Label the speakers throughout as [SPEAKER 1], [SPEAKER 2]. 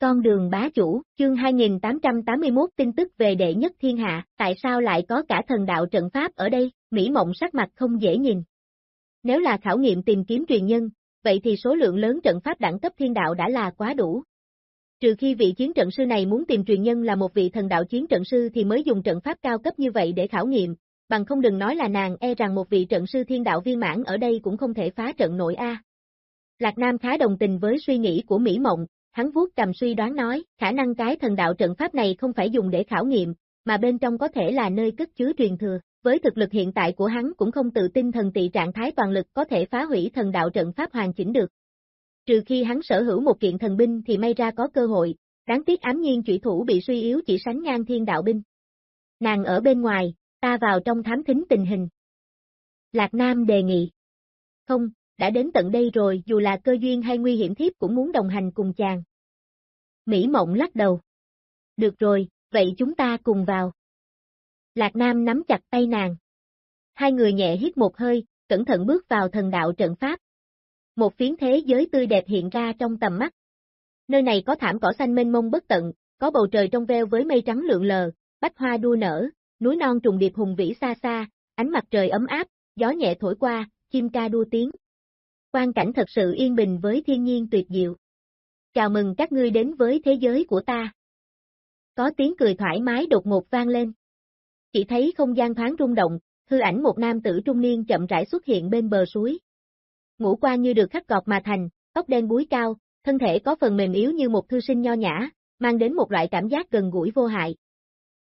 [SPEAKER 1] Con đường bá chủ, chương 2881 tin tức về đệ nhất thiên hạ, tại sao lại có cả thần đạo trận pháp ở đây, Mỹ mộng sắc mặt không dễ nhìn. Nếu là khảo nghiệm tìm kiếm truyền nhân, vậy thì số lượng lớn trận pháp đẳng cấp thiên đạo đã là quá đủ. Trừ khi vị chiến trận sư này muốn tìm truyền nhân là một vị thần đạo chiến trận sư thì mới dùng trận pháp cao cấp như vậy để khảo nghiệm, bằng không đừng nói là nàng e rằng một vị trận sư thiên đạo viên mãn ở đây cũng không thể phá trận nổi A. Lạc Nam khá đồng tình với suy nghĩ của Mỹ Mộng, hắn vuốt cầm suy đoán nói, khả năng cái thần đạo trận pháp này không phải dùng để khảo nghiệm, mà bên trong có thể là nơi cất chứa truyền thừa. Với thực lực hiện tại của hắn cũng không tự tin thần tị trạng thái toàn lực có thể phá hủy thần đạo trận pháp hoàn chỉnh được. Trừ khi hắn sở hữu một kiện thần binh thì may ra có cơ hội, đáng tiếc ám nhiên chủy thủ bị suy yếu chỉ sánh ngang thiên đạo binh. Nàng ở bên ngoài, ta vào trong thám thính tình hình. Lạc Nam đề nghị. Không, đã đến tận đây rồi dù là cơ duyên hay nguy hiểm thiếp cũng muốn đồng hành cùng chàng. Mỹ Mộng lắc đầu. Được rồi, vậy chúng ta cùng vào. Lạc Nam nắm chặt tay nàng. Hai người nhẹ hít một hơi, cẩn thận bước vào thần đạo trận pháp. Một phiến thế giới tươi đẹp hiện ra trong tầm mắt. Nơi này có thảm cỏ xanh mênh mông bất tận, có bầu trời trong veo với mây trắng lượn lờ, bách hoa đua nở, núi non trùng điệp hùng vĩ xa xa, ánh mặt trời ấm áp, gió nhẹ thổi qua, chim ca đua tiếng. Quan cảnh thật sự yên bình với thiên nhiên tuyệt diệu. Chào mừng các ngươi đến với thế giới của ta. Có tiếng cười thoải mái đột ngột vang lên. Chỉ thấy không gian thoáng rung động, hư ảnh một nam tử trung niên chậm rãi xuất hiện bên bờ suối. Ngũ quan như được khắc gọt mà thành, tóc đen búi cao, thân thể có phần mềm yếu như một thư sinh nho nhã, mang đến một loại cảm giác gần gũi vô hại.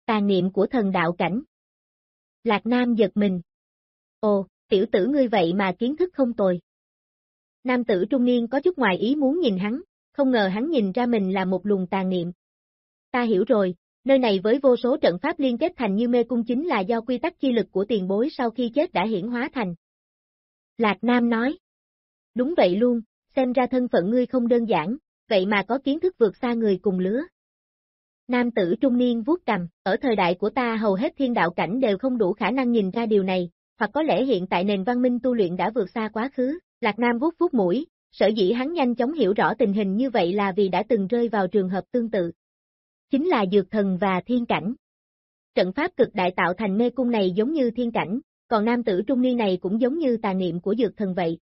[SPEAKER 1] Tàn niệm của thần đạo cảnh. Lạc Nam giật mình. Ồ, tiểu tử ngươi vậy mà kiến thức không tồi. Nam tử trung niên có chút ngoài ý muốn nhìn hắn, không ngờ hắn nhìn ra mình là một luồng tàn niệm. Ta hiểu rồi, nơi này với vô số trận pháp liên kết thành như mê cung chính là do quy tắc chi lực của tiền bối sau khi chết đã hiển hóa thành. Lạc Nam nói. Đúng vậy luôn, xem ra thân phận ngươi không đơn giản, vậy mà có kiến thức vượt xa người cùng lứa. Nam tử trung niên vuốt cầm, ở thời đại của ta hầu hết thiên đạo cảnh đều không đủ khả năng nhìn ra điều này, hoặc có lẽ hiện tại nền văn minh tu luyện đã vượt xa quá khứ, Lạc Nam vuốt vuốt mũi, sở dĩ hắn nhanh chóng hiểu rõ tình hình như vậy là vì đã từng rơi vào trường hợp tương tự. Chính là dược thần và thiên cảnh. Trận pháp cực đại tạo thành mê cung này giống như thiên cảnh, còn nam tử trung niên này cũng giống như tà niệm của dược thần vậy.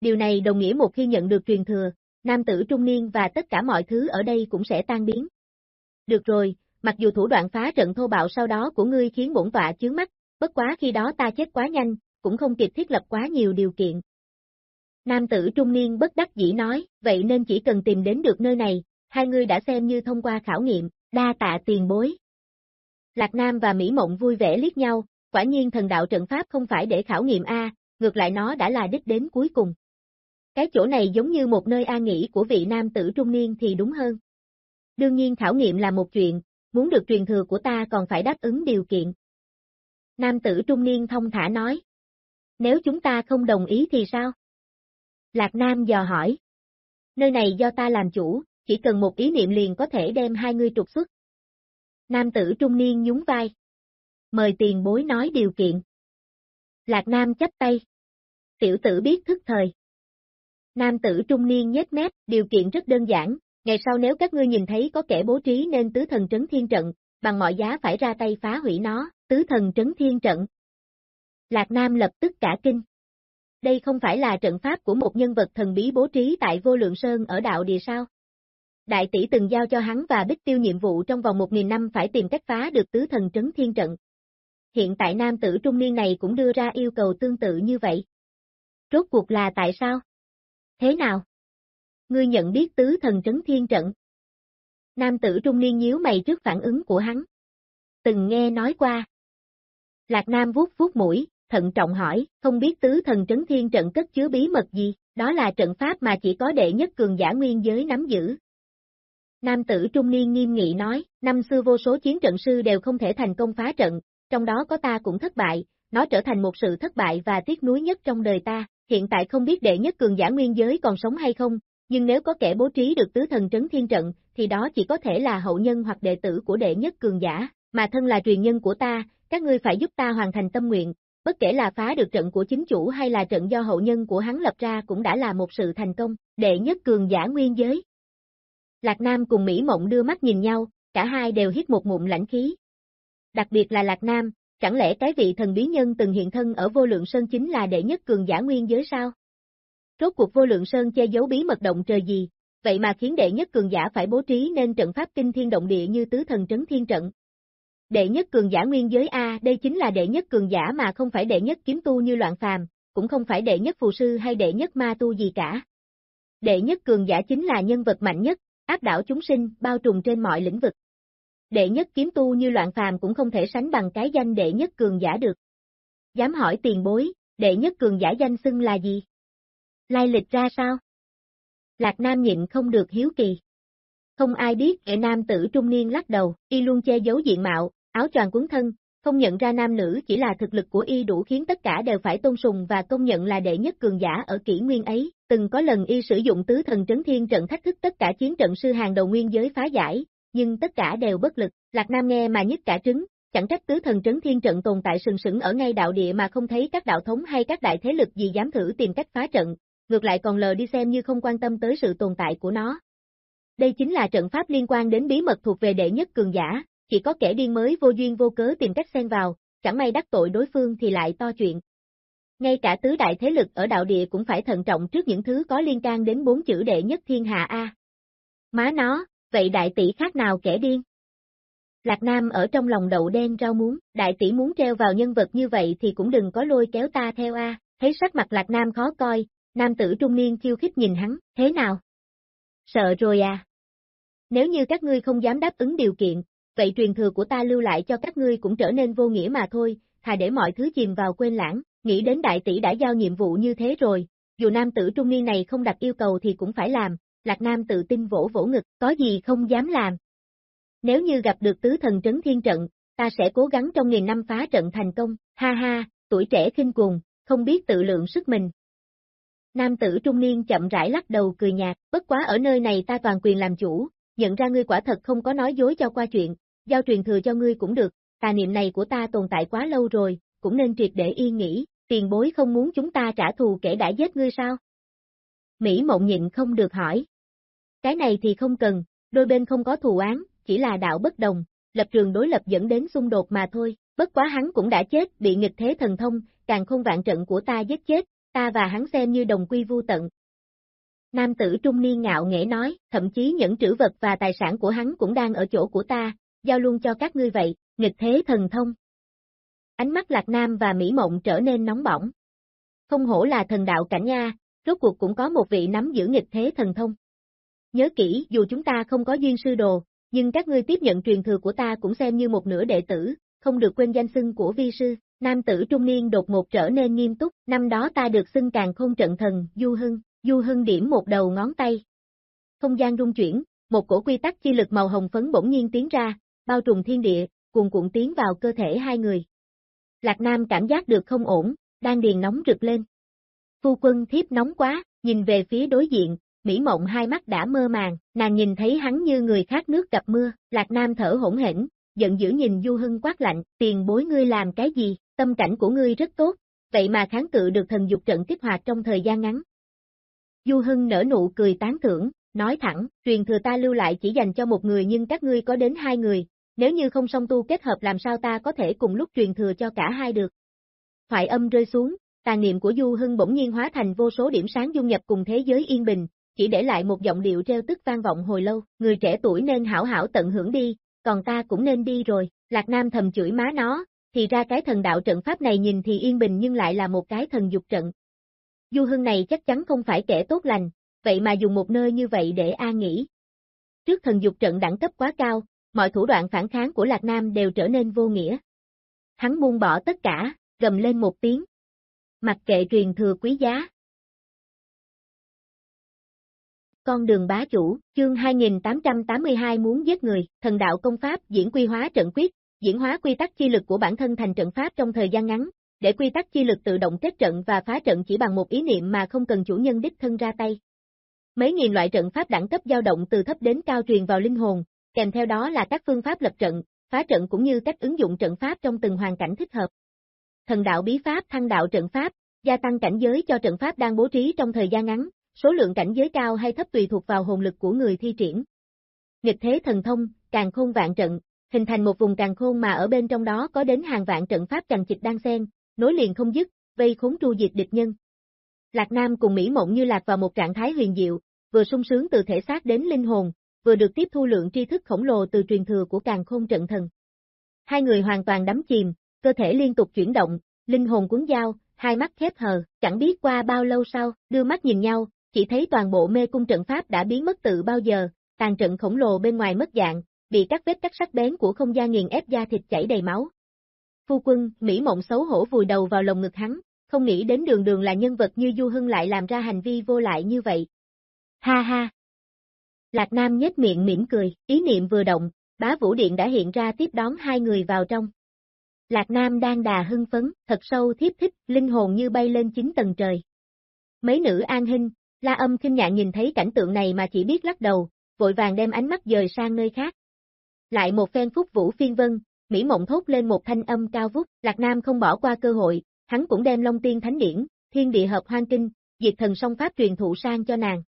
[SPEAKER 1] Điều này đồng nghĩa một khi nhận được truyền thừa, nam tử trung niên và tất cả mọi thứ ở đây cũng sẽ tan biến. Được rồi, mặc dù thủ đoạn phá trận thô bạo sau đó của ngươi khiến bổn tọa chướng mắt, bất quá khi đó ta chết quá nhanh, cũng không kịp thiết lập quá nhiều điều kiện. Nam tử trung niên bất đắc dĩ nói, vậy nên chỉ cần tìm đến được nơi này, hai người đã xem như thông qua khảo nghiệm, đa tạ tiền bối. Lạc Nam và Mỹ Mộng vui vẻ liếc nhau, quả nhiên thần đạo trận pháp không phải để khảo nghiệm A, ngược lại nó đã là đích đến cuối cùng. Cái chỗ này giống như một nơi an nghỉ của vị nam tử trung niên thì đúng hơn. Đương nhiên khảo nghiệm là một chuyện, muốn được truyền thừa của ta còn phải đáp ứng điều kiện. Nam tử trung niên thông thả nói. Nếu chúng ta không đồng ý thì sao? Lạc Nam dò hỏi. Nơi này do ta làm chủ, chỉ cần một ý niệm liền có thể đem hai ngươi trục xuất. Nam tử trung niên nhún vai. Mời tiền bối nói điều kiện. Lạc Nam chấp tay. Tiểu tử biết thức thời. Nam tử trung niên nhếch mép, điều kiện rất đơn giản, ngày sau nếu các ngươi nhìn thấy có kẻ bố trí nên tứ thần trấn thiên trận, bằng mọi giá phải ra tay phá hủy nó, tứ thần trấn thiên trận. Lạc Nam lập tức cả kinh. Đây không phải là trận pháp của một nhân vật thần bí bố trí tại vô lượng sơn ở đạo địa sao? Đại tỷ từng giao cho hắn và Bích Tiêu nhiệm vụ trong vòng một nghìn năm phải tìm cách phá được tứ thần trấn thiên trận. Hiện tại nam tử trung niên này cũng đưa ra yêu cầu tương tự như vậy. Rốt cuộc là tại sao? Thế nào? Ngươi nhận biết tứ thần trấn thiên trận. Nam tử trung niên nhíu mày trước phản ứng của hắn. Từng nghe nói qua. Lạc Nam vuốt vuốt mũi, thận trọng hỏi, không biết tứ thần trấn thiên trận cất chứa bí mật gì, đó là trận pháp mà chỉ có đệ nhất cường giả nguyên giới nắm giữ. Nam tử trung niên nghiêm nghị nói, năm xưa vô số chiến trận sư đều không thể thành công phá trận, trong đó có ta cũng thất bại, nó trở thành một sự thất bại và tiếc nuối nhất trong đời ta, hiện tại không biết đệ nhất cường giả nguyên giới còn sống hay không, nhưng nếu có kẻ bố trí được tứ thần trấn thiên trận, thì đó chỉ có thể là hậu nhân hoặc đệ tử của đệ nhất cường giả, mà thân là truyền nhân của ta, các ngươi phải giúp ta hoàn thành tâm nguyện, bất kể là phá được trận của chính chủ hay là trận do hậu nhân của hắn lập ra cũng đã là một sự thành công, đệ nhất cường giả nguyên giới. Lạc Nam cùng Mỹ Mộng đưa mắt nhìn nhau, cả hai đều hít một ngụm lãnh khí. Đặc biệt là Lạc Nam, chẳng lẽ cái vị thần bí nhân từng hiện thân ở vô lượng sơn chính là đệ nhất cường giả nguyên giới sao? Rốt cuộc vô lượng sơn che giấu bí mật động trời gì, vậy mà khiến đệ nhất cường giả phải bố trí nên trận pháp kinh thiên động địa như tứ thần trấn thiên trận. Đệ nhất cường giả nguyên giới A, đây chính là đệ nhất cường giả mà không phải đệ nhất kiếm tu như loạn phàm, cũng không phải đệ nhất phù sư hay đệ nhất ma tu gì cả. Đệ nhất cường giả chính là nhân vật mạnh nhất, áp đảo chúng sinh, bao trùm trên mọi lĩnh vực. Đệ nhất kiếm tu như loạn phàm cũng không thể sánh bằng cái danh đệ nhất cường giả được. Dám hỏi tiền bối, đệ nhất cường giả danh xưng là gì? Lai lịch ra sao? Lạc Nam nhịn không được hiếu kỳ. Không ai biết, ệ nam tử trung niên lắc đầu, y luôn che giấu diện mạo, áo choàng cuốn thân, không nhận ra nam nữ chỉ là thực lực của y đủ khiến tất cả đều phải tôn sùng và công nhận là đệ nhất cường giả ở kỷ nguyên ấy. Từng có lần y sử dụng tứ thần trấn thiên trận thách thức tất cả chiến trận sư hàng đầu nguyên giới phá giải, nhưng tất cả đều bất lực. Lạc Nam nghe mà nhức cả trứng, chẳng trách tứ thần trấn thiên trận tồn tại sừng sững ở ngay đạo địa mà không thấy các đạo thống hay các đại thế lực gì dám thử tìm cách phá trận, ngược lại còn lờ đi xem như không quan tâm tới sự tồn tại của nó. Đây chính là trận pháp liên quan đến bí mật thuộc về đệ nhất cường giả, chỉ có kẻ điên mới vô duyên vô cớ tìm cách xen vào, chẳng may đắc tội đối phương thì lại to chuyện. Ngay cả tứ đại thế lực ở đạo địa cũng phải thận trọng trước những thứ có liên can đến bốn chữ đệ nhất thiên hạ A. Má nó, vậy đại tỷ khác nào kẻ điên? Lạc Nam ở trong lòng đậu đen rau muống, đại tỷ muốn treo vào nhân vật như vậy thì cũng đừng có lôi kéo ta theo A, thấy sắc mặt Lạc Nam khó coi, nam tử trung niên khiêu khích nhìn hắn, thế nào? Sợ rồi à? Nếu như các ngươi không dám đáp ứng điều kiện, vậy truyền thừa của ta lưu lại cho các ngươi cũng trở nên vô nghĩa mà thôi, thà để mọi thứ chìm vào quên lãng, nghĩ đến đại tỷ đã giao nhiệm vụ như thế rồi, dù nam tử trung niên này không đặt yêu cầu thì cũng phải làm, Lạc Nam tự tin vỗ vỗ ngực, có gì không dám làm. Nếu như gặp được tứ thần trấn thiên trận, ta sẽ cố gắng trong nghìn năm phá trận thành công, ha ha, tuổi trẻ khinh cuồng, không biết tự lượng sức mình. Nam tử trung niên chậm rãi lắc đầu cười nhạt, bất quá ở nơi này ta toàn quyền làm chủ, nhận ra ngươi quả thật không có nói dối cho qua chuyện, giao truyền thừa cho ngươi cũng được, tà niệm này của ta tồn tại quá lâu rồi, cũng nên triệt để yên nghỉ, tiền bối không muốn chúng ta trả thù kẻ đã giết ngươi sao? Mỹ mộng nhịn không được hỏi. Cái này thì không cần, đôi bên không có thù án, chỉ là đạo bất đồng, lập trường đối lập dẫn đến xung đột mà thôi, bất quá hắn cũng đã chết, bị nghịch thế thần thông, càng không vạn trận của ta giết chết, ta và hắn xem như đồng quy vu tận. Nam tử trung niên ngạo nghễ nói, thậm chí những trữ vật và tài sản của hắn cũng đang ở chỗ của ta, giao luôn cho các ngươi vậy, nghịch thế thần thông. Ánh mắt Lạc Nam và Mỹ Mộng trở nên nóng bỏng. Không hổ là thần đạo cảnh nha, rốt cuộc cũng có một vị nắm giữ nghịch thế thần thông. Nhớ kỹ, dù chúng ta không có duyên sư đồ, nhưng các ngươi tiếp nhận truyền thừa của ta cũng xem như một nửa đệ tử, không được quên danh xưng của vi sư. Nam tử trung niên đột ngột trở nên nghiêm túc, năm đó ta được xưng càng không trận thần, Du Hưng, Du Hưng điểm một đầu ngón tay. Không gian rung chuyển, một cổ quy tắc chi lực màu hồng phấn bỗng nhiên tiến ra, bao trùm thiên địa, cuồn cuộn tiến vào cơ thể hai người. Lạc Nam cảm giác được không ổn, đang điền nóng rực lên. Phu quân thiếp nóng quá, nhìn về phía đối diện, Mỹ Mộng hai mắt đã mơ màng, nàng nhìn thấy hắn như người khác nước gặp mưa, Lạc Nam thở hỗn hển, giận dữ nhìn Du Hưng quát lạnh, tiền bối ngươi làm cái gì, tâm cảnh của ngươi rất tốt, vậy mà kháng cự được thần dục trận kích hoạt trong thời gian ngắn. Du Hưng nở nụ cười tán thưởng, nói thẳng, truyền thừa ta lưu lại chỉ dành cho một người nhưng các ngươi có đến hai người, nếu như không song tu kết hợp làm sao ta có thể cùng lúc truyền thừa cho cả hai được. Thoại âm rơi xuống, tàn niệm của Du Hưng bỗng nhiên hóa thành vô số điểm sáng dung nhập cùng thế giới yên bình, chỉ để lại một giọng điệu treo tức vang vọng hồi lâu, người trẻ tuổi nên hảo hảo tận hưởng đi, còn ta cũng nên đi rồi, Lạc Nam thầm chửi má nó, thì ra cái thần đạo trận pháp này nhìn thì yên bình nhưng lại là một cái thần dục trận. Du Hưng này chắc chắn không phải kẻ tốt lành, vậy mà dùng một nơi như vậy để an nghỉ. Trước thần dục trận đẳng cấp quá cao, mọi thủ đoạn phản kháng của Lạc Nam đều trở nên vô nghĩa. Hắn buông bỏ tất cả, gầm lên một tiếng. Mặc kệ truyền thừa quý giá. Con đường bá chủ, chương 2882 muốn giết người, thần đạo công pháp diễn quy hóa trận quyết, diễn hóa quy tắc chi lực của bản thân thành trận pháp trong thời gian ngắn, để quy tắc chi lực tự động kết trận và phá trận chỉ bằng một ý niệm mà không cần chủ nhân đích thân ra tay. Mấy nghìn loại trận pháp đẳng cấp dao động từ thấp đến cao truyền vào linh hồn, kèm theo đó là các phương pháp lập trận, phá trận cũng như cách ứng dụng trận pháp trong từng hoàn cảnh thích hợp. Thần đạo bí pháp thăng đạo trận pháp, gia tăng cảnh giới cho trận pháp đang bố trí trong thời gian ngắn, số lượng cảnh giới cao hay thấp tùy thuộc vào hồn lực của người thi triển. nghịch thế thần thông, càng khôn vạn trận, hình thành một vùng càng khôn mà ở bên trong đó có đến hàng vạn trận pháp chằng chịch đang xen, nối liền không dứt, vây khốn tru diệt địch nhân. Lạc Nam cùng Mỹ Mộng như lạc vào một trạng thái huyền diệu, vừa sung sướng từ thể xác đến linh hồn, vừa được tiếp thu lượng tri thức khổng lồ từ truyền thừa của càng khôn trận thần. Hai người hoàn toàn đắm chìm, cơ thể liên tục chuyển động, linh hồn cuốn dao, hai mắt khép hờ, chẳng biết qua bao lâu sau, đưa mắt nhìn nhau, chỉ thấy toàn bộ mê cung trận pháp đã biến mất từ bao giờ, tàn trận khổng lồ bên ngoài mất dạng, bị các vết cắt sắc bén của không gian nghiền ép da thịt chảy đầy máu. Phu quân, Mỹ mộng xấu hổ vùi đầu vào lồng ngực hắn, không nghĩ đến đường đường là nhân vật như Du Hưng lại làm ra hành vi vô lại như vậy. Ha ha! Lạc Nam nhếch miệng mỉm cười, ý niệm vừa động, bá vũ điện đã hiện ra tiếp đón hai người vào trong. Lạc Nam đang đà hưng phấn, thật sâu thiếp thích, linh hồn như bay lên chín tầng trời. Mấy nữ an hình, la âm kinh nhạn nhìn thấy cảnh tượng này mà chỉ biết lắc đầu, vội vàng đem ánh mắt dời sang nơi khác. Lại một phen phúc vũ phiên vân, Mỹ mộng thốt lên một thanh âm cao vút, Lạc Nam không bỏ qua cơ hội, hắn cũng đem Long Tiên Thánh Điển, Thiên Địa Hợp Hoang Kinh, diệt thần song pháp truyền thụ sang cho nàng.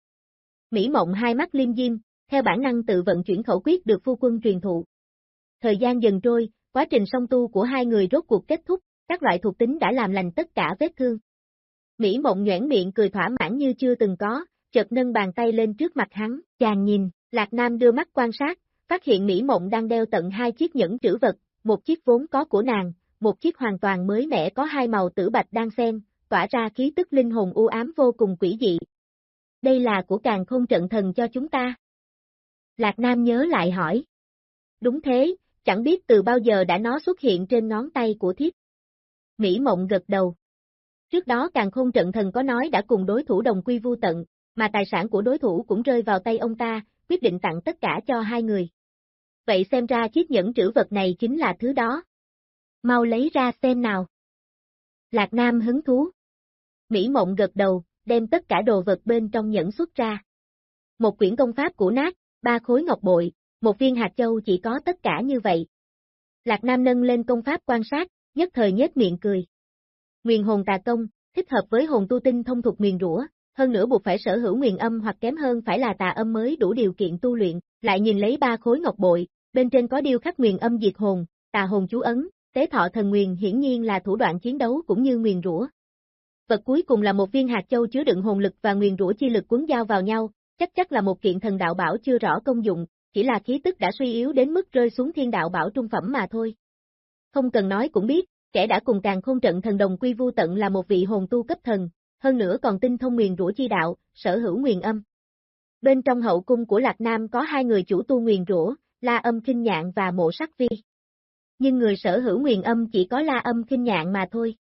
[SPEAKER 1] Mỹ mộng hai mắt liêm diêm, theo bản năng tự vận chuyển khẩu quyết được phu quân truyền thụ. Thời gian dần trôi, quá trình song tu của hai người rốt cuộc kết thúc, các loại thuộc tính đã làm lành tất cả vết thương. Mỹ mộng nhoẻn miệng cười thỏa mãn như chưa từng có, chợt nâng bàn tay lên trước mặt hắn, chàng nhìn, Lạc Nam đưa mắt quan sát, phát hiện Mỹ mộng đang đeo tận hai chiếc nhẫn trữ vật, một chiếc vốn có của nàng, một chiếc hoàn toàn mới mẻ có hai màu tử bạch đang xen, tỏa ra khí tức linh hồn u ám vô cùng quỷ dị. Đây là của càng không trận thần cho chúng ta. Lạc Nam nhớ lại hỏi. Đúng thế, chẳng biết từ bao giờ đã nó xuất hiện trên ngón tay của thiếp. Mỹ mộng gật đầu. Trước đó càng không trận thần có nói đã cùng đối thủ đồng quy vu tận, mà tài sản của đối thủ cũng rơi vào tay ông ta, quyết định tặng tất cả cho hai người. Vậy xem ra chiếc nhẫn trữ vật này chính là thứ đó. Mau lấy ra xem nào. Lạc Nam hứng thú. Mỹ mộng gật đầu, đem tất cả đồ vật bên trong nhẫn xuất ra. Một quyển công pháp của nát, ba khối ngọc bội, một viên hạt châu chỉ có tất cả như vậy. Lạc Nam nâng lên công pháp quan sát, nhất thời nhếch miệng cười. Nguyền hồn tà công, thích hợp với hồn tu tinh thông thuộc nguyền rủa, hơn nữa buộc phải sở hữu nguyền âm hoặc kém hơn phải là tà âm mới đủ điều kiện tu luyện, lại nhìn lấy ba khối ngọc bội, bên trên có điêu khắc nguyền âm diệt hồn, tà hồn chú ấn, tế thọ thần nguyền hiển nhiên là thủ đoạn chiến đấu cũng như nguyền rủa. Vật cuối cùng là một viên hạt châu chứa đựng hồn lực và nguyền rủa chi lực cuốn giao vào nhau, chắc chắc là một kiện thần đạo bảo chưa rõ công dụng, chỉ là khí tức đã suy yếu đến mức rơi xuống thiên đạo bảo trung phẩm mà thôi. Không cần nói cũng biết, kẻ đã cùng càng khôn trận thần đồng quy vu tận là một vị hồn tu cấp thần, hơn nữa còn tinh thông nguyền rủa chi đạo, sở hữu nguyền âm. Bên trong hậu cung của Lạc Nam có hai người chủ tu nguyền rủa, La Âm Kinh Nhạn và Mộ Sắc Vi. Nhưng người sở hữu nguyền âm chỉ có La Âm Kinh Nhạn mà thôi.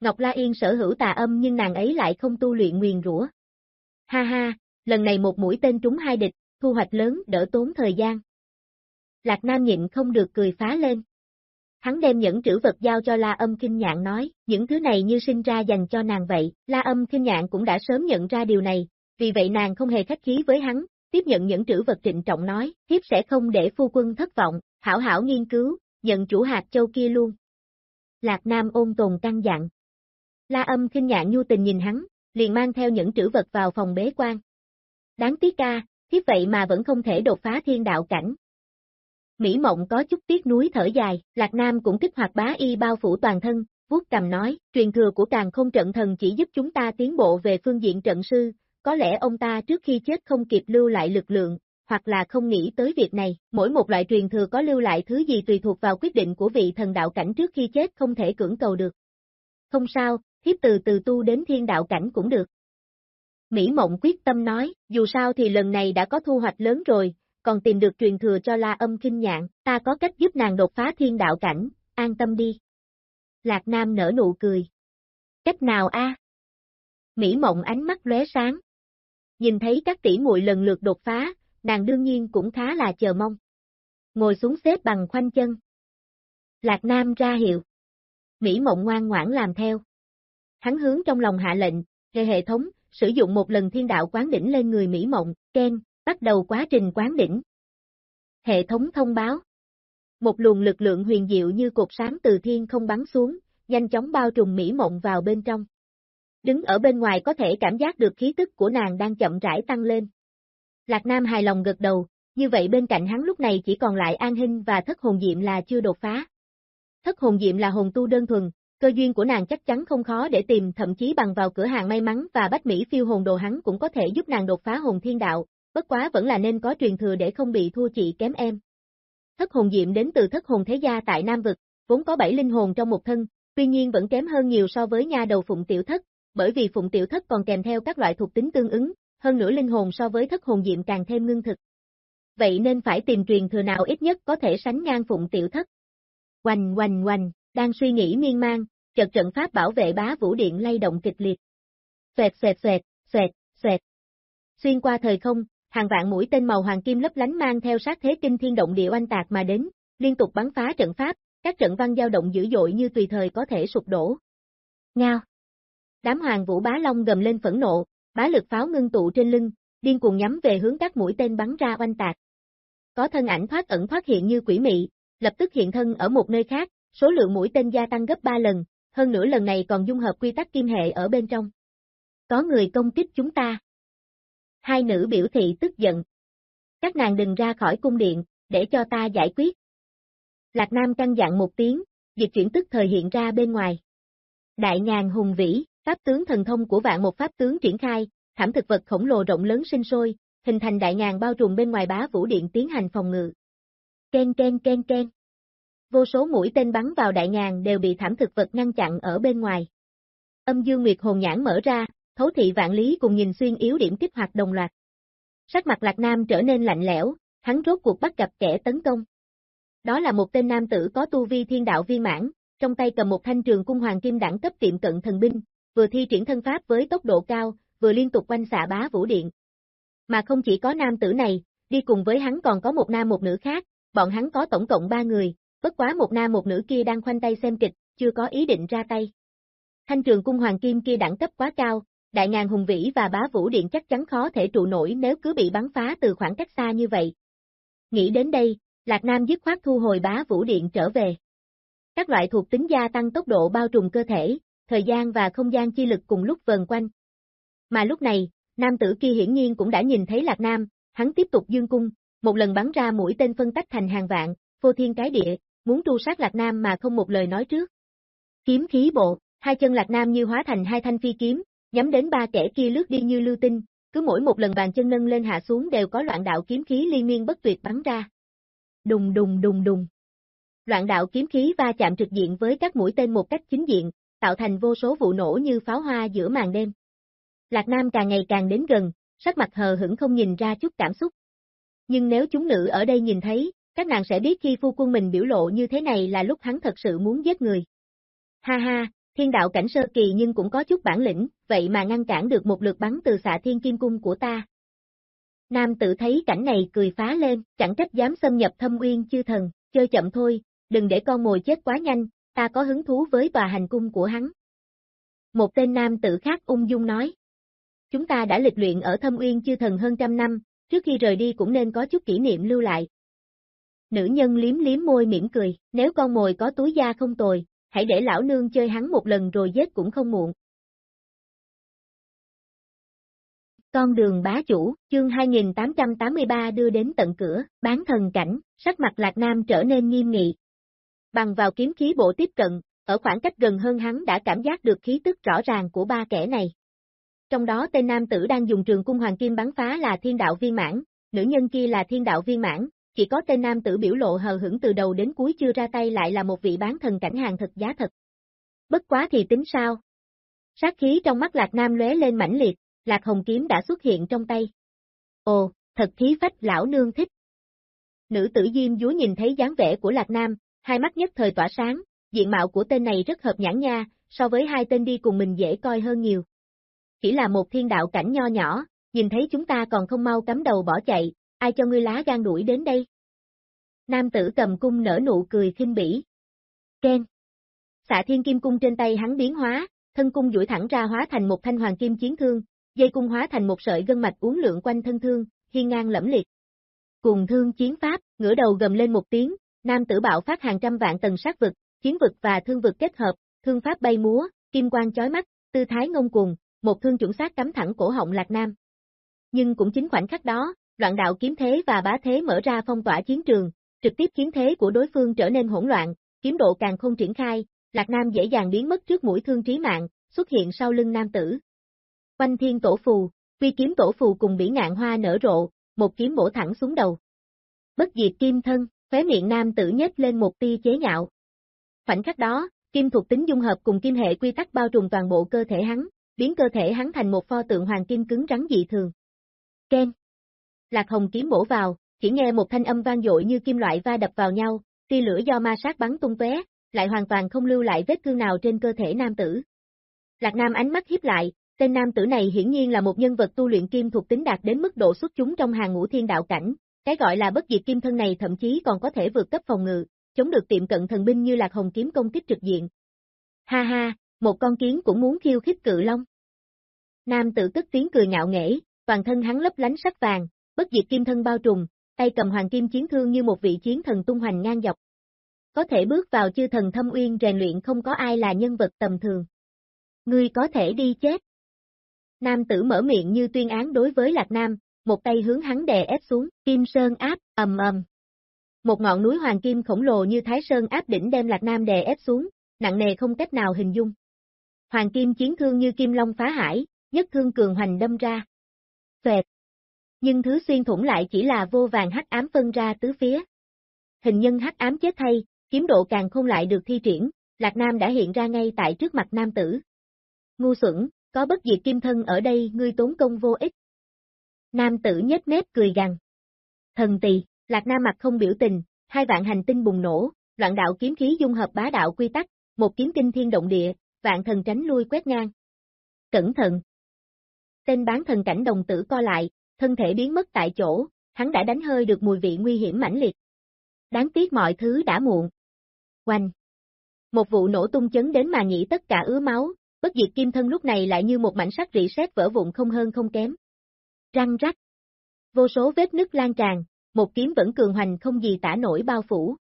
[SPEAKER 1] Ngọc La Yên sở hữu tà âm nhưng nàng ấy lại không tu luyện nguyền rủa. Ha ha, lần này một mũi tên trúng hai địch, thu hoạch lớn đỡ tốn thời gian. Lạc Nam nhịn không được cười phá lên. Hắn đem những trữ vật giao cho La Âm Kinh Nhạn nói, những thứ này như sinh ra dành cho nàng vậy, La Âm Kinh Nhạn cũng đã sớm nhận ra điều này, vì vậy nàng không hề khách khí với hắn, tiếp nhận những trữ vật trịnh trọng nói, thiếp sẽ không để phu quân thất vọng, hảo hảo nghiên cứu, nhận chủ hạt châu kia luôn. Lạc Nam ôn tồn căng dặn. La âm kinh nhạn nhu tình nhìn hắn, liền mang theo những trữ vật vào phòng bế quan. Đáng tiếc ca, thiếp vậy mà vẫn không thể đột phá thiên đạo cảnh. Mỹ mộng có chút tiếc núi thở dài, Lạc Nam cũng kích hoạt bá y bao phủ toàn thân, vuốt cầm nói, truyền thừa của càng không trận thần chỉ giúp chúng ta tiến bộ về phương diện trận sư, có lẽ ông ta trước khi chết không kịp lưu lại lực lượng, hoặc là không nghĩ tới việc này, mỗi một loại truyền thừa có lưu lại thứ gì tùy thuộc vào quyết định của vị thần đạo cảnh trước khi chết không thể cưỡng cầu được. Không sao, thiếp từ từ tu đến thiên đạo cảnh cũng được. Mỹ Mộng quyết tâm nói, dù sao thì lần này đã có thu hoạch lớn rồi, còn tìm được truyền thừa cho la âm kinh nhạn, ta có cách giúp nàng đột phá thiên đạo cảnh, an tâm đi. Lạc Nam nở nụ cười. Cách nào a? Mỹ Mộng ánh mắt lóe sáng. Nhìn thấy các tỷ muội lần lượt đột phá, nàng đương nhiên cũng khá là chờ mong. Ngồi xuống xếp bằng khoanh chân. Lạc Nam ra hiệu. Mỹ Mộng ngoan ngoãn làm theo. Hắn hướng trong lòng hạ lệnh, hệ hệ thống, sử dụng một lần thiên đạo quán đỉnh lên người Mỹ Mộng, khen bắt đầu quá trình quán đỉnh. Hệ thống thông báo. Một luồng lực lượng huyền diệu như cột sáng từ thiên không bắn xuống, nhanh chóng bao trùm Mỹ Mộng vào bên trong. Đứng ở bên ngoài có thể cảm giác được khí tức của nàng đang chậm rãi tăng lên. Lạc Nam hài lòng gật đầu, như vậy bên cạnh hắn lúc này chỉ còn lại An Hinh và Thất Hồn Diệm là chưa đột phá. Thất Hồn Diệm là hồn tu đơn thuần, cơ duyên của nàng chắc chắn không khó để tìm thậm chí bằng vào cửa hàng may mắn và bách Mỹ phiêu hồn đồ hắn cũng có thể giúp nàng đột phá hồn thiên đạo, bất quá vẫn là nên có truyền thừa để không bị thua chị kém em. Thất hồn diệm đến từ thất hồn thế gia tại Nam Vực, vốn có bảy linh hồn trong một thân, tuy nhiên vẫn kém hơn nhiều so với nha đầu phụng tiểu thất, bởi vì phụng tiểu thất còn kèm theo các loại thuộc tính tương ứng, hơn nữa linh hồn so với thất hồn diệm càng thêm ngưng thực. Vậy nên phải tìm truyền thừa nào ít nhất có thể sánh ngang phụng tiểu thất. Oanh oanh oanh, đang suy nghĩ miên man, chợt trận pháp bảo vệ bá vũ điện lay động kịch liệt. Xoẹt xoẹt xoẹt, xoẹt, xoẹt. Xuyên qua thời không, hàng vạn mũi tên màu hoàng kim lấp lánh mang theo sát thế kinh thiên động địa oanh tạc mà đến, liên tục bắn phá trận pháp, các trận văn dao động dữ dội như tùy thời có thể sụp đổ. Ngao. Đám hoàng vũ bá long gầm lên phẫn nộ, bá lực pháo ngưng tụ trên lưng, điên cuồng nhắm về hướng các mũi tên bắn ra oanh tạc. Có thân ảnh thoát ẩn thoát hiện như quỷ mị, lập tức hiện thân ở một nơi khác, số lượng mũi tên gia tăng gấp 3 lần, hơn nữa lần này còn dung hợp quy tắc kim hệ ở bên trong. Có người công kích chúng ta. Hai nữ biểu thị tức giận. Các nàng đừng ra khỏi cung điện, để cho ta giải quyết. Lạc Nam căng dặn một tiếng, dịch chuyển tức thời hiện ra bên ngoài. Đại ngàn hùng vĩ, pháp tướng thần thông của vạn một pháp tướng triển khai, thảm thực vật khổng lồ rộng lớn sinh sôi, hình thành đại ngàn bao trùm bên ngoài bá vũ điện tiến hành phòng ngự. Ken ken ken ken. Vô số mũi tên bắn vào đại ngàn đều bị thảm thực vật ngăn chặn ở bên ngoài. Âm dương nguyệt hồn nhãn mở ra, thấu thị vạn lý cùng nhìn xuyên yếu điểm kích hoạt đồng loạt. Sắc mặt Lạc Nam trở nên lạnh lẽo, hắn rốt cuộc bắt gặp kẻ tấn công. Đó là một tên nam tử có tu vi thiên đạo viên mãn, trong tay cầm một thanh trường cung hoàng kim đẳng cấp tiệm cận thần binh, vừa thi triển thân pháp với tốc độ cao, vừa liên tục quanh xạ bá vũ điện. Mà không chỉ có nam tử này, đi cùng với hắn còn có một nam một nữ khác, bọn hắn có tổng cộng ba người, bất quá một nam một nữ kia đang khoanh tay xem kịch, chưa có ý định ra tay. Thanh trường cung hoàng kim kia đẳng cấp quá cao, đại ngàn hùng vĩ và bá vũ điện chắc chắn khó thể trụ nổi nếu cứ bị bắn phá từ khoảng cách xa như vậy. Nghĩ đến đây, Lạc Nam dứt khoát thu hồi bá vũ điện trở về. Các loại thuộc tính gia tăng tốc độ bao trùm cơ thể, thời gian và không gian chi lực cùng lúc vần quanh. Mà lúc này, nam tử kia hiển nhiên cũng đã nhìn thấy Lạc Nam, hắn tiếp tục dương cung, một lần bắn ra mũi tên phân tách thành hàng vạn, vô thiên cái địa, muốn tru sát Lạc Nam mà không một lời nói trước. Kiếm khí bộ, hai chân Lạc Nam như hóa thành hai thanh phi kiếm, nhắm đến ba kẻ kia lướt đi như lưu tinh, cứ mỗi một lần bàn chân nâng lên hạ xuống đều có loạn đạo kiếm khí liên miên bất tuyệt bắn ra. Đùng đùng đùng đùng. Loạn đạo kiếm khí va chạm trực diện với các mũi tên một cách chính diện, tạo thành vô số vụ nổ như pháo hoa giữa màn đêm. Lạc Nam càng ngày càng đến gần, sắc mặt hờ hững không nhìn ra chút cảm xúc. Nhưng nếu chúng nữ ở đây nhìn thấy, các nàng sẽ biết khi phu quân mình biểu lộ như thế này là lúc hắn thật sự muốn giết người. Ha ha, thiên đạo cảnh sơ kỳ nhưng cũng có chút bản lĩnh, vậy mà ngăn cản được một lượt bắn từ xạ thiên kim cung của ta. Nam tự thấy cảnh này cười phá lên, chẳng trách dám xâm nhập thâm uyên chư thần, chơi chậm thôi, đừng để con mồi chết quá nhanh, ta có hứng thú với tòa hành cung của hắn. Một tên nam tự khác ung dung nói. Chúng ta đã lịch luyện ở thâm uyên chư thần hơn trăm năm, trước khi rời đi cũng nên có chút kỷ niệm lưu lại. Nữ nhân liếm liếm môi mỉm cười, nếu con mồi có túi da không tồi, hãy để lão nương chơi hắn một lần rồi giết cũng không muộn. Con đường bá chủ, chương 2883 đưa đến tận cửa, bán thần cảnh, sắc mặt Lạc Nam trở nên nghiêm nghị. Bằng vào kiếm khí bộ tiếp cận, ở khoảng cách gần hơn hắn đã cảm giác được khí tức rõ ràng của ba kẻ này. Trong đó tên nam tử đang dùng trường cung hoàng kim bắn phá là thiên đạo viên mãn, nữ nhân kia là thiên đạo viên mãn, chỉ có tên nam tử biểu lộ hờ hững từ đầu đến cuối chưa ra tay lại là một vị bán thần cảnh hàng thật giá thật. Bất quá thì tính sao? Sát khí trong mắt Lạc Nam lóe lên mãnh liệt, Lạc Hồng Kiếm đã xuất hiện trong tay. Ồ, thật khí phách lão nương thích. Nữ tử Diêm Dúa nhìn thấy dáng vẻ của Lạc Nam, hai mắt nhất thời tỏa sáng, diện mạo của tên này rất hợp nhãn nha, so với hai tên đi cùng mình dễ coi hơn nhiều. Chỉ là một thiên đạo cảnh nho nhỏ, nhìn thấy chúng ta còn không mau cắm đầu bỏ chạy, ai cho ngươi lá gan đuổi đến đây? Nam tử cầm cung nở nụ cười khinh bỉ. Ken. Xạ thiên kim cung trên tay hắn biến hóa, thân cung duỗi thẳng ra hóa thành một thanh hoàng kim chiến thương, dây cung hóa thành một sợi gân mạch uốn lượn quanh thân thương, hiên ngang lẫm liệt. Cùng thương chiến pháp, ngửa đầu gầm lên một tiếng, nam tử bạo phát hàng trăm vạn tầng sát vực, chiến vực và thương vực kết hợp, thương pháp bay múa, kim quang chói mắt, tư thái ngông cuồng, một thương chuẩn xác cắm thẳng cổ họng Lạc Nam. Nhưng cũng chính khoảnh khắc đó, loạn đạo kiếm thế và bá thế mở ra phong tỏa chiến trường, trực tiếp chiến thế của đối phương trở nên hỗn loạn, kiếm độ càng không triển khai, Lạc Nam dễ dàng biến mất trước mũi thương trí mạng, xuất hiện sau lưng nam tử. Quanh thiên tổ phù, quy kiếm tổ phù cùng bỉ ngạn hoa nở rộ, một kiếm bổ thẳng xuống đầu. Bất diệt kim thân, khóe miệng nam tử nhếch lên một tia chế nhạo. Khoảnh khắc đó, kim thuộc tính dung hợp cùng kim hệ quy tắc bao trùm toàn bộ cơ thể hắn, biến cơ thể hắn thành một pho tượng hoàng kim cứng rắn dị thường. Ken. Lạc hồng kiếm bổ vào, chỉ nghe một thanh âm vang dội như kim loại va đập vào nhau, tia lửa do ma sát bắn tung tóe, lại hoàn toàn không lưu lại vết thương nào trên cơ thể nam tử. Lạc Nam ánh mắt hiếp lại, tên nam tử này hiển nhiên là một nhân vật tu luyện kim thuộc tính đạt đến mức độ xuất chúng trong hàng ngũ thiên đạo cảnh, cái gọi là bất diệt kim thân này thậm chí còn có thể vượt cấp phòng ngự, chống được tiệm cận thần binh như Lạc Hồng kiếm công kích trực diện. Ha ha, một con kiến cũng muốn khiêu khích cự long. Nam tử tức tiếng cười ngạo nghễ, toàn thân hắn lấp lánh sắc vàng, bất diệt kim thân bao trùm, tay cầm hoàng kim chiến thương như một vị chiến thần tung hoành ngang dọc. Có thể bước vào chư thần thâm uyên rèn luyện không có ai là nhân vật tầm thường. Ngươi có thể đi chết. Nam tử mở miệng như tuyên án đối với Lạc Nam, một tay hướng hắn đè ép xuống, kim sơn áp, ầm ầm. Một ngọn núi hoàng kim khổng lồ như Thái Sơn áp đỉnh đem Lạc Nam đè ép xuống, nặng nề không cách nào hình dung. Hoàng kim chiến thương như kim long phá hải, nhất thương cường hoành đâm ra. Phệt. Nhưng thứ xuyên thủng lại chỉ là vô vàng hắc ám phân ra tứ phía. Hình nhân hắc ám chết thay, kiếm độ càng không lại được thi triển, Lạc Nam đã hiện ra ngay tại trước mặt nam tử. Ngu xuẩn, có bất diệt kim thân ở đây ngươi tốn công vô ích. Nam tử nhếch mép cười gằn. Thần tỳ, Lạc Nam mặt không biểu tình, hai vạn hành tinh bùng nổ, loạn đạo kiếm khí dung hợp bá đạo quy tắc, một kiếm kinh thiên động địa, vạn thần tránh lui quét ngang. Cẩn thận. Tên bán thần cảnh đồng tử co lại, thân thể biến mất tại chỗ, hắn đã đánh hơi được mùi vị nguy hiểm mãnh liệt. Đáng tiếc mọi thứ đã muộn. Oanh. Một vụ nổ tung chấn đến mà nhĩ tất cả ứa máu, bất diệt kim thân lúc này lại như một mảnh sắt rỉ sét vỡ vụn không hơn không kém. Răng rắc. Vô số vết nứt lan tràn, một kiếm vẫn cường hoành không gì tả nổi bao phủ.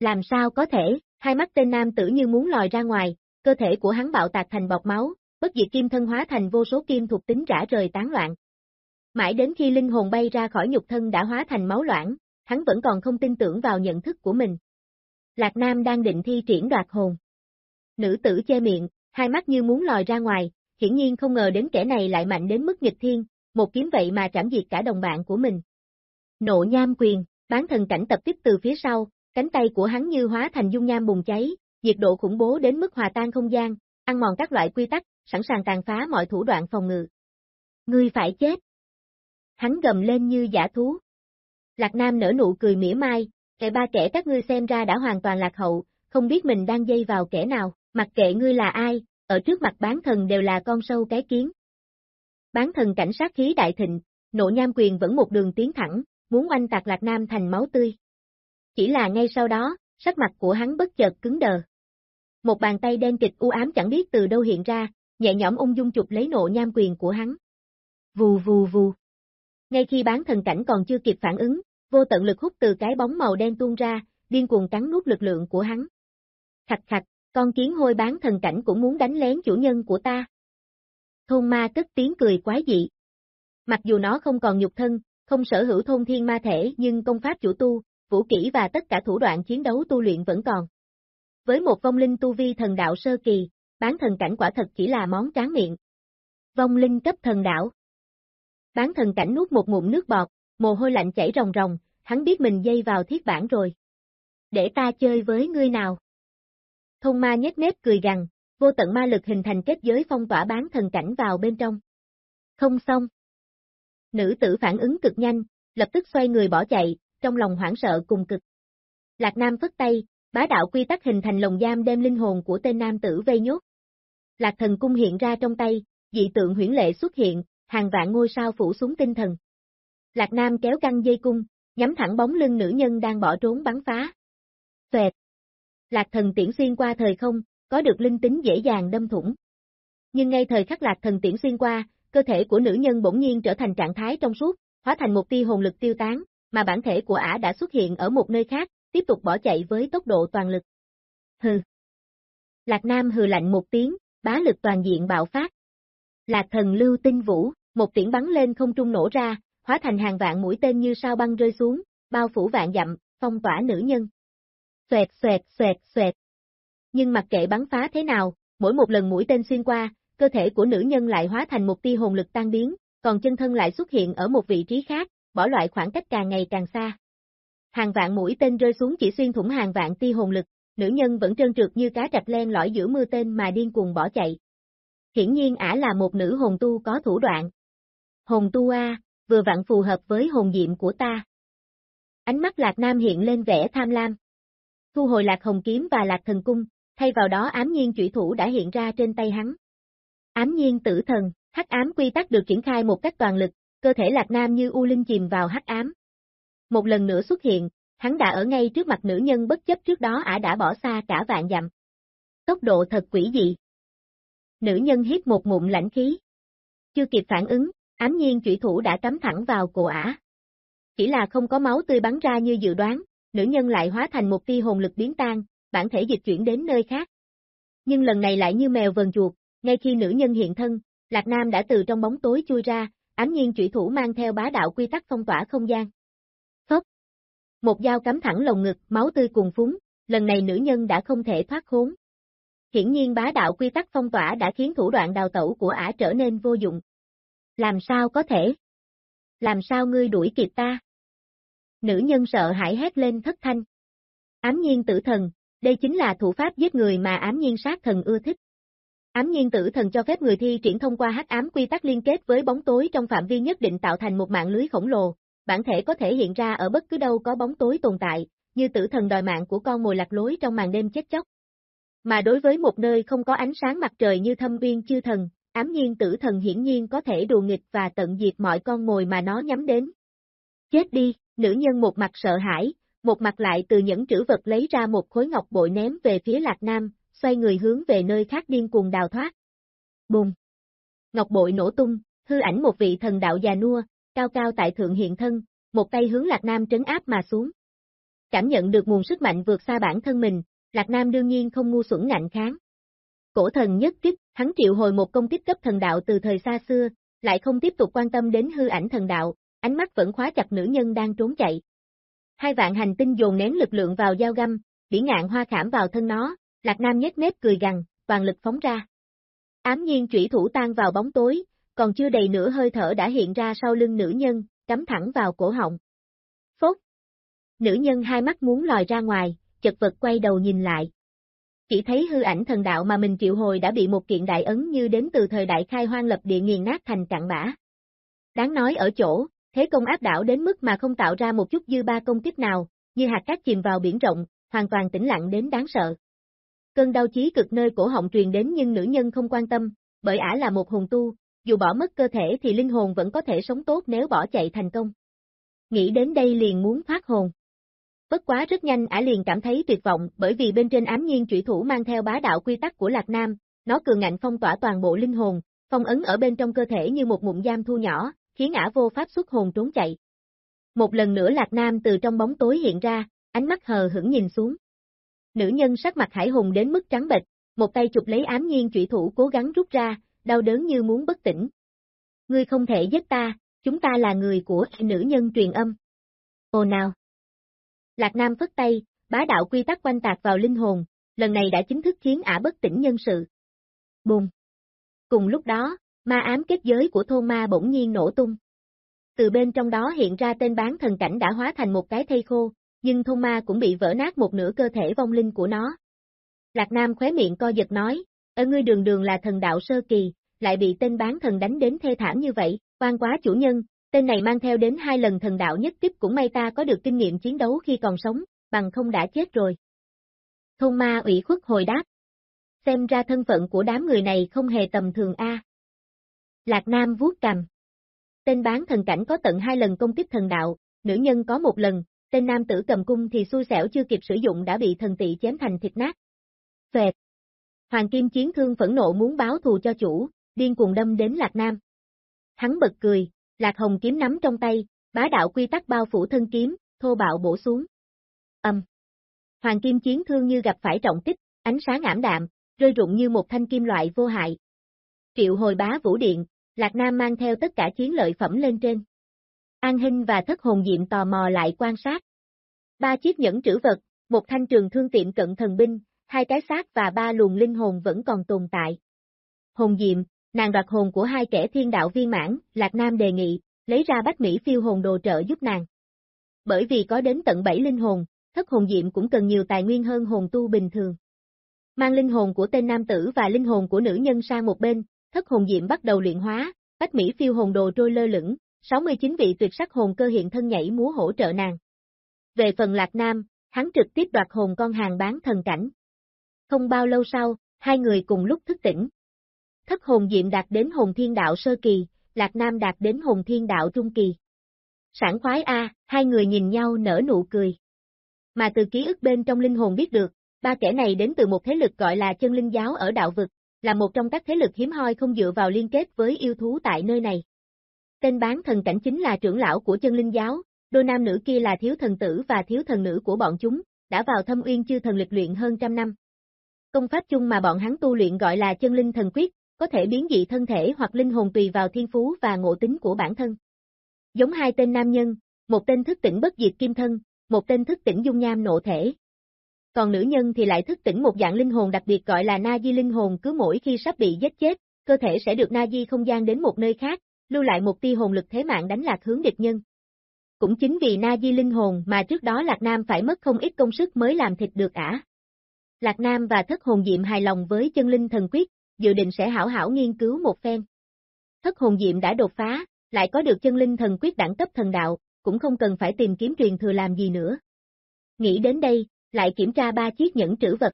[SPEAKER 1] Làm sao có thể, hai mắt tên nam tử như muốn lòi ra ngoài, cơ thể của hắn bạo tạc thành bọt máu, bất diệt kim thân hóa thành vô số kim thuộc tính rã rời tán loạn. Mãi đến khi linh hồn bay ra khỏi nhục thân đã hóa thành máu loãng, hắn vẫn còn không tin tưởng vào nhận thức của mình. Lạc Nam đang định thi triển đoạt hồn. Nữ tử che miệng, hai mắt như muốn lòi ra ngoài, hiển nhiên không ngờ đến kẻ này lại mạnh đến mức nghịch thiên, một kiếm vậy mà trảm diệt cả đồng bạn của mình. Nộ nham quyền, bán thần cảnh tập tiếp từ phía sau, cánh tay của hắn như hóa thành dung nham bùng cháy, nhiệt độ khủng bố đến mức hòa tan không gian, ăn mòn các loại quy tắc, sẵn sàng tàn phá mọi thủ đoạn phòng ngự. Ngươi phải chết. Hắn gầm lên như giả thú. Lạc Nam nở nụ cười mỉa mai, kẻ ba kẻ các ngươi xem ra đã hoàn toàn lạc hậu, không biết mình đang dây vào kẻ nào, mặc kệ ngươi là ai, ở trước mặt bán thần đều là con sâu cái kiến. Bán thần cảnh sát khí đại thịnh, nộ nham quyền vẫn một đường tiến thẳng, muốn oanh tạc Lạc Nam thành máu tươi. Chỉ là ngay sau đó, sắc mặt của hắn bất chợt cứng đờ. Một bàn tay đen kịch u ám chẳng biết từ đâu hiện ra, nhẹ nhõm ung dung chụp lấy nộ nham quyền của hắn. Vù vù vù. Ngay khi bán thần cảnh còn chưa kịp phản ứng, vô tận lực hút từ cái bóng màu đen tuôn ra, điên cuồng cắn nuốt lực lượng của hắn. Khạch khạch, con kiến hôi bán thần cảnh cũng muốn đánh lén chủ nhân của ta. Thôn ma cất tiếng cười quái dị. Mặc dù nó không còn nhục thân, không sở hữu thôn thiên ma thể nhưng công pháp chủ tu, vũ kỹ và tất cả thủ đoạn chiến đấu tu luyện vẫn còn. Với một vong linh tu vi thần đạo sơ kỳ, bán thần cảnh quả thật chỉ là món tráng miệng. Vong linh cấp thần đạo. Bán thần cảnh nuốt một ngụm nước bọt, mồ hôi lạnh chảy ròng ròng, hắn biết mình dây vào thiết bản rồi. Để ta chơi với ngươi nào. Thông ma nhét nếp cười gằn, vô tận ma lực hình thành kết giới phong tỏa bán thần cảnh vào bên trong. Không xong. Nữ tử phản ứng cực nhanh, lập tức xoay người bỏ chạy, trong lòng hoảng sợ cùng cực. Lạc Nam phất tay, bá đạo quy tắc hình thành lồng giam đem linh hồn của tên nam tử vây nhốt. Lạc thần cung hiện ra trong tay, dị tượng huyển lệ xuất hiện, hàng vạn ngôi sao phủ xuống tinh thần. Lạc Nam kéo căng dây cung, nhắm thẳng bóng lưng nữ nhân đang bỏ trốn bắn phá. Xoẹt. Lạc thần tiễn xuyên qua thời không, có được linh tính dễ dàng đâm thủng. Nhưng ngay thời khắc lạc thần tiễn xuyên qua, cơ thể của nữ nhân bỗng nhiên trở thành trạng thái trong suốt, hóa thành một tia hồn lực tiêu tán, mà bản thể của ả đã xuất hiện ở một nơi khác, tiếp tục bỏ chạy với tốc độ toàn lực. Hừ. Lạc Nam hừ lạnh một tiếng, bá lực toàn diện bạo phát. Lạc thần lưu tinh vũ, một tiễn bắn lên không trung nổ ra, hóa thành hàng vạn mũi tên như sao băng rơi xuống, bao phủ vạn dặm, phong tỏa nữ nhân. Xoẹt xoẹt xoẹt xoẹt. Nhưng mặc kệ bắn phá thế nào, mỗi một lần mũi tên xuyên qua, cơ thể của nữ nhân lại hóa thành một tia hồn lực tan biến, còn chân thân lại xuất hiện ở một vị trí khác, bỏ loại khoảng cách càng ngày càng xa. Hàng vạn mũi tên rơi xuống chỉ xuyên thủng hàng vạn tia hồn lực, nữ nhân vẫn trơn trượt như cá trạch len lỏi giữa mưa tên mà điên cuồng bỏ chạy. Hiển nhiên ả là một nữ hồn tu có thủ đoạn. Hồn tu A, vừa vặn phù hợp với hồn diệm của ta. Ánh mắt Lạc Nam hiện lên vẻ tham lam. Thu hồi Lạc Hồng Kiếm và Lạc Thần Cung, thay vào đó ám nhiên chủy thủ đã hiện ra trên tay hắn. Ám nhiên tử thần, hắc ám quy tắc được triển khai một cách toàn lực, cơ thể Lạc Nam như u linh chìm vào hắc ám. Một lần nữa xuất hiện, hắn đã ở ngay trước mặt nữ nhân bất chấp trước đó ả đã bỏ xa cả vạn dặm. Tốc độ thật quỷ dị. Nữ nhân hít một ngụm lãnh khí. Chưa kịp phản ứng, ám nhiên chủy thủ đã cắm thẳng vào cổ ả. Chỉ là không có máu tươi bắn ra như dự đoán, nữ nhân lại hóa thành một tia hồn lực biến tan, bản thể dịch chuyển đến nơi khác. Nhưng lần này lại như mèo vờn chuột, ngay khi nữ nhân hiện thân, Lạc Nam đã từ trong bóng tối chui ra, ám nhiên chủy thủ mang theo bá đạo quy tắc phong tỏa không gian. Phốc! Một dao cắm thẳng lồng ngực, máu tươi cùng phúng, lần này nữ nhân đã không thể thoát khốn. Hiển nhiên bá đạo quy tắc phong tỏa đã khiến thủ đoạn đào tẩu của ả trở nên vô dụng. Làm sao có thể? Làm sao ngươi đuổi kịp ta? Nữ nhân sợ hãi hét lên thất thanh. Ám nhiên tử thần, đây chính là thủ pháp giết người mà ám nhiên sát thần ưa thích. Ám nhiên tử thần cho phép người thi triển thông qua hắc ám quy tắc liên kết với bóng tối trong phạm vi nhất định tạo thành một mạng lưới khổng lồ, bản thể có thể hiện ra ở bất cứ đâu có bóng tối tồn tại, như tử thần đòi mạng của con mồi lạc lối trong màn đêm chết chóc. Mà đối với một nơi không có ánh sáng mặt trời như thâm uyên chư thần, ám nhiên tử thần hiển nhiên có thể đùa nghịch và tận diệt mọi con mồi mà nó nhắm đến. Chết đi, nữ nhân một mặt sợ hãi, một mặt lại từ những trữ vật lấy ra một khối ngọc bội ném về phía Lạc Nam, xoay người hướng về nơi khác điên cuồng đào thoát. Bùng! Ngọc bội nổ tung, hư ảnh một vị thần đạo già nua, cao cao tại thượng hiện thân, một tay hướng Lạc Nam trấn áp mà xuống. Cảm nhận được nguồn sức mạnh vượt xa bản thân mình, Lạc Nam đương nhiên không ngu xuẩn ngạnh kháng. Cổ thần nhất kích, hắn triệu hồi một công kích cấp thần đạo từ thời xa xưa, lại không tiếp tục quan tâm đến hư ảnh thần đạo, ánh mắt vẫn khóa chặt nữ nhân đang trốn chạy. Hai vạn hành tinh dồn nén lực lượng vào dao găm, bỉ ngạn hoa khảm vào thân nó, Lạc Nam nhếch mép cười gằn, toàn lực phóng ra. Ám nhiên trủy thủ tan vào bóng tối, còn chưa đầy nửa hơi thở đã hiện ra sau lưng nữ nhân, cắm thẳng vào cổ họng. Phốt! Nữ nhân hai mắt muốn lòi ra ngoài, chật vật quay đầu nhìn lại. Chỉ thấy hư ảnh thần đạo mà mình triệu hồi đã bị một kiện đại ấn như đến từ thời đại khai hoang lập địa nghiền nát thành cạn bã. Đáng nói ở chỗ, thế công áp đảo đến mức mà không tạo ra một chút dư ba công kích nào, như hạt cát chìm vào biển rộng, hoàn toàn tĩnh lặng đến đáng sợ. Cơn đau chí cực nơi cổ họng truyền đến nhưng nữ nhân không quan tâm, bởi ả là một hồn tu, dù bỏ mất cơ thể thì linh hồn vẫn có thể sống tốt nếu bỏ chạy thành công. Nghĩ đến đây liền muốn thoát hồn. Bất quá rất nhanh ả liền cảm thấy tuyệt vọng bởi vì bên trên ám nhiên trụy thủ mang theo bá đạo quy tắc của Lạc Nam, nó cường ngạnh phong tỏa toàn bộ linh hồn, phong ấn ở bên trong cơ thể như một mụn giam thu nhỏ, khiến ả vô pháp xuất hồn trốn chạy. Một lần nữa Lạc Nam từ trong bóng tối hiện ra, ánh mắt hờ hững nhìn xuống. Nữ nhân sắc mặt hải hùng đến mức trắng bệch, một tay chụp lấy ám nhiên trụy thủ cố gắng rút ra, đau đớn như muốn bất tỉnh. Ngươi không thể giết ta, chúng ta là người của nữ nhân truyền âm. Ồ nào! Lạc Nam phất tay, bá đạo quy tắc quanh tạc vào linh hồn, lần này đã chính thức khiến ả bất tỉnh nhân sự. Bùng! Cùng lúc đó, ma ám kết giới của thôn ma bỗng nhiên nổ tung. Từ bên trong đó hiện ra tên bán thần cảnh đã hóa thành một cái thây khô, nhưng thôn ma cũng bị vỡ nát một nửa cơ thể vong linh của nó. Lạc Nam khóe miệng co giật nói, ở ngươi đường đường là thần đạo sơ kỳ, lại bị tên bán thần đánh đến thê thảm như vậy, quan quá chủ nhân, tên này mang theo đến hai lần thần đạo nhất tiếp cũng may ta có được kinh nghiệm chiến đấu khi còn sống, bằng không đã chết rồi. Thôn ma ủy khuất hồi đáp. Xem ra thân phận của đám người này không hề tầm thường a. Lạc Nam vuốt cầm. Tên bán thần cảnh có tận hai lần công kích thần đạo, nữ nhân có một lần, tên nam tử cầm cung thì xui xẻo chưa kịp sử dụng đã bị thần tị chém thành thịt nát. Phệt. Hoàng Kim Chiến Thương phẫn nộ muốn báo thù cho chủ, điên cuồng đâm đến Lạc Nam. Hắn bật cười, Lạc Hồng kiếm nắm trong tay, bá đạo quy tắc bao phủ thân kiếm, thô bạo bổ xuống. Âm. Hoàng Kim Chiến Thương như gặp phải trọng kích, ánh sáng ảm đạm, rơi rụng như một thanh kim loại vô hại. Triệu hồi bá vũ điện, Lạc Nam mang theo tất cả chiến lợi phẩm lên trên. An Hinh và thất hồn diệm tò mò lại quan sát. Ba chiếc nhẫn trữ vật, một thanh trường thương tiệm cận thần binh, hai cái xác và ba luồng linh hồn vẫn còn tồn tại. Hồn diệm, nàng đoạt hồn của hai kẻ thiên đạo viên mãn, Lạc Nam đề nghị, lấy ra bách Mỹ phiêu hồn đồ trợ giúp nàng. Bởi vì có đến tận 7 linh hồn, thất hồn diệm cũng cần nhiều tài nguyên hơn hồn tu bình thường. Mang linh hồn của tên nam tử và linh hồn của nữ nhân sang một bên, thất hồn diệm bắt đầu luyện hóa, bách Mỹ phiêu hồn đồ trôi lơ lửng, 69 vị tuyệt sắc hồn cơ hiện thân nhảy múa hỗ trợ nàng. Về phần Lạc Nam, hắn trực tiếp đoạt hồn con hàng bán thần cảnh. Không bao lâu sau, hai người cùng lúc thức tỉnh. Thất hồn diệm đạt đến hồn thiên đạo sơ kỳ, Lạc Nam đạt đến hồn thiên đạo trung kỳ. Sản khoái A, hai người nhìn nhau nở nụ cười. Mà từ ký ức bên trong linh hồn biết được, ba kẻ này đến từ một thế lực gọi là chân linh giáo ở đạo vực, là một trong các thế lực hiếm hoi không dựa vào liên kết với yêu thú tại nơi này. Tên bán thần cảnh chính là trưởng lão của chân linh giáo, đôi nam nữ kia là thiếu thần tử và thiếu thần nữ của bọn chúng, đã vào thâm uyên chư thần lịch luyện hơn trăm năm. Công pháp chung mà bọn hắn tu luyện gọi là chân linh thần quyết, có thể biến dị thân thể hoặc linh hồn tùy vào thiên phú và ngộ tính của bản thân. Giống hai tên nam nhân, một tên thức tỉnh bất diệt kim thân, một tên thức tỉnh dung nham nộ thể. Còn nữ nhân thì lại thức tỉnh một dạng linh hồn đặc biệt gọi là na di linh hồn cứ mỗi khi sắp bị giết chết, cơ thể sẽ được na di không gian đến một nơi khác, lưu lại một tia hồn lực thế mạng đánh lạc hướng địch nhân. Cũng chính vì na di linh hồn mà trước đó Lạc Nam phải mất không ít công sức mới làm thịt được ả. Lạc Nam và thất hồn diệm hài lòng với chân linh thần quyết, dự định sẽ hảo hảo nghiên cứu một phen. Thất hồn diệm đã đột phá, lại có được chân linh thần quyết đẳng cấp thần đạo, cũng không cần phải tìm kiếm truyền thừa làm gì nữa. Nghĩ đến đây, lại kiểm tra ba chiếc nhẫn trữ vật.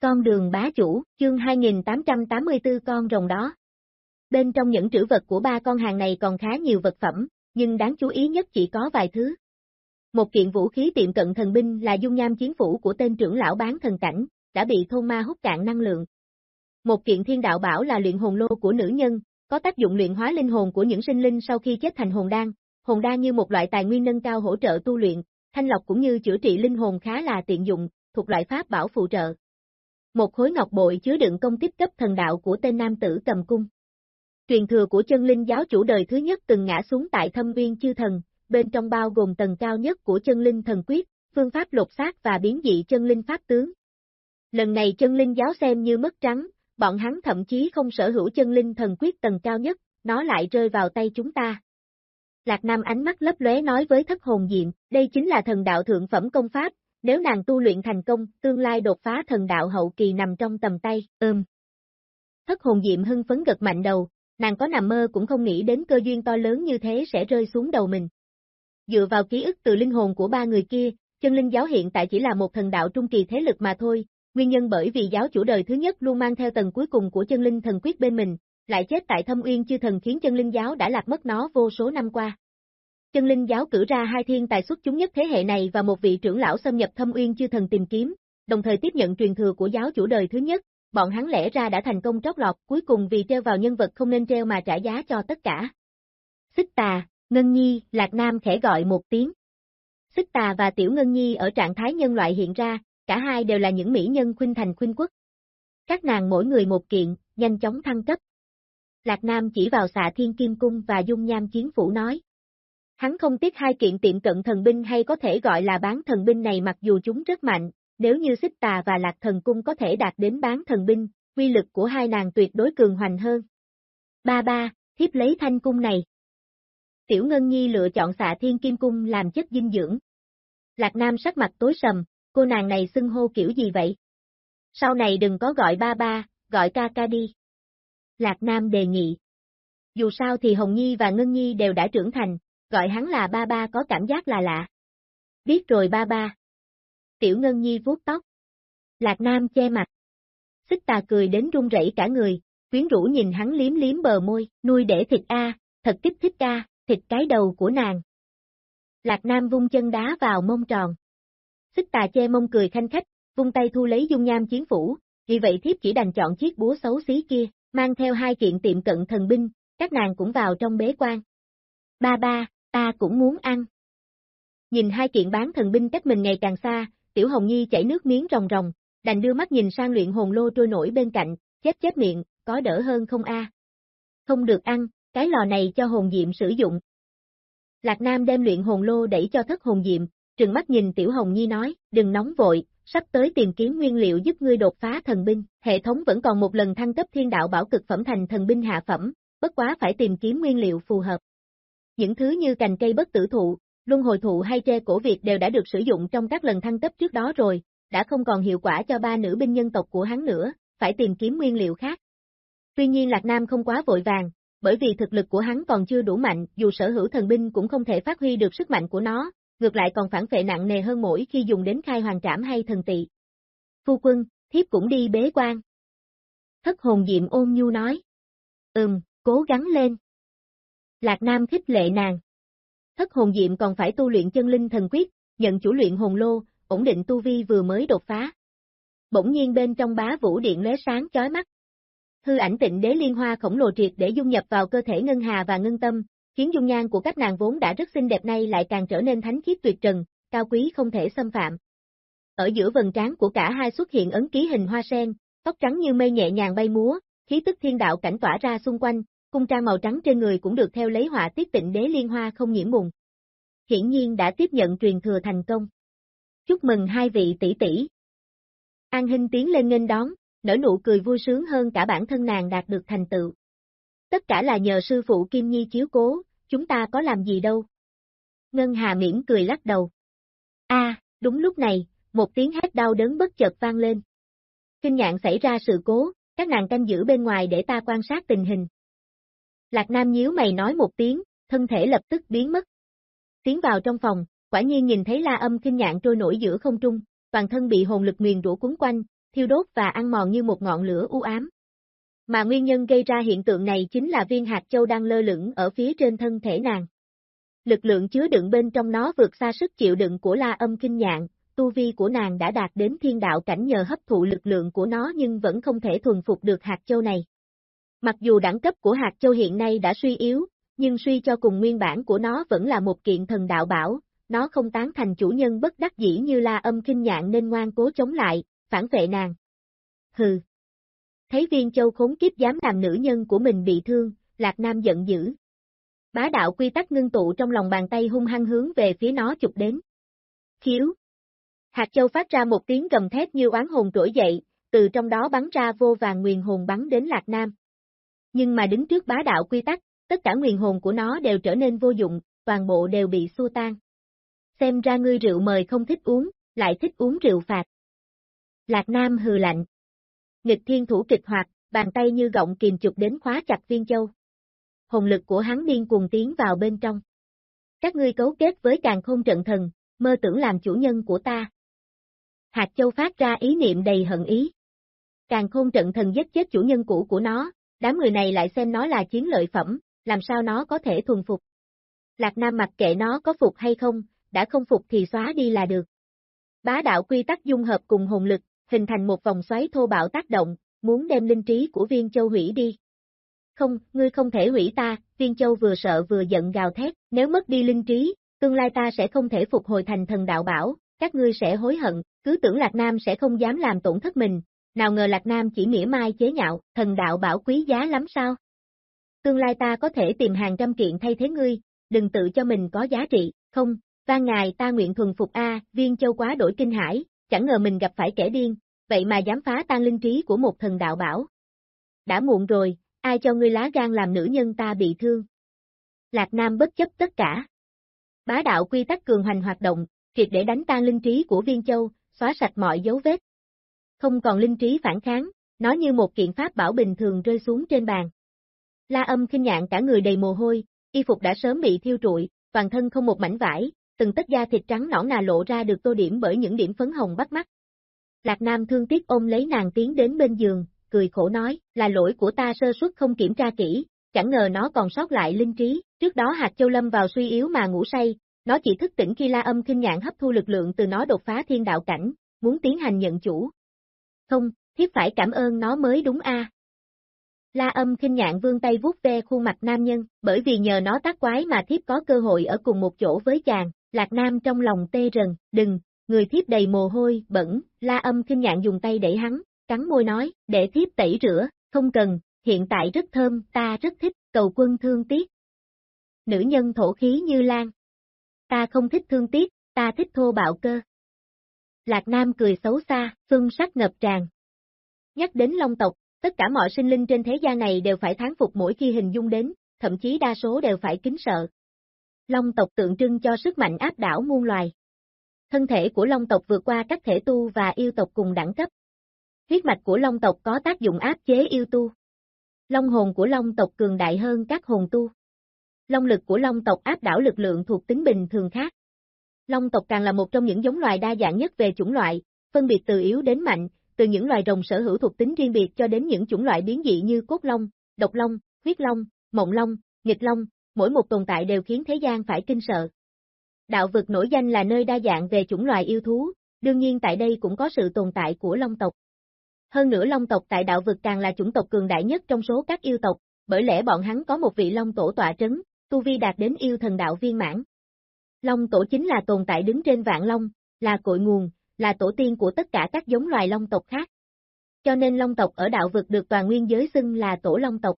[SPEAKER 1] Con đường bá chủ, chương 2884 con rồng đó. Bên trong những trữ vật của ba con hàng này còn khá nhiều vật phẩm, nhưng đáng chú ý nhất chỉ có vài thứ. Một kiện vũ khí tiệm cận thần binh là dung nham chiến phủ của tên trưởng lão bán thần cảnh, đã bị thôn ma hút cạn năng lượng. Một kiện thiên đạo bảo là luyện hồn lô của nữ nhân, có tác dụng luyện hóa linh hồn của những sinh linh sau khi chết thành hồn đan. Hồn đan như một loại tài nguyên nâng cao hỗ trợ tu luyện, thanh lọc cũng như chữa trị linh hồn khá là tiện dụng, thuộc loại pháp bảo phụ trợ. Một khối ngọc bội chứa đựng công tiếp cấp thần đạo của tên nam tử cầm cung. Truyền thừa của chân linh giáo chủ đời thứ nhất từng ngã xuống tại thâm viên chư thần, bên trong bao gồm tầng cao nhất của chân linh thần quyết, phương pháp lột xác và biến dị chân linh pháp tướng. Lần này chân linh giáo xem như mất trắng, bọn hắn thậm chí không sở hữu chân linh thần quyết tầng cao nhất, nó lại rơi vào tay chúng ta. Lạc Nam ánh mắt lấp lóe nói với thất hồn diện, đây chính là thần đạo thượng phẩm công pháp, nếu nàng tu luyện thành công, tương lai đột phá thần đạo hậu kỳ nằm trong tầm tay, ơm. Thất hồn diệm hưng phấn gật mạnh đầu, nàng có nằm mơ cũng không nghĩ đến cơ duyên to lớn như thế sẽ rơi xuống đầu mình. Dựa vào ký ức từ linh hồn của ba người kia, chân linh giáo hiện tại chỉ là một thần đạo trung kỳ thế lực mà thôi, nguyên nhân bởi vì giáo chủ đời thứ nhất luôn mang theo tầng cuối cùng của chân linh thần quyết bên mình, lại chết tại thâm uyên chư thần khiến chân linh giáo đã lạc mất nó vô số năm qua. Chân linh giáo cử ra hai thiên tài xuất chúng nhất thế hệ này và một vị trưởng lão xâm nhập thâm uyên chư thần tìm kiếm, đồng thời tiếp nhận truyền thừa của giáo chủ đời thứ nhất, bọn hắn lẽ ra đã thành công trót lọt cuối cùng vì treo vào nhân vật không nên treo mà trả giá cho tất cả. Xích tà, Ngân Nhi, Lạc Nam khẽ gọi một tiếng. Xích tà và Tiểu Ngân Nhi ở trạng thái nhân loại hiện ra, cả hai đều là những mỹ nhân khuynh thành khuynh quốc. Các nàng mỗi người một kiện, nhanh chóng thăng cấp. Lạc Nam chỉ vào xạ thiên kim cung và dung nham chiến phủ nói. Hắn không tiếc hai kiện tiệm cận thần binh hay có thể gọi là bán thần binh này mặc dù chúng rất mạnh, nếu như xích tà và lạc thần cung có thể đạt đến bán thần binh, quy lực của hai nàng tuyệt đối cường hoành hơn. Ba ba, thiếp lấy thanh cung này. Tiểu Ngân Nhi lựa chọn xạ thiên kim cung làm chất dinh dưỡng. Lạc Nam sắc mặt tối sầm, cô nàng này xưng hô kiểu gì vậy? Sau này đừng có gọi ba ba, gọi ca ca đi. Lạc Nam đề nghị. Dù sao thì Hồng Nhi và Ngân Nhi đều đã trưởng thành, gọi hắn là ba ba có cảm giác là lạ. Biết rồi ba ba. Tiểu Ngân Nhi vuốt tóc. Lạc Nam che mặt. Xích tà cười đến run rẩy cả người, quyến rũ nhìn hắn liếm liếm bờ môi, nuôi để thịt A, thật kích thích A, thịt cái đầu của nàng. Lạc Nam vung chân đá vào mông tròn. Xích tà che mông cười khanh khách, vung tay thu lấy dung nham chiến phủ, vì vậy thiếp chỉ đành chọn chiếc búa xấu xí kia, mang theo hai kiện tiệm cận thần binh, các nàng cũng vào trong bế quan. Ba ba, ta cũng muốn ăn. Nhìn hai kiện bán thần binh cách mình ngày càng xa, Tiểu Hồng Nhi chảy nước miếng ròng ròng, đành đưa mắt nhìn sang luyện hồn lô trôi nổi bên cạnh, chết chết miệng, có đỡ hơn không a? Không được ăn, cái lò này cho hồn diệm sử dụng. Lạc Nam đem luyện hồn lô đẩy cho thất hồn diệm, trừng mắt nhìn Tiểu Hồng Nhi nói, đừng nóng vội, sắp tới tìm kiếm nguyên liệu giúp ngươi đột phá thần binh, hệ thống vẫn còn một lần thăng cấp thiên đạo bảo cực phẩm thành thần binh hạ phẩm, bất quá phải tìm kiếm nguyên liệu phù hợp. Những thứ như cành cây bất tử thụ, luân hồi thụ hay tre cổ Việt đều đã được sử dụng trong các lần thăng cấp trước đó rồi, đã không còn hiệu quả cho ba nữ binh nhân tộc của hắn nữa, phải tìm kiếm nguyên liệu khác. Tuy nhiên Lạc Nam không quá vội vàng, bởi vì thực lực của hắn còn chưa đủ mạnh, dù sở hữu thần binh cũng không thể phát huy được sức mạnh của nó, ngược lại còn phản phệ nặng nề hơn mỗi khi dùng đến khai hoàng trảm hay thần tị. Phu quân, thiếp cũng đi bế quan. Thất hồn diệm ôn nhu nói. Ừm, cố gắng lên. Lạc Nam khích lệ nàng. Thất hồn diệm còn phải tu luyện chân linh thần quyết, nhận chủ luyện hồn lô, ổn định tu vi vừa mới đột phá. Bỗng nhiên bên trong bá vũ điện lóe sáng chói mắt. Hư ảnh tịnh đế liên hoa khổng lồ triệt để dung nhập vào cơ thể ngân hà và ngân tâm, khiến dung nhan của các nàng vốn đã rất xinh đẹp nay lại càng trở nên thánh khiết tuyệt trần, cao quý không thể xâm phạm. Ở giữa vầng trán của cả hai xuất hiện ấn ký hình hoa sen, tóc trắng như mây nhẹ nhàng bay múa, khí tức thiên đạo cảnh tỏa ra xung quanh, cung trang màu trắng trên người cũng được theo lấy họa tiết tịnh đế liên hoa không nhiễm mùng. Hiển nhiên đã tiếp nhận truyền thừa thành công. Chúc mừng hai vị tỷ tỷ. An Hinh tiến lên nghênh đón, nở nụ cười vui sướng hơn cả bản thân nàng đạt được thành tựu. Tất cả là nhờ sư phụ Kim Nhi chiếu cố, chúng ta có làm gì đâu. Ngân Hà miễn cười lắc đầu. A, đúng lúc này, một tiếng hét đau đớn bất chợt vang lên. Kinh nhạn xảy ra sự cố, các nàng canh giữ bên ngoài để ta quan sát tình hình. Lạc Nam nhíu mày nói một tiếng, thân thể lập tức biến mất. Tiến vào trong phòng, quả nhiên nhìn thấy la âm kinh nhạn trôi nổi giữa không trung, toàn thân bị hồn lực nguyền rũ cuốn quanh, thiêu đốt và ăn mòn như một ngọn lửa u ám. Mà nguyên nhân gây ra hiện tượng này chính là viên hạt châu đang lơ lửng ở phía trên thân thể nàng. Lực lượng chứa đựng bên trong nó vượt xa sức chịu đựng của la âm kinh nhạn, tu vi của nàng đã đạt đến thiên đạo cảnh nhờ hấp thụ lực lượng của nó nhưng vẫn không thể thuần phục được hạt châu này. Mặc dù đẳng cấp của hạt châu hiện nay đã suy yếu, nhưng suy cho cùng nguyên bản của nó vẫn là một kiện thần đạo bảo, nó không tán thành chủ nhân bất đắc dĩ như la âm kinh nhạn nên ngoan cố chống lại, phản vệ nàng. Hừ. Thấy viên châu khốn kiếp dám làm nữ nhân của mình bị thương, Lạc Nam giận dữ. Bá đạo quy tắc ngưng tụ trong lòng bàn tay hung hăng hướng về phía nó chụp đến. Khiếu. Hạt châu phát ra một tiếng gầm thét như oán hồn trỗi dậy, từ trong đó bắn ra vô vàng nguyền hồn bắn đến Lạc Nam. Nhưng mà đứng trước bá đạo quy tắc, tất cả nguyền hồn của nó đều trở nên vô dụng, toàn bộ đều bị xua tan. Xem ra ngươi rượu mời không thích uống, lại thích uống rượu phạt. Lạc Nam hừ lạnh. Nghịch thiên thủ kịch hoạt, bàn tay như gọng kìm chụp đến khóa chặt viên châu. Hồn lực của hắn điên cuồng tiến vào bên trong. Các ngươi cấu kết với càng không trận thần, mơ tưởng làm chủ nhân của ta. Hạt châu phát ra ý niệm đầy hận ý. Càng khôn trận thần giết chết chủ nhân cũ của nó, đám người này lại xem nó là chiến lợi phẩm, làm sao nó có thể thuần phục. Lạc Nam mặc kệ nó có phục hay không, đã không phục thì xóa đi là được. Bá đạo quy tắc dung hợp cùng hồn lực, hình thành một vòng xoáy thô bạo tác động, muốn đem linh trí của viên châu hủy đi. Không, ngươi không thể hủy ta, viên châu vừa sợ vừa giận gào thét, nếu mất đi linh trí, tương lai ta sẽ không thể phục hồi thành thần đạo bảo, các ngươi sẽ hối hận, cứ tưởng Lạc Nam sẽ không dám làm tổn thất mình, nào ngờ Lạc Nam chỉ mỉa mai chế nhạo, thần đạo bảo quý giá lắm sao? Tương lai ta có thể tìm hàng trăm kiện thay thế ngươi, đừng tự cho mình có giá trị, không, van ngài ta nguyện thuần phục A, viên châu quá đổi kinh hải, chẳng ngờ mình gặp phải kẻ điên, vậy mà dám phá tan linh trí của một thần đạo bảo. Đã muộn rồi, ai cho ngươi lá gan làm nữ nhân ta bị thương? Lạc Nam bất chấp tất cả. Bá đạo quy tắc cường hành hoạt động, triệt để đánh tan linh trí của viên châu, xóa sạch mọi dấu vết. Không còn linh trí phản kháng, nó như một kiện pháp bảo bình thường rơi xuống trên bàn. La âm kinh nhạn cả người đầy mồ hôi, y phục đã sớm bị thiêu trụi, toàn thân không một mảnh vải, từng tấc da thịt trắng nõn nà lộ ra được tô điểm bởi những điểm phấn hồng bắt mắt. Lạc Nam thương tiếc ôm lấy nàng tiến đến bên giường, cười khổ nói, là lỗi của ta sơ suất không kiểm tra kỹ, chẳng ngờ nó còn sót lại linh trí, trước đó hạt châu lâm vào suy yếu mà ngủ say, nó chỉ thức tỉnh khi la âm kinh nhạn hấp thu lực lượng từ nó đột phá thiên đạo cảnh, muốn tiến hành nhận chủ. Không, thiếp phải cảm ơn nó mới đúng a. La âm kinh nhạn vương tay vuốt ve khuôn mặt nam nhân, bởi vì nhờ nó tác quái mà thiếp có cơ hội ở cùng một chỗ với chàng, lạc nam trong lòng tê rần, đừng, người thiếp đầy mồ hôi, bẩn, la âm kinh nhạn dùng tay đẩy hắn, cắn môi nói, để thiếp tẩy rửa, không cần, hiện tại rất thơm, ta rất thích, cầu quân thương tiếc. Nữ nhân thổ khí như lan. Ta không thích thương tiếc, ta thích thô bạo cơ. Lạc Nam cười xấu xa, xuân sắc ngập tràn. Nhắc đến Long tộc, tất cả mọi sinh linh trên thế gian này đều phải thán phục mỗi khi hình dung đến, thậm chí đa số đều phải kính sợ. Long tộc tượng trưng cho sức mạnh áp đảo muôn loài. Thân thể của Long tộc vượt qua các thể tu và yêu tộc cùng đẳng cấp. Huyết mạch của Long tộc có tác dụng áp chế yêu tu. Long hồn của Long tộc cường đại hơn các hồn tu. Long lực của Long tộc áp đảo lực lượng thuộc tính bình thường khác. Long tộc càng là một trong những giống loài đa dạng nhất về chủng loại, phân biệt từ yếu đến mạnh, từ những loài rồng sở hữu thuộc tính riêng biệt cho đến những chủng loại biến dị như cốt long, độc long, huyết long, mộng long, nghịch long, mỗi một tồn tại đều khiến thế gian phải kinh sợ. Đạo vực nổi danh là nơi đa dạng về chủng loài yêu thú, đương nhiên tại đây cũng có sự tồn tại của long tộc. Hơn nữa long tộc tại đạo vực càng là chủng tộc cường đại nhất trong số các yêu tộc, bởi lẽ bọn hắn có một vị long tổ tọa trấn, tu vi đạt đến yêu thần đạo viên mãn. Long tổ chính là tồn tại đứng trên vạn long, là cội nguồn, là tổ tiên của tất cả các giống loài long tộc khác. Cho nên long tộc ở đạo vực được toàn nguyên giới xưng là tổ long tộc.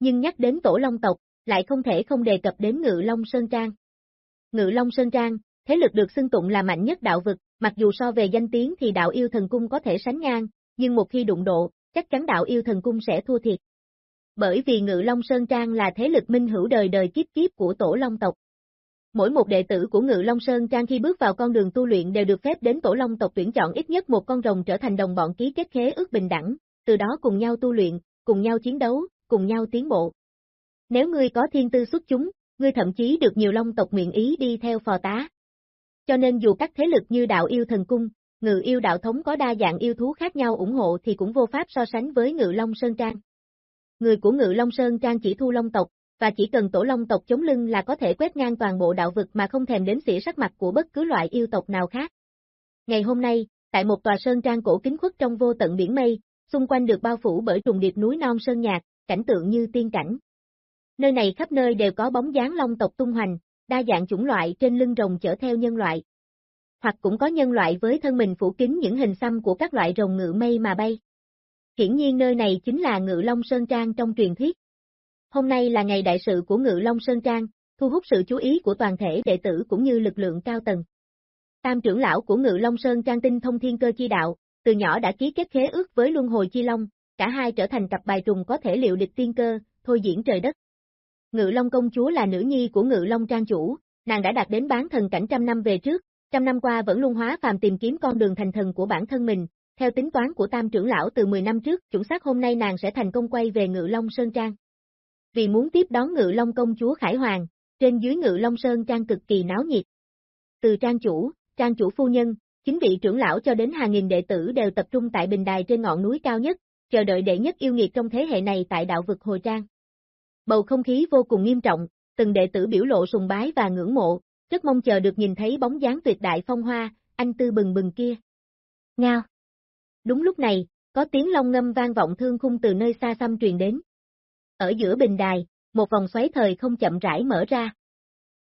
[SPEAKER 1] Nhưng nhắc đến tổ long tộc, lại không thể không đề cập đến ngự long Sơn Trang. Ngự long Sơn Trang, thế lực được xưng tụng là mạnh nhất đạo vực, mặc dù so về danh tiếng thì đạo yêu thần cung có thể sánh ngang, nhưng một khi đụng độ, chắc chắn đạo yêu thần cung sẽ thua thiệt. Bởi vì Ngự Long Sơn Trang là thế lực minh hữu đời đời kiếp kiếp của tổ Long tộc. Mỗi một đệ tử của Ngự Long Sơn Trang khi bước vào con đường tu luyện đều được phép đến tổ Long tộc tuyển chọn ít nhất một con rồng trở thành đồng bọn ký kết khế ước bình đẳng, từ đó cùng nhau tu luyện, cùng nhau chiến đấu, cùng nhau tiến bộ. Nếu ngươi có thiên tư xuất chúng, ngươi thậm chí được nhiều Long tộc nguyện ý đi theo phò tá. Cho nên dù các thế lực như đạo yêu thần cung, ngự yêu đạo thống có đa dạng yêu thú khác nhau ủng hộ thì cũng vô pháp so sánh với ngự Long Sơn Trang. Người của ngự Long Sơn Trang chỉ thu Long tộc, và chỉ cần tổ Long tộc chống lưng là có thể quét ngang toàn bộ đạo vực mà không thèm đến xỉa sắc mặt của bất cứ loại yêu tộc nào khác. Ngày hôm nay, tại một tòa sơn trang cổ kính khuất trong vô tận biển mây, xung quanh được bao phủ bởi trùng điệp núi non sơn nhạc, cảnh tượng như tiên cảnh. Nơi này khắp nơi đều có bóng dáng long tộc tung hoành, đa dạng chủng loại trên lưng rồng chở theo nhân loại. Hoặc cũng có nhân loại với thân mình phủ kín những hình xăm của các loại rồng ngự mây mà bay. Hiển nhiên nơi này chính là Ngự Long Sơn Trang trong truyền thuyết. Hôm nay là ngày đại sự của Ngự Long Sơn Trang, thu hút sự chú ý của toàn thể đệ tử cũng như lực lượng cao tầng. Tam trưởng lão của Ngự Long Sơn Trang tinh thông thiên cơ chi đạo, từ nhỏ đã ký kết khế ước với Luân Hồi Chi Long, cả hai trở thành cặp bài trùng có thể liệu địch tiên cơ, thôi diễn trời đất. Ngự Long công chúa là nữ nhi của Ngự Long trang chủ, nàng đã đạt đến bán thần cảnh trăm năm về trước, trăm năm qua vẫn luôn hóa phàm tìm kiếm con đường thành thần của bản thân mình, theo tính toán của tam trưởng lão từ 10 năm trước, chuẩn xác hôm nay nàng sẽ thành công quay về Ngự Long Sơn Trang. Vì muốn tiếp đón Ngự Long công chúa Khải Hoàng, trên dưới Ngự Long Sơn Trang cực kỳ náo nhiệt. Từ trang chủ, trang chủ phu nhân, chính vị trưởng lão cho đến hàng nghìn đệ tử đều tập trung tại bình đài trên ngọn núi cao nhất, chờ đợi đệ nhất yêu nghiệt trong thế hệ này tại đạo vực Hồi Trang. Bầu không khí vô cùng nghiêm trọng, từng đệ tử biểu lộ sùng bái và ngưỡng mộ, rất mong chờ được nhìn thấy bóng dáng tuyệt đại phong hoa, anh tư bừng bừng kia. Ngao. Đúng lúc này, có tiếng long ngâm vang vọng thương khung từ nơi xa xăm truyền đến. Ở giữa bình đài, một vòng xoáy thời không chậm rãi mở ra.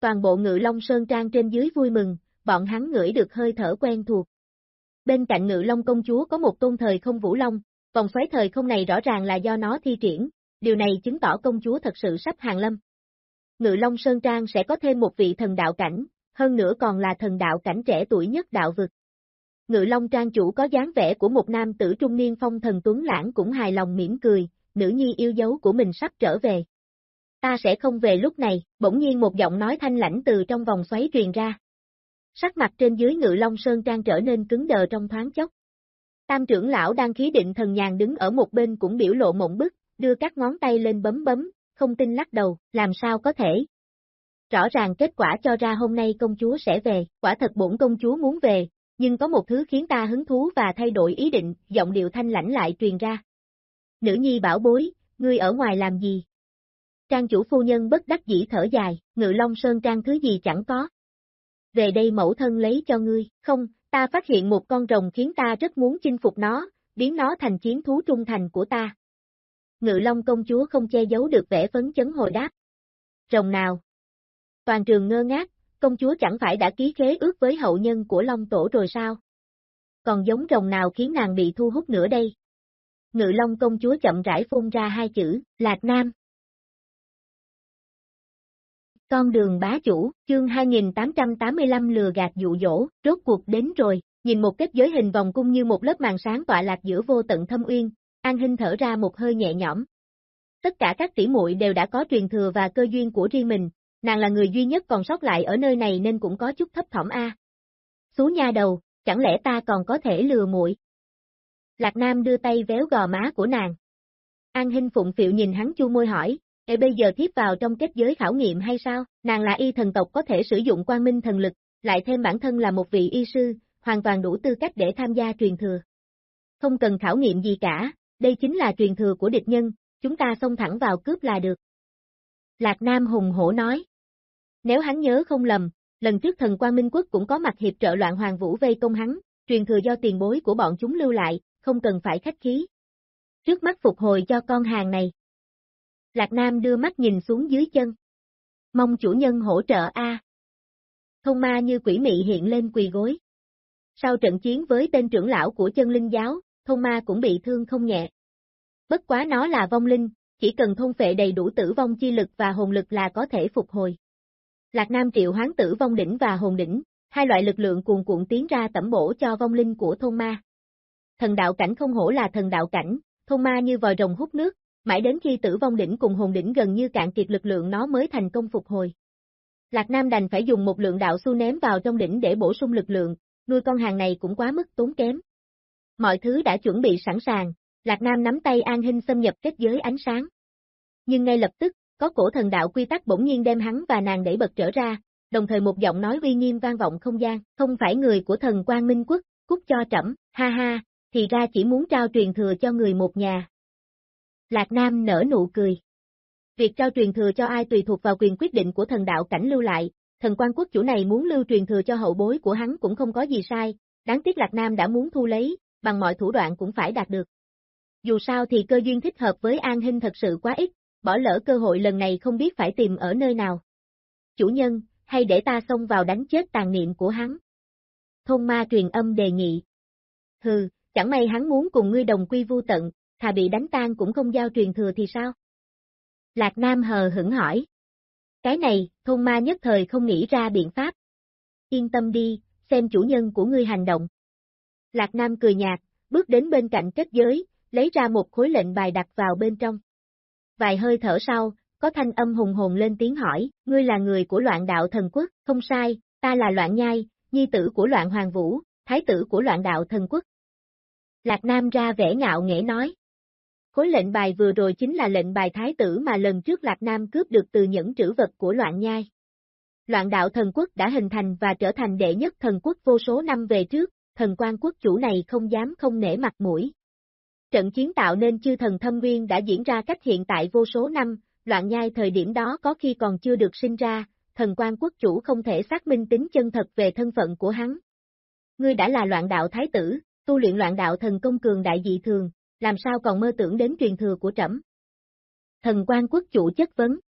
[SPEAKER 1] Toàn bộ ngự long sơn trang trên dưới vui mừng, bọn hắn ngửi được hơi thở quen thuộc. Bên cạnh ngự long công chúa có một tôn thời không vũ long, vòng xoáy thời không này rõ ràng là do nó thi triển, điều này chứng tỏ công chúa thật sự sắp hàng lâm. Ngự long sơn trang sẽ có thêm một vị thần đạo cảnh, hơn nữa còn là thần đạo cảnh trẻ tuổi nhất đạo vực. Ngự Long trang chủ có dáng vẻ của một nam tử trung niên phong thần tuấn lãng cũng hài lòng mỉm cười, nữ nhi yêu dấu của mình sắp trở về. Ta sẽ không về lúc này, bỗng nhiên một giọng nói thanh lãnh từ trong vòng xoáy truyền ra. Sắc mặt trên dưới ngự Long Sơn Trang trở nên cứng đờ trong thoáng chốc. Tam trưởng lão đang khí định thần nhàn đứng ở một bên cũng biểu lộ mộng bức, đưa các ngón tay lên bấm bấm, không tin lắc đầu, làm sao có thể. Rõ ràng kết quả cho ra hôm nay công chúa sẽ về, quả thật bổn công chúa muốn về, nhưng có một thứ khiến ta hứng thú và thay đổi ý định, giọng điệu thanh lãnh lại truyền ra. Nữ nhi bảo bối, ngươi ở ngoài làm gì? Trang chủ phu nhân bất đắc dĩ thở dài, ngự long sơn trang thứ gì chẳng có. Về đây mẫu thân lấy cho ngươi, không, ta phát hiện một con rồng khiến ta rất muốn chinh phục nó, biến nó thành chiến thú trung thành của ta. Ngự long công chúa không che giấu được vẻ phấn chấn hồi đáp. Rồng nào? Toàn trường ngơ ngác, công chúa chẳng phải đã ký khế ước với hậu nhân của Long Tổ rồi sao? Còn giống rồng nào khiến nàng bị thu hút nữa đây? Ngự Long công chúa chậm rãi phun ra hai chữ, Lạc Nam. Con đường bá chủ, chương 2885 lừa gạt dụ dỗ, rốt cuộc đến rồi, nhìn một kết giới hình vòng cung như một lớp màn sáng tọa lạc giữa vô tận thâm uyên, An Hinh thở ra một hơi nhẹ nhõm. Tất cả các tỷ muội đều đã có truyền thừa và cơ duyên của riêng mình, nàng là người duy nhất còn sót lại ở nơi này nên cũng có chút thấp thỏm a. À. Xú nha đầu, chẳng lẽ ta còn có thể lừa muội? Lạc Nam đưa tay véo gò má của nàng. An Hinh phụng phịu nhìn hắn chu môi hỏi, Ê bây giờ thiếp vào trong kết giới khảo nghiệm hay sao? Nàng là y thần tộc có thể sử dụng quang minh thần lực, lại thêm bản thân là một vị y sư, hoàn toàn đủ tư cách để tham gia truyền thừa. Không cần khảo nghiệm gì cả, đây chính là truyền thừa của địch nhân, chúng ta xông thẳng vào cướp là được. Lạc Nam hùng hổ nói. Nếu hắn nhớ không lầm, lần trước thần quan minh quốc cũng có mặt hiệp trợ loạn hoàng vũ vây công hắn, truyền thừa do tiền bối của bọn chúng lưu lại, không cần phải khách khí. Trước mắt phục hồi cho con hàng này. Lạc Nam đưa mắt nhìn xuống dưới chân. Mong chủ nhân hỗ trợ A. Thông ma như quỷ mị hiện lên quỳ gối. Sau trận chiến với tên trưởng lão của chân linh giáo, thông ma cũng bị thương không nhẹ. Bất quá nó là vong linh, chỉ cần thôn phệ đầy đủ tử vong chi lực và hồn lực là có thể phục hồi. Lạc Nam triệu hoán tử vong đỉnh và hồn đỉnh, hai loại lực lượng cuồn cuộn tiến ra tẩm bổ cho vong linh của thôn ma. Thần đạo cảnh không hổ là thần đạo cảnh, thôn ma như vòi rồng hút nước, mãi đến khi tử vong đỉnh cùng hồn đỉnh gần như cạn kiệt lực lượng nó mới thành công phục hồi. Lạc Nam đành phải dùng một lượng đạo su ném vào trong đỉnh để bổ sung lực lượng, nuôi con hàng này cũng quá mức tốn kém. Mọi thứ đã chuẩn bị sẵn sàng, Lạc Nam nắm tay An Hinh xâm nhập kết giới ánh sáng. Nhưng ngay lập tức, có cổ thần đạo quy tắc bỗng nhiên đem hắn và nàng đẩy bật trở ra, đồng thời một giọng nói uy nghiêm vang vọng không gian, không phải người của thần quan minh quốc, cút cho trẫm, ha ha, thì ra chỉ muốn trao truyền thừa cho người một nhà. Lạc Nam nở nụ cười. Việc trao truyền thừa cho ai tùy thuộc vào quyền quyết định của thần đạo cảnh lưu lại, thần quan quốc chủ này muốn lưu truyền thừa cho hậu bối của hắn cũng không có gì sai, đáng tiếc Lạc Nam đã muốn thu lấy, bằng mọi thủ đoạn cũng phải đạt được. Dù sao thì cơ duyên thích hợp với An Hinh thật sự quá ít, bỏ lỡ cơ hội lần này không biết phải tìm ở nơi nào. Chủ nhân, hay để ta xông vào đánh chết tàn niệm của hắn. Thôn ma truyền âm đề nghị. Hừ, chẳng may hắn muốn cùng ngươi đồng quy vu tận, thà bị đánh tan cũng không giao truyền thừa thì sao? Lạc Nam hờ hững hỏi. Cái này, thôn ma nhất thời không nghĩ ra biện pháp. Yên tâm đi, xem chủ nhân của ngươi hành động. Lạc Nam cười nhạt, bước đến bên cạnh kết giới, lấy ra một khối lệnh bài đặt vào bên trong. Vài hơi thở sau, có thanh âm hùng hồn lên tiếng hỏi, ngươi là người của loạn đạo thần quốc, không sai, ta là loạn nhai, nhi tử của loạn hoàng vũ, thái tử của loạn đạo thần quốc. Lạc Nam ra vẻ ngạo nghễ nói. Khối lệnh bài vừa rồi chính là lệnh bài thái tử mà lần trước Lạc Nam cướp được từ những trữ vật của loạn nhai. Loạn đạo thần quốc đã hình thành và trở thành đệ nhất thần quốc vô số năm về trước, thần quan quốc chủ này không dám không nể mặt mũi. Trận chiến tạo nên chư thần thâm nguyên đã diễn ra cách hiện tại vô số năm, loạn nhai thời điểm đó có khi còn chưa được sinh ra, thần quan quốc chủ không thể xác minh tính chân thật về thân phận của hắn. Ngươi đã là loạn đạo thái tử, tu luyện loạn đạo thần công cường đại dị thường, làm sao còn mơ tưởng đến truyền thừa của trẫm? Thần quan quốc chủ chất vấn.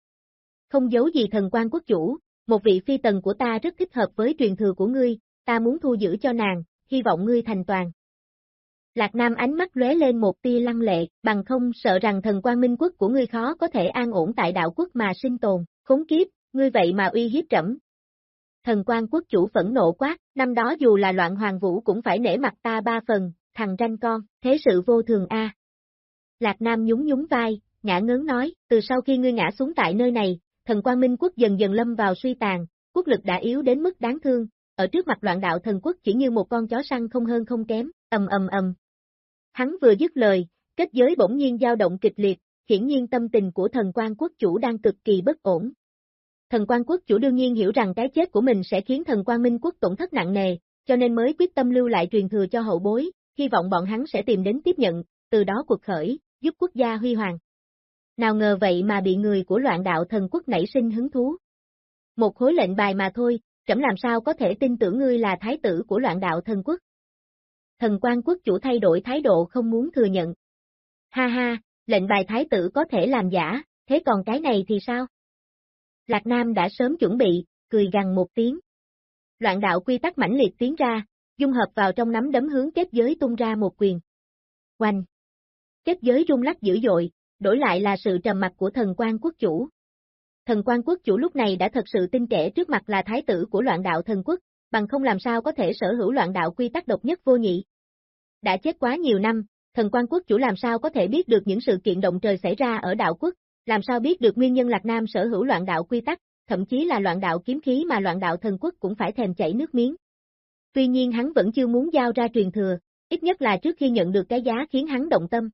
[SPEAKER 1] Không giấu gì thần quan quốc chủ, một vị phi tần của ta rất thích hợp với truyền thừa của ngươi, ta muốn thu giữ cho nàng, hy vọng ngươi thành toàn. Lạc Nam ánh mắt lóe lên một tia lăng lệ, bằng không sợ rằng thần quan minh quốc của ngươi khó có thể an ổn tại đạo quốc mà sinh tồn, khốn kiếp, ngươi vậy mà uy hiếp trẫm. Thần quan quốc chủ phẫn nộ quát, năm đó dù là loạn hoàng vũ cũng phải nể mặt ta ba phần, thằng ranh con, thế sự vô thường a. Lạc Nam nhún nhún vai, ngã ngớn nói, từ sau khi ngươi ngã xuống tại nơi này, thần quan minh quốc dần dần lâm vào suy tàn, quốc lực đã yếu đến mức đáng thương, ở trước mặt loạn đạo thần quốc chỉ như một con chó săn không hơn không kém, ầm ầm ầm. Hắn vừa dứt lời, kết giới bỗng nhiên dao động kịch liệt, hiển nhiên tâm tình của thần quan quốc chủ đang cực kỳ bất ổn. Thần quan quốc chủ đương nhiên hiểu rằng cái chết của mình sẽ khiến thần quan minh quốc tổn thất nặng nề, cho nên mới quyết tâm lưu lại truyền thừa cho hậu bối, hy vọng bọn hắn sẽ tìm đến tiếp nhận, từ đó cuộc khởi, giúp quốc gia huy hoàng. Nào ngờ vậy mà bị người của loạn đạo thần quốc nảy sinh hứng thú. Một khối lệnh bài mà thôi, trẫm làm sao có thể tin tưởng ngươi là thái tử của loạn đạo thần quốc. Thần quan quốc chủ thay đổi thái độ không muốn thừa nhận. Ha ha, lệnh bài thái tử có thể làm giả, thế còn cái này thì sao? Lạc Nam đã sớm chuẩn bị, cười gằn một tiếng. Loạn đạo quy tắc mãnh liệt tiến ra, dung hợp vào trong nắm đấm hướng kết giới tung ra một quyền. Oanh! Kết giới rung lắc dữ dội, đổi lại là sự trầm mặt của thần quan quốc chủ thần quan quốc chủ lúc này đã thật sự tin trẻ trước mặt là thái tử của loạn đạo thần quốc, bằng không làm sao có thể sở hữu loạn đạo quy tắc độc nhất vô nhị. Đã chết quá nhiều năm, thần quan quốc chủ làm sao có thể biết được những sự kiện động trời xảy ra ở đạo quốc, làm sao biết được nguyên nhân Lạc Nam sở hữu loạn đạo quy tắc, thậm chí là loạn đạo kiếm khí mà loạn đạo thần quốc cũng phải thèm chảy nước miếng. Tuy nhiên hắn vẫn chưa muốn giao ra truyền thừa, ít nhất là trước khi nhận được cái giá khiến hắn động tâm.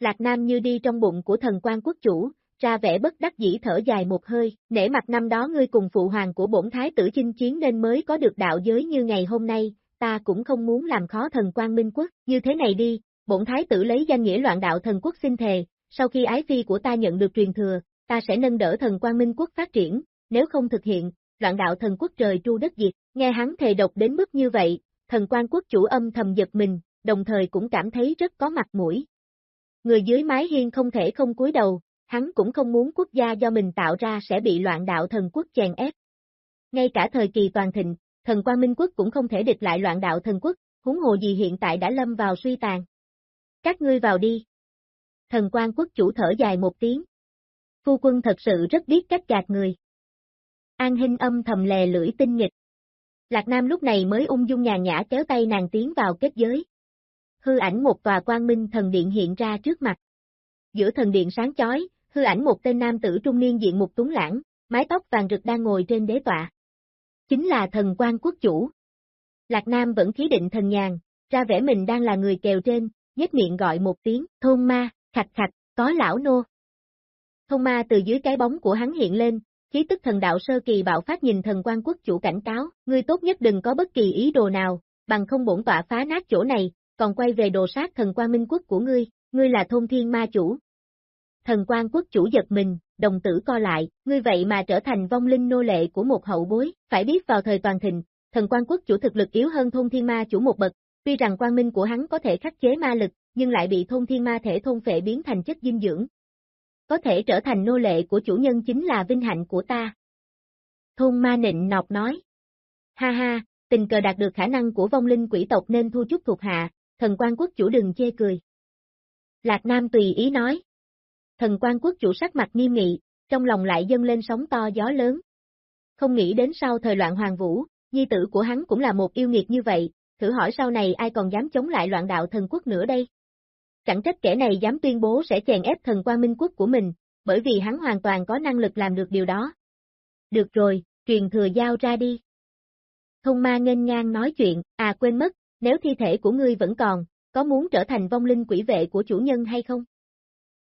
[SPEAKER 1] Lạc Nam như đi trong bụng của thần quan quốc chủ, ra vẻ bất đắc dĩ thở dài một hơi, nể mặt năm đó ngươi cùng phụ hoàng của bổn thái tử chinh chiến nên mới có được đạo giới như ngày hôm nay, ta cũng không muốn làm khó thần quan minh quốc, như thế này đi, bổn thái tử lấy danh nghĩa loạn đạo thần quốc xin thề, sau khi ái phi của ta nhận được truyền thừa, ta sẽ nâng đỡ thần quan minh quốc phát triển, nếu không thực hiện, loạn đạo thần quốc trời tru đất diệt, nghe hắn thề độc đến mức như vậy, thần quan quốc chủ âm thầm giật mình, đồng thời cũng cảm thấy rất có mặt mũi. Người dưới mái hiên không thể không cúi đầu, hắn cũng không muốn quốc gia do mình tạo ra sẽ bị loạn đạo thần quốc chèn ép. Ngay cả thời kỳ toàn thịnh, thần quan minh quốc cũng không thể địch lại loạn đạo thần quốc, huống hồ gì hiện tại đã lâm vào suy tàn. Các ngươi vào đi. Thần quan quốc chủ thở dài một tiếng. Phu quân thật sự rất biết cách gạt người. An Hinh âm thầm lè lưỡi tinh nghịch. Lạc Nam lúc này mới ung dung nhàn nhã kéo tay nàng tiến vào kết giới. Hư ảnh một tòa quang minh thần điện hiện ra trước mặt. Giữa thần điện sáng chói, hư ảnh một tên nam tử trung niên diện một túng lãng, mái tóc vàng rực đang ngồi trên đế tọa. Chính là thần quan quốc chủ. Lạc Nam vẫn khí định thần nhàn, ra vẻ mình đang là người kèo trên, nhếch miệng gọi một tiếng, thôn ma, khạch khạch, có lão nô. Thôn ma từ dưới cái bóng của hắn hiện lên, khí tức thần đạo sơ kỳ bạo phát nhìn thần quan quốc chủ cảnh cáo, ngươi tốt nhất đừng có bất kỳ ý đồ nào, bằng không bổn tọa phá nát chỗ này, còn quay về đồ sát thần quan minh quốc của ngươi, ngươi là thôn thiên ma chủ. Thần quan quốc chủ giật mình, đồng tử co lại, ngươi vậy mà trở thành vong linh nô lệ của một hậu bối, phải biết vào thời toàn thịnh, thần quan quốc chủ thực lực yếu hơn thôn thiên ma chủ một bậc, tuy rằng quan minh của hắn có thể khắc chế ma lực, nhưng lại bị thôn thiên ma thể thôn phệ biến thành chất dinh dưỡng. Có thể trở thành nô lệ của chủ nhân chính là vinh hạnh của ta. Thôn ma nịnh nọc nói. Ha ha, tình cờ đạt được khả năng của vong linh quỷ tộc nên thu chút thuộc hạ, thần quan quốc chủ đừng chê cười. Lạc Nam tùy ý nói. Thần quan quốc chủ sắc mặt nghiêm nghị, trong lòng lại dâng lên sóng to gió lớn. Không nghĩ đến sau thời loạn hoàng vũ, nhi tử của hắn cũng là một yêu nghiệt như vậy, thử hỏi sau này ai còn dám chống lại loạn đạo thần quốc nữa đây? Chẳng trách kẻ này dám tuyên bố sẽ chèn ép thần quan minh quốc của mình, bởi vì hắn hoàn toàn có năng lực làm được điều đó. Được rồi, truyền thừa giao ra đi. Thông ma ngênh ngang nói chuyện, à quên mất, nếu thi thể của ngươi vẫn còn, có muốn trở thành vong linh quỷ vệ của chủ nhân hay không?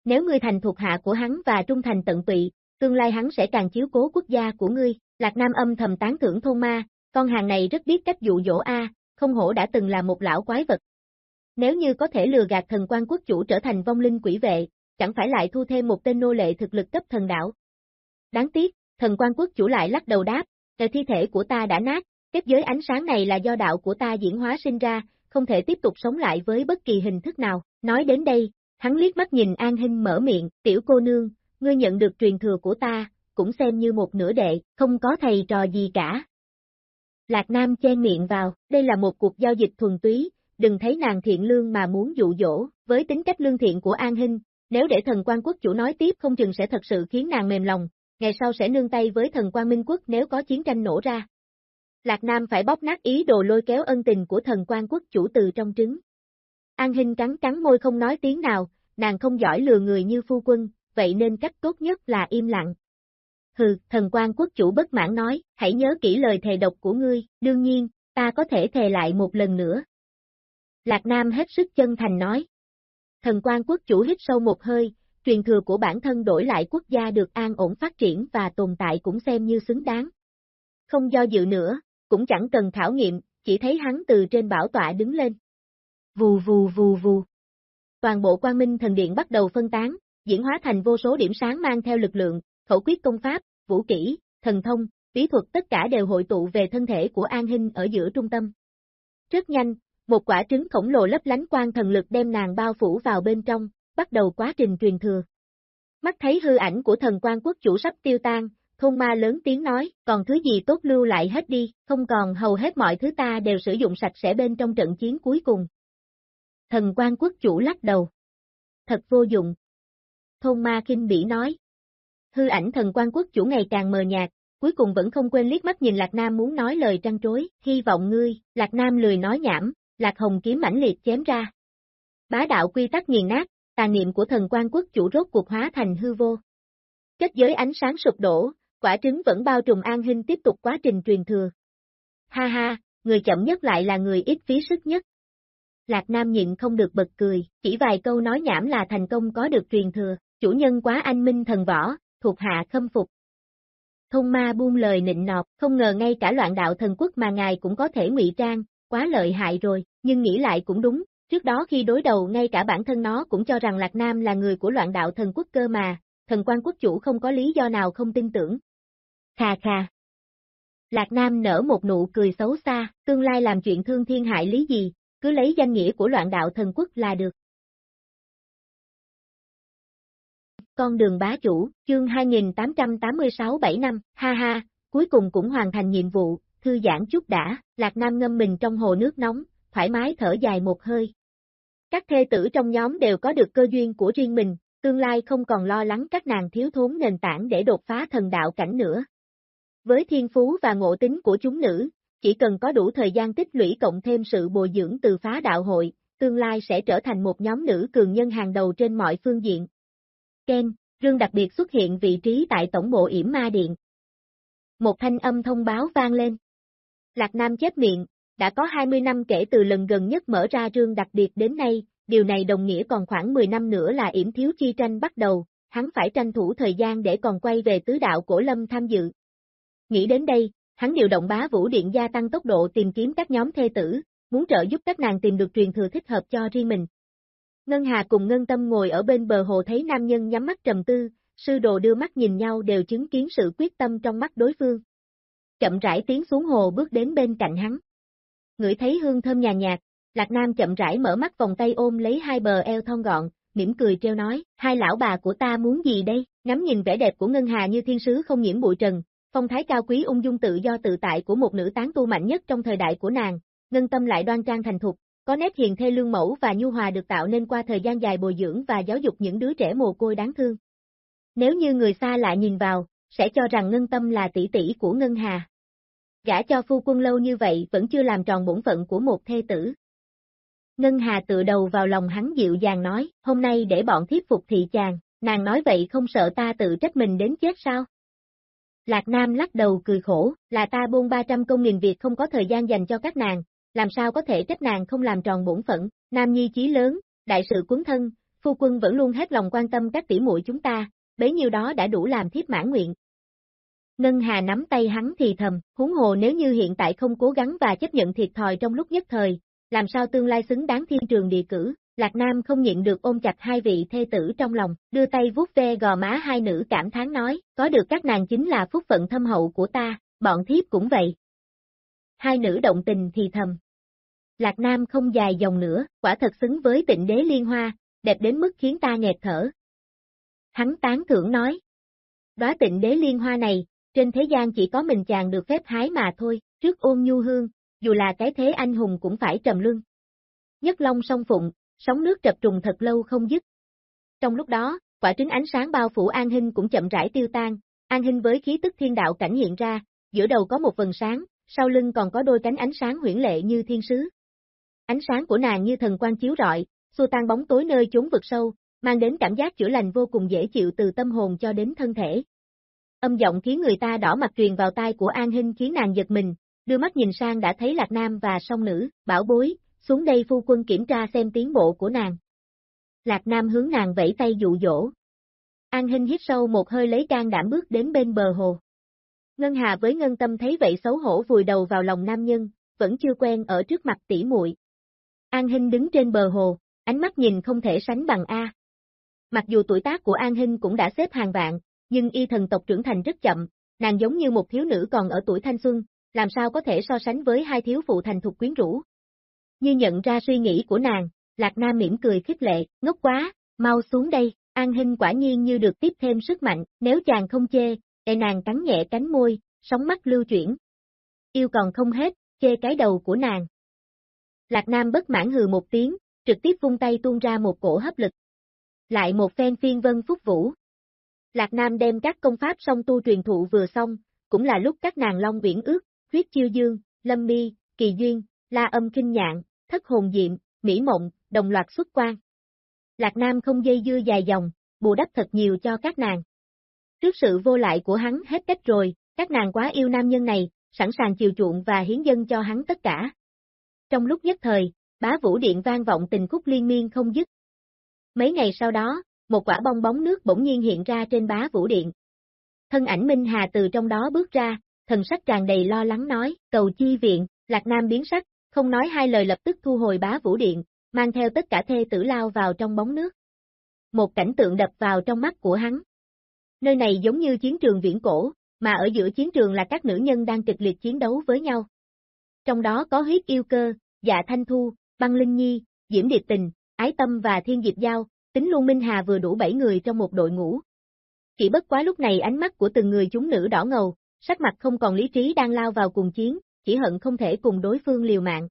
[SPEAKER 1] Nếu ngươi thành thuộc hạ của hắn và trung thành tận tụy, tương lai hắn sẽ càng chiếu cố quốc gia của ngươi, Lạc Nam âm thầm tán thưởng thôn ma, con hàng này rất biết cách dụ dỗ A, không hổ đã từng là một lão quái vật. Nếu như có thể lừa gạt thần quan quốc chủ trở thành vong linh quỷ vệ, chẳng phải lại thu thêm một tên nô lệ thực lực cấp thần đạo. Đáng tiếc, thần quan quốc chủ lại lắc đầu đáp, "Cái thi thể của ta đã nát, kết giới ánh sáng này là do đạo của ta diễn hóa sinh ra, không thể tiếp tục sống lại với bất kỳ hình thức nào." Nói đến đây, hắn liếc mắt nhìn An Hinh mở miệng, "Tiểu cô nương, ngươi nhận được truyền thừa của ta, cũng xem như một nửa đệ, không có thầy trò gì cả." Lạc Nam chen miệng vào, đây là một cuộc giao dịch thuần túy, đừng thấy nàng thiện lương mà muốn dụ dỗ, với tính cách lương thiện của An Hinh, nếu để thần quan quốc chủ nói tiếp không chừng sẽ thật sự khiến nàng mềm lòng, ngày sau sẽ nương tay với thần quan minh quốc nếu có chiến tranh nổ ra. Lạc Nam phải bóp nát ý đồ lôi kéo ân tình của thần quan quốc chủ từ trong trứng. An Hinh cắn cắn môi không nói tiếng nào, nàng không giỏi lừa người như phu quân, vậy nên cách tốt nhất là im lặng. Hừ, thần quan quốc chủ bất mãn nói, hãy nhớ kỹ lời thề độc của ngươi, đương nhiên, ta có thể thề lại một lần nữa. Lạc Nam hết sức chân thành nói. Thần quan quốc chủ hít sâu một hơi, truyền thừa của bản thân đổi lại quốc gia được an ổn phát triển và tồn tại cũng xem như xứng đáng. Không do dự nữa, cũng chẳng cần khảo nghiệm, chỉ thấy hắn từ trên bảo tọa đứng lên. Vù vù vù vù. Toàn bộ quang minh thần điện bắt đầu phân tán, diễn hóa thành vô số điểm sáng mang theo lực lượng, khẩu quyết công pháp, vũ kỹ, thần thông, bí thuật tất cả đều hội tụ về thân thể của An Hinh ở giữa trung tâm. Rất nhanh, một quả trứng khổng lồ lấp lánh quang thần lực đem nàng bao phủ vào bên trong, bắt đầu quá trình truyền thừa. Mắt thấy hư ảnh của thần quan quốc chủ sắp tiêu tan, thôn ma lớn tiếng nói, còn thứ gì tốt lưu lại hết đi, không còn hầu hết mọi thứ ta đều sử dụng sạch sẽ bên trong trận chiến cuối cùng. Thần quan quốc chủ lắc đầu. Thật vô dụng. Thôn ma kinh bỉ nói. hư ảnh thần quan quốc chủ ngày càng mờ nhạt, cuối cùng vẫn không quên liếc mắt nhìn Lạc Nam muốn nói lời trăn trối, hy vọng ngươi, Lạc Nam lười nói nhảm, Lạc Hồng kiếm mãnh liệt chém ra. Bá đạo quy tắc nghiền nát, tà niệm của thần quan quốc chủ rốt cuộc hóa thành hư vô. Kết giới ánh sáng sụp đổ, quả trứng vẫn bao trùm an hình tiếp tục quá trình truyền thừa. Ha ha, người chậm nhất lại là người ít phí sức nhất. Lạc Nam nhịn không được bật cười, chỉ vài câu nói nhảm là thành công có được truyền thừa, chủ nhân quá anh minh thần võ, thuộc hạ khâm phục. Thông ma buông lời nịnh nọt, không ngờ ngay cả loạn đạo thần quốc mà ngài cũng có thể ngụy trang, quá lợi hại rồi, nhưng nghĩ lại cũng đúng, trước đó khi đối đầu ngay cả bản thân nó cũng cho rằng Lạc Nam là người của loạn đạo thần quốc cơ mà, thần quan quốc chủ không có lý do nào không tin tưởng. Khà khà. Lạc Nam nở một nụ cười xấu xa, tương lai làm chuyện thương thiên hại lý gì, cứ lấy danh nghĩa của loạn đạo thần quốc là được. Con đường bá chủ, chương 2886 7 năm, ha ha, cuối cùng cũng hoàn thành nhiệm vụ, thư giãn chút đã, Lạc Nam ngâm mình trong hồ nước nóng, thoải mái thở dài một hơi. Các thê tử trong nhóm đều có được cơ duyên của riêng mình, tương lai không còn lo lắng các nàng thiếu thốn nền tảng để đột phá thần đạo cảnh nữa. Với thiên phú và ngộ tính của chúng nữ, chỉ cần có đủ thời gian tích lũy cộng thêm sự bồi dưỡng từ phá đạo hội, tương lai sẽ trở thành một nhóm nữ cường nhân hàng đầu trên mọi phương diện. Ken, rương đặc biệt xuất hiện vị trí tại tổng bộ yểm ma điện. Một thanh âm thông báo vang lên. Lạc Nam chép miệng, đã có 20 năm kể từ lần gần nhất mở ra rương đặc biệt đến nay, điều này đồng nghĩa còn khoảng 10 năm nữa là yểm thiếu chi tranh bắt đầu, hắn phải tranh thủ thời gian để còn quay về tứ đạo cổ lâm tham dự. Nghĩ đến đây, hắn điều động bá vũ điện gia tăng tốc độ tìm kiếm các nhóm thê tử, muốn trợ giúp các nàng tìm được truyền thừa thích hợp cho riêng mình. Ngân Hà cùng Ngân Tâm ngồi ở bên bờ hồ thấy nam nhân nhắm mắt trầm tư, sư đồ đưa mắt nhìn nhau đều chứng kiến sự quyết tâm trong mắt đối phương. Chậm rãi tiến xuống hồ bước đến bên cạnh hắn. Ngửi thấy hương thơm nhàn nhạt, Lạc Nam chậm rãi mở mắt vòng tay ôm lấy hai bờ eo thon gọn, mỉm cười treo nói, hai lão bà của ta muốn gì đây, ngắm nhìn vẻ đẹp của Ngân Hà như thiên sứ không nhiễm bụi trần, phong thái cao quý ung dung tự do tự tại của một nữ tán tu mạnh nhất trong thời đại của nàng, Ngân Tâm lại đoan trang thành thục, có nét hiền thê lương mẫu và nhu hòa được tạo nên qua thời gian dài bồi dưỡng và giáo dục những đứa trẻ mồ côi đáng thương. Nếu như người xa lạ nhìn vào, sẽ cho rằng Ngân Tâm là tỷ tỷ của Ngân Hà. Gả cho phu quân lâu như vậy vẫn chưa làm tròn bổn phận của một thê tử. Ngân Hà tựa đầu vào lòng hắn dịu dàng nói, hôm nay để bọn thiếp phục thị chàng, nàng nói vậy không sợ ta tự trách mình đến chết sao? Lạc Nam lắc đầu cười khổ, là ta buông 300 công nghìn việc không có thời gian dành cho các nàng, làm sao có thể trách nàng không làm tròn bổn phận, nam nhi chí lớn, đại sự cuốn thân, phu quân vẫn luôn hết lòng quan tâm các tỷ muội chúng ta, bấy nhiêu đó đã đủ làm thiếp mãn nguyện. Ngân Hà nắm tay hắn thì thầm, huống hồ nếu như hiện tại không cố gắng và chấp nhận thiệt thòi trong lúc nhất thời, làm sao tương lai xứng đáng thiên trường địa cử, Lạc Nam không nhịn được ôm chặt hai vị thê tử trong lòng, đưa tay vuốt ve gò má hai nữ cảm thán nói, có được các nàng chính là phúc phận thâm hậu của ta, bọn thiếp cũng vậy. Hai nữ động tình thì thầm, Lạc Nam không dài dòng nữa, quả thật xứng với tịnh đế liên hoa, đẹp đến mức khiến ta nghẹt thở. Hắn tán thưởng nói. Đóa tịnh đế liên hoa này, trên thế gian chỉ có mình chàng được phép hái mà thôi, trước ôn nhu hương, dù là cái thế anh hùng cũng phải trầm lưng. Nhất long song phụng, sóng nước trập trùng thật lâu không dứt. Trong lúc đó, quả trứng ánh sáng bao phủ An Hinh cũng chậm rãi tiêu tan, An Hinh với khí tức thiên đạo cảnh hiện ra, giữa đầu có một vần sáng, sau lưng còn có đôi cánh ánh sáng huyển lệ như thiên sứ. Ánh sáng của nàng như thần quan chiếu rọi, xua tan bóng tối nơi chốn vực sâu, mang đến cảm giác chữa lành vô cùng dễ chịu từ tâm hồn cho đến thân thể. Âm giọng khiến người ta đỏ mặt truyền vào tai của An Hinh khiến nàng giật mình, đưa mắt nhìn sang đã thấy Lạc Nam và song nữ, bảo bối, xuống đây phu quân kiểm tra xem tiến bộ của nàng. Lạc Nam hướng nàng vẫy tay dụ dỗ. An Hinh hít sâu một hơi lấy can đảm bước đến bên bờ hồ. Ngân Hà với Ngân Tâm thấy vậy xấu hổ vùi đầu vào lòng nam nhân, vẫn chưa quen ở trước mặt tỷ muội. An Hinh đứng trên bờ hồ, ánh mắt nhìn không thể sánh bằng A. Mặc dù tuổi tác của An Hinh cũng đã xếp hàng vạn, nhưng y thần tộc trưởng thành rất chậm, nàng giống như một thiếu nữ còn ở tuổi thanh xuân, làm sao có thể so sánh với hai thiếu phụ thành thục quyến rũ. Như nhận ra suy nghĩ của nàng, Lạc Nam mỉm cười khích lệ, ngốc quá, mau xuống đây, An Hinh quả nhiên như được tiếp thêm sức mạnh, nếu chàng không chê, để nàng cắn nhẹ cánh môi, sóng mắt lưu chuyển. Yêu còn không hết, chê cái đầu của nàng. Lạc Nam bất mãn hừ một tiếng, trực tiếp vung tay tuôn ra một cổ hấp lực. Lại một phen phiên vân phúc vũ. Lạc Nam đem các công pháp song tu truyền thụ vừa xong, cũng là lúc các nàng Long Viễn ước, huyết chiêu dương, lâm mi, kỳ duyên, la âm kinh nhạn, thất hồn diệm, mỹ mộng, đồng loạt xuất quan. Lạc Nam không dây dưa dài dòng, bù đắp thật nhiều cho các nàng. Trước sự vô lại của hắn hết cách rồi, các nàng quá yêu nam nhân này, sẵn sàng chiều chuộng và hiến dân cho hắn tất cả. Trong lúc nhất thời, bá vũ điện vang vọng tình khúc liên miên không dứt. Mấy ngày sau đó, một quả bong bóng nước bỗng nhiên hiện ra trên bá vũ điện. Thân ảnh Minh Hà từ trong đó bước ra, thần sắc tràn đầy lo lắng nói, cầu chi viện, Lạc Nam biến sắc, không nói hai lời lập tức thu hồi bá vũ điện, mang theo tất cả thê tử lao vào trong bóng nước. Một cảnh tượng đập vào trong mắt của hắn. Nơi này giống như chiến trường viễn cổ, mà ở giữa chiến trường là các nữ nhân đang kịch liệt chiến đấu với nhau. Trong đó có huyết yêu cơ, dạ thanh thu, băng linh nhi, diễm điệp tình, ái tâm và thiên diệp giao, tính luôn Minh Hà vừa đủ 7 người trong một đội ngũ. Chỉ bất quá lúc này ánh mắt của từng người chúng nữ đỏ ngầu, sắc mặt không còn lý trí đang lao vào cùng chiến, chỉ hận không thể cùng đối phương liều mạng.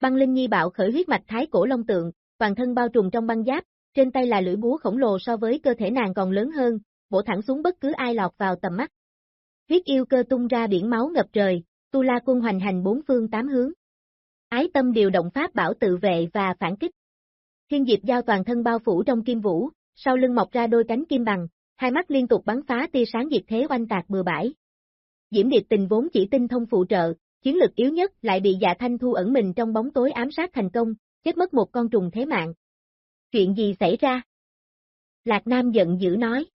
[SPEAKER 1] Băng Linh Nhi bạo khởi huyết mạch thái cổ long tượng, toàn thân bao trùm trong băng giáp, trên tay là lưỡi búa khổng lồ so với cơ thể nàng còn lớn hơn, bổ thẳng xuống bất cứ ai lọt vào tầm mắt. Huyết yêu cơ tung ra biển máu ngập trời, tu la quân hoành hành bốn phương tám hướng. Ái tâm điều động pháp bảo tự vệ và phản kích. Thiên diệp giao toàn thân bao phủ trong kim vũ, sau lưng mọc ra đôi cánh kim bằng, hai mắt liên tục bắn phá tia sáng diệt thế oanh tạc bừa bãi. Diễm Điệp Tình vốn chỉ tinh thông phụ trợ, chiến lực yếu nhất lại bị Dạ Thanh Thu ẩn mình trong bóng tối ám sát thành công, chết mất một con trùng thế mạng. Chuyện gì xảy ra? Lạc Nam giận dữ nói.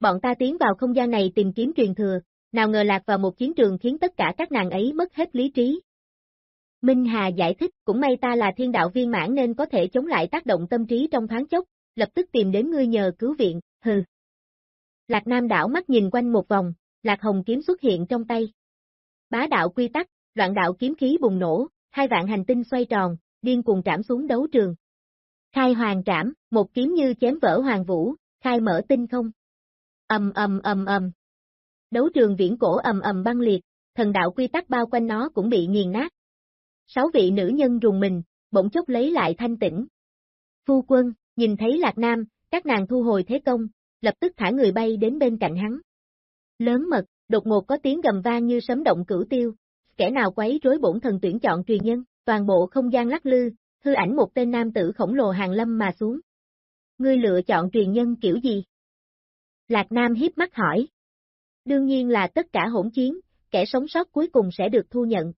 [SPEAKER 1] Bọn ta tiến vào không gian này tìm kiếm truyền thừa, nào ngờ lạc vào một chiến trường khiến tất cả các nàng ấy mất hết lý trí. Minh Hà giải thích, cũng may ta là thiên đạo viên mãn nên có thể chống lại tác động tâm trí trong thoáng chốc, lập tức tìm đến ngươi nhờ cứu viện, hừ. Lạc Nam đảo mắt nhìn quanh một vòng, Lạc Hồng kiếm xuất hiện trong tay. Bá đạo quy tắc, loạn đạo kiếm khí bùng nổ, hai vạn hành tinh xoay tròn, điên cuồng trảm xuống đấu trường. Khai hoàng trảm, một kiếm như chém vỡ hoàng vũ, khai mở tinh không. Ầm ầm ầm ầm. Đấu trường viễn cổ ầm ầm băng liệt, thần đạo quy tắc bao quanh nó cũng bị nghiền nát. Sáu vị nữ nhân rùng mình, bỗng chốc lấy lại thanh tĩnh. Phu quân, nhìn thấy Lạc Nam, các nàng thu hồi thế công, lập tức thả người bay đến bên cạnh hắn. Lớn mật, đột ngột có tiếng gầm vang như sấm động cửu tiêu, kẻ nào quấy rối bổn thần tuyển chọn truyền nhân, toàn bộ không gian lắc lư, hư ảnh một tên nam tử khổng lồ hàng lâm mà xuống. Ngươi lựa chọn truyền nhân kiểu gì? Lạc Nam hiếp mắt hỏi. Đương nhiên là tất cả hỗn chiến, kẻ sống sót cuối cùng sẽ được thu nhận.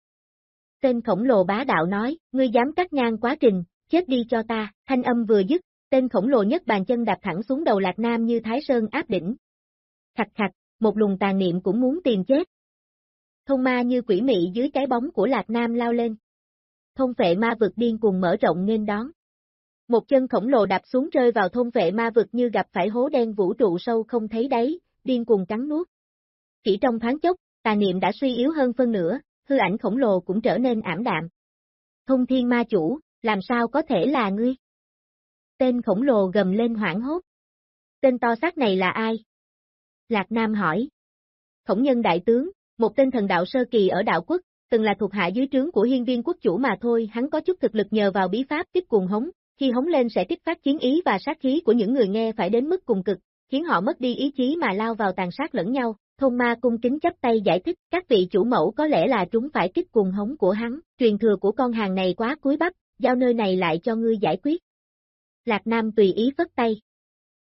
[SPEAKER 1] Tên khổng lồ bá đạo nói, ngươi dám cắt ngang quá trình, chết đi cho ta, thanh âm vừa dứt, tên khổng lồ nhất bàn chân đạp thẳng xuống đầu Lạc Nam như Thái Sơn áp đỉnh. Khạch khạch, một luồng tàn niệm cũng muốn tìm chết. Thông ma như quỷ mị dưới cái bóng của Lạc Nam lao lên. Thông vệ ma vực điên cuồng mở rộng nên đón. Một chân khổng lồ đạp xuống rơi vào thôn vệ ma vực như gặp phải hố đen vũ trụ sâu không thấy đáy, điên cuồng cắn nuốt. Chỉ trong thoáng chốc, tà niệm đã suy yếu hơn phân nửa, hư ảnh khổng lồ cũng trở nên ảm đạm. Thông thiên ma chủ, làm sao có thể là ngươi? Tên khổng lồ gầm lên hoảng hốt. Tên to xác này là ai? Lạc Nam hỏi. Khổng nhân đại tướng, một tên thần đạo sơ kỳ ở đạo quốc, từng là thuộc hạ dưới trướng của hiên viên quốc chủ mà thôi, hắn có chút thực lực nhờ vào bí pháp tiếp cuồng hống, khi hống lên sẽ kích phát chiến ý và sát khí của những người nghe phải đến mức cùng cực, khiến họ mất đi ý chí mà lao vào tàn sát lẫn nhau. Thôn ma cung kính chấp tay giải thích, các vị chủ mẫu có lẽ là chúng phải kích cuồng hống của hắn, truyền thừa của con hàng này quá cuối bắp, giao nơi này lại cho ngươi giải quyết. Lạc Nam tùy ý phất tay.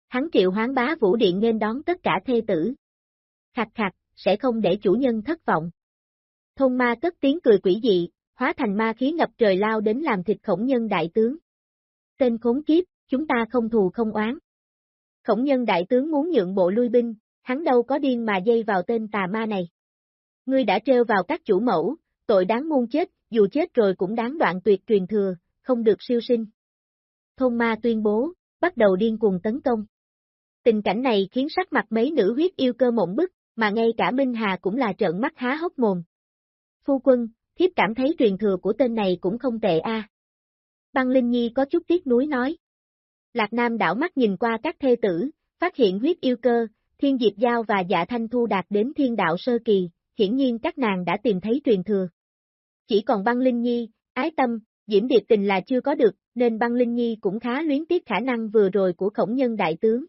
[SPEAKER 1] Hắn triệu hoán bá vũ điện nên đón tất cả thê tử. Khạc khạc, sẽ không để chủ nhân thất vọng. Thôn ma cất tiếng cười quỷ dị, hóa thành ma khí ngập trời lao đến làm thịt khổng nhân đại tướng. Tên khốn kiếp, chúng ta không thù không oán. Khổng nhân đại tướng muốn nhượng bộ lui binh, hắn đâu có điên mà dây vào tên tà ma này. Ngươi đã treo vào các chủ mẫu, tội đáng muôn chết, dù chết rồi cũng đáng đoạn tuyệt truyền thừa, không được siêu sinh. Thôn ma tuyên bố, bắt đầu điên cuồng tấn công. Tình cảnh này khiến sắc mặt mấy nữ huyết yêu cơ mộng bức, mà ngay cả Minh Hà cũng là trợn mắt há hốc mồm. Phu quân, thiếp cảm thấy truyền thừa của tên này cũng không tệ a. Băng Linh Nhi có chút tiếc nuối nói. Lạc Nam đảo mắt nhìn qua các thê tử, phát hiện huyết yêu cơ, thiên diệp giao và dạ thanh thu đạt đến thiên đạo sơ kỳ, hiển nhiên các nàng đã tìm thấy truyền thừa. Chỉ còn băng Linh Nhi, ái tâm, diễm điệp tình là chưa có được, nên băng Linh Nhi cũng khá luyến tiếc khả năng vừa rồi của khổng nhân đại tướng.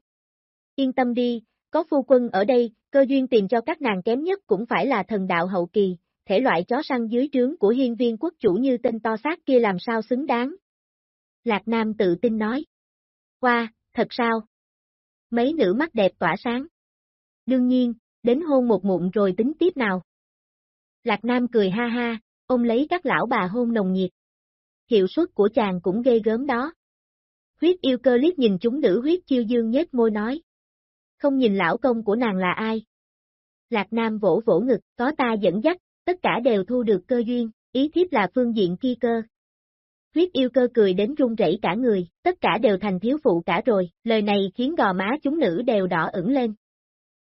[SPEAKER 1] Yên tâm đi, có phu quân ở đây, cơ duyên tìm cho các nàng kém nhất cũng phải là thần đạo hậu kỳ, thể loại chó săn dưới trướng của hiên viên quốc chủ như tên to xác kia làm sao xứng đáng. Lạc Nam tự tin nói. Qua, thật sao? Mấy nữ mắt đẹp tỏa sáng. Đương nhiên, đến hôn một mụn rồi tính tiếp nào. Lạc Nam cười ha ha, ôm lấy các lão bà hôn nồng nhiệt. Hiệu suất của chàng cũng ghê gớm đó. Huyết yêu cơ liếc nhìn chúng nữ huyết chiêu dương nhếch môi nói. Không nhìn lão công của nàng là ai. Lạc Nam vỗ vỗ ngực, có ta dẫn dắt, tất cả đều thu được cơ duyên, ý thiếp là phương diện kia cơ. Huyết yêu cơ cười đến run rẩy cả người, tất cả đều thành thiếu phụ cả rồi, lời này khiến gò má chúng nữ đều đỏ ửng lên.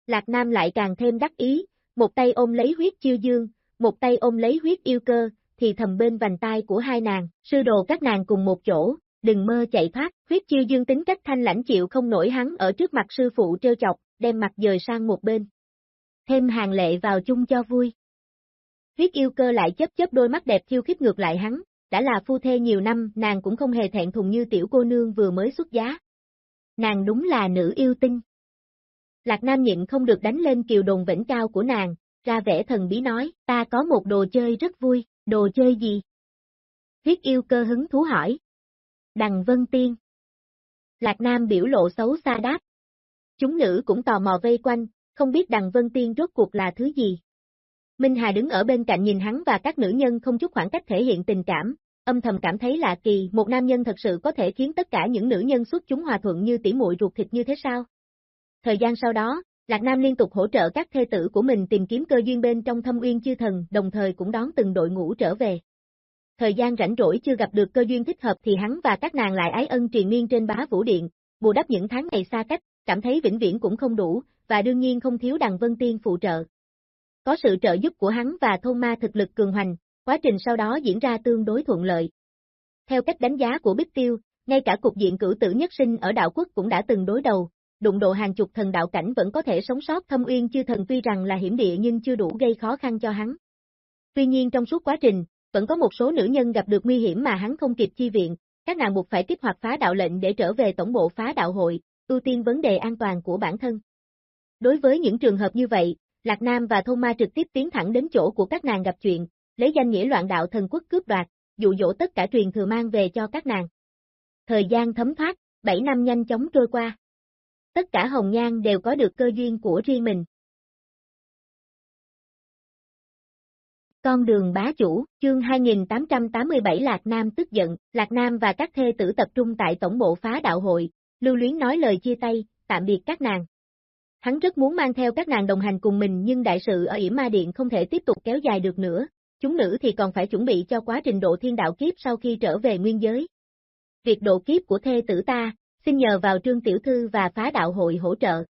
[SPEAKER 1] Lạc Nam lại càng thêm đắc ý, một tay ôm lấy huyết chiêu dương, một tay ôm lấy huyết yêu cơ, thì thầm bên vành tai của hai nàng, sư đồ các nàng cùng một chỗ, đừng mơ chạy thoát, huyết chiêu dương tính cách thanh lãnh chịu không nổi hắn ở trước mặt sư phụ trêu chọc, đem mặt dời sang một bên. Thêm hàng lệ vào chung cho vui. Huyết yêu cơ lại chấp chấp đôi mắt đẹp thiêu khiếp ngược lại hắn, đã là phu thê nhiều năm, nàng cũng không hề thẹn thùng như tiểu cô nương vừa mới xuất giá. Nàng đúng là nữ yêu tinh. Lạc Nam nhịn không được đánh lên kiều đồn vĩnh cao của nàng, ra vẻ thần bí nói, ta có một đồ chơi rất vui, đồ chơi gì? Huyết yêu cơ hứng thú hỏi. Đằng Vân Tiên. Lạc Nam biểu lộ xấu xa đáp. Chúng nữ cũng tò mò vây quanh, không biết Đằng Vân Tiên rốt cuộc là thứ gì. Minh Hà đứng ở bên cạnh nhìn hắn và các nữ nhân không chút khoảng cách thể hiện tình cảm, âm thầm cảm thấy lạ kỳ, một nam nhân thật sự có thể khiến tất cả những nữ nhân xuất chúng hòa thuận như tỉ muội ruột thịt như thế sao? Thời gian sau đó, Lạc Nam liên tục hỗ trợ các thê tử của mình tìm kiếm cơ duyên bên trong thâm uyên chư thần, đồng thời cũng đón từng đội ngũ trở về. Thời gian rảnh rỗi chưa gặp được cơ duyên thích hợp thì hắn và các nàng lại ái ân truyền miên trên bá vũ điện, bù đắp những tháng ngày xa cách, cảm thấy vĩnh viễn cũng không đủ, và đương nhiên không thiếu đằng vân tiên phụ trợ. Có sự trợ giúp của hắn và thôn ma thực lực cường hoành, quá trình sau đó diễn ra tương đối thuận lợi. Theo cách đánh giá của Bích Tiêu, ngay cả cục diện cử tử nhất sinh ở đạo quốc cũng đã từng đối đầu, đụng độ hàng chục thần đạo cảnh vẫn có thể sống sót thâm uyên chư thần tuy rằng là hiểm địa nhưng chưa đủ gây khó khăn cho hắn. Tuy nhiên trong suốt quá trình, vẫn có một số nữ nhân gặp được nguy hiểm mà hắn không kịp chi viện, các nàng buộc phải kích hoạt phá đạo lệnh để trở về tổng bộ phá đạo hội, ưu tiên vấn đề an toàn của bản thân. Đối với những trường hợp như vậy, Lạc Nam và Thông Ma trực tiếp tiến thẳng đến chỗ của các nàng gặp chuyện, lấy danh nghĩa loạn đạo thần quốc cướp đoạt, dụ dỗ tất cả truyền thừa mang về cho các nàng. Thời gian thấm thoát, 7 năm nhanh chóng trôi qua. Tất cả hồng nhan đều có được cơ duyên của riêng mình. Con đường bá chủ, chương 2887 Lạc Nam tức giận, Lạc Nam và các thê tử tập trung tại tổng bộ phá đạo hội, lưu luyến nói lời chia tay, tạm biệt các nàng. Hắn rất muốn mang theo các nàng đồng hành cùng mình nhưng đại sự ở yểm ma điện không thể tiếp tục kéo dài được nữa, chúng nữ thì còn phải chuẩn bị cho quá trình độ thiên đạo kiếp sau khi trở về nguyên giới. Việc độ kiếp của thê tử ta, xin nhờ vào trương tiểu thư và phá đạo hội hỗ trợ.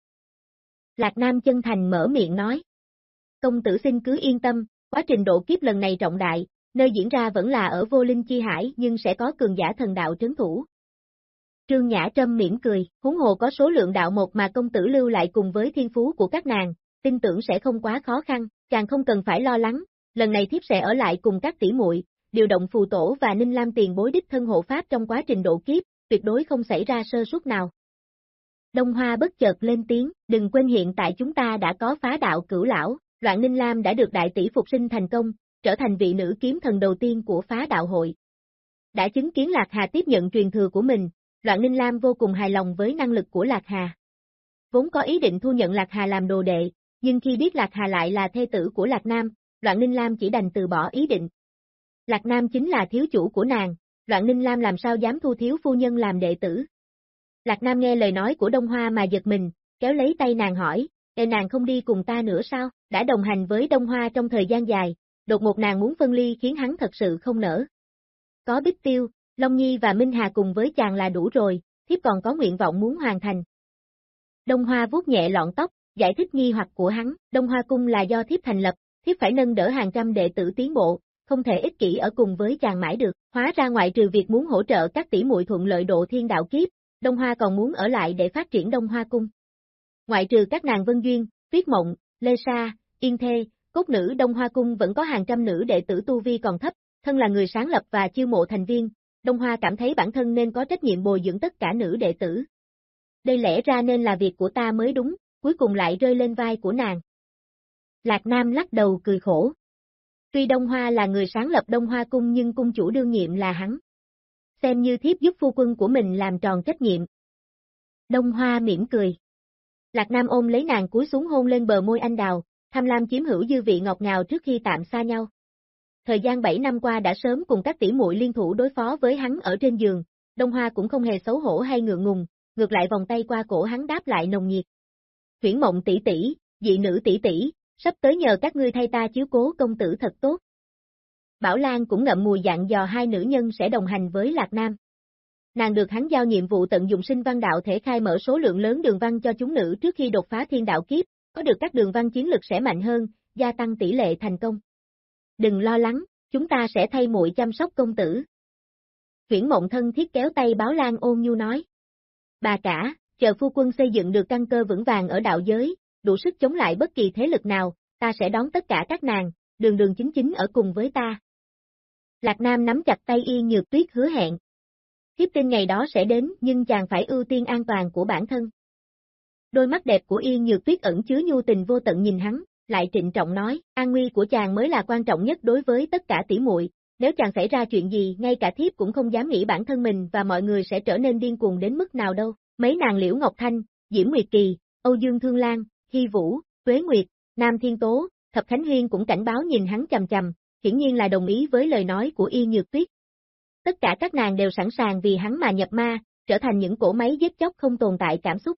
[SPEAKER 1] Lạc Nam chân thành mở miệng nói. Công tử xin cứ yên tâm, quá trình độ kiếp lần này trọng đại, nơi diễn ra vẫn là ở vô linh chi hải nhưng sẽ có cường giả thần đạo trấn thủ. Trương Nhã Trâm mỉm cười, huống hồ có số lượng đạo một mà công tử lưu lại cùng với thiên phú của các nàng, tin tưởng sẽ không quá khó khăn, càng không cần phải lo lắng, lần này thiếp sẽ ở lại cùng các tỷ muội, điều động phù tổ và Ninh Lam tiền bối đích thân hộ pháp trong quá trình độ kiếp, tuyệt đối không xảy ra sơ suất nào. Đông Hoa bất chợt lên tiếng, đừng quên hiện tại chúng ta đã có phá đạo cửu lão, Loạn Ninh Lam đã được đại tỷ phục sinh thành công, trở thành vị nữ kiếm thần đầu tiên của phá đạo hội. Đã chứng kiến Lạc Hà tiếp nhận truyền thừa của mình, Loạn Ninh Lam vô cùng hài lòng với năng lực của Lạc Hà. Vốn có ý định thu nhận Lạc Hà làm đồ đệ, nhưng khi biết Lạc Hà lại là thê tử của Lạc Nam, Loạn Ninh Lam chỉ đành từ bỏ ý định. Lạc Nam chính là thiếu chủ của nàng, Loạn Ninh Lam làm sao dám thu thiếu phu nhân làm đệ tử. Lạc Nam nghe lời nói của Đông Hoa mà giật mình, kéo lấy tay nàng hỏi, để nàng không đi cùng ta nữa sao, đã đồng hành với Đông Hoa trong thời gian dài, đột một nàng muốn phân ly khiến hắn thật sự không nỡ. Có Bích Tiêu, Long Nhi và Minh Hà cùng với chàng là đủ rồi, thiếp còn có nguyện vọng muốn hoàn thành. Đông Hoa vuốt nhẹ lọn tóc, giải thích nghi hoặc của hắn, Đông Hoa Cung là do thiếp thành lập, thiếp phải nâng đỡ hàng trăm đệ tử tiến bộ, không thể ích kỷ ở cùng với chàng mãi được, hóa ra ngoại trừ việc muốn hỗ trợ các tỷ muội thuận lợi độ thiên đạo kiếp, Đông Hoa còn muốn ở lại để phát triển Đông Hoa Cung. Ngoại trừ các nàng Vân Duyên, Tuyết Mộng, Lê Sa, Yên Thê, cốt nữ Đông Hoa Cung vẫn có hàng trăm nữ đệ tử tu vi còn thấp, thân là người sáng lập và chiêu mộ thành viên, Đông Hoa cảm thấy bản thân nên có trách nhiệm bồi dưỡng tất cả nữ đệ tử. Đây lẽ ra nên là việc của ta mới đúng, cuối cùng lại rơi lên vai của nàng. Lạc Nam lắc đầu cười khổ. Tuy Đông Hoa là người sáng lập Đông Hoa Cung nhưng cung chủ đương nhiệm là hắn. Xem như thiếp giúp phu quân của mình làm tròn trách nhiệm. Đông Hoa mỉm cười. Lạc Nam ôm lấy nàng cúi xuống hôn lên bờ môi anh đào, tham lam chiếm hữu dư vị ngọt ngào trước khi tạm xa nhau. Thời gian 7 năm qua đã sớm cùng các tỷ muội liên thủ đối phó với hắn ở trên giường, Đông Hoa cũng không hề xấu hổ hay ngượng ngùng, ngược lại vòng tay qua cổ hắn đáp lại nồng nhiệt. Huyễn mộng tỷ tỷ, dị nữ tỷ tỷ, sắp tới nhờ các ngươi thay ta chiếu cố công tử thật tốt. Bảo Lan cũng ngậm mùi dặn dò hai nữ nhân sẽ đồng hành với Lạc Nam. Nàng được hắn giao nhiệm vụ tận dụng sinh văn đạo thể khai mở số lượng lớn đường văn cho chúng nữ trước khi đột phá thiên đạo kiếp, có được các đường văn chiến lực sẽ mạnh hơn, gia tăng tỷ lệ thành công. Đừng lo lắng, chúng ta sẽ thay muội chăm sóc công tử. Huyển mộng thân thiết kéo tay báo lan ôn nhu nói. Bà cả, chờ phu quân xây dựng được căn cơ vững vàng ở đạo giới, đủ sức chống lại bất kỳ thế lực nào, ta sẽ đón tất cả các nàng, đường đường chính chính ở cùng với ta. Lạc Nam nắm chặt tay Y Nhược Tuyết hứa hẹn. Thiếp tin ngày đó sẽ đến nhưng chàng phải ưu tiên an toàn của bản thân. Đôi mắt đẹp của Yên Nhược Tuyết ẩn chứa nhu tình vô tận nhìn hắn, lại trịnh trọng nói, an nguy của chàng mới là quan trọng nhất đối với tất cả tỷ muội. Nếu chàng xảy ra chuyện gì, ngay cả thiếp cũng không dám nghĩ bản thân mình và mọi người sẽ trở nên điên cuồng đến mức nào đâu. Mấy nàng Liễu Ngọc Thanh, Diễm Nguyệt Kỳ, Âu Dương Thương Lan, Hy Vũ, Tuế Nguyệt, Nam Thiên Tố, Thập Khánh Huyên cũng cảnh báo nhìn hắn chầm chầm, hiển nhiên là đồng ý với lời nói của Yên Nhược Tuyết. Tất cả các nàng đều sẵn sàng vì hắn mà nhập ma, trở thành những cổ máy giết chóc không tồn tại cảm xúc.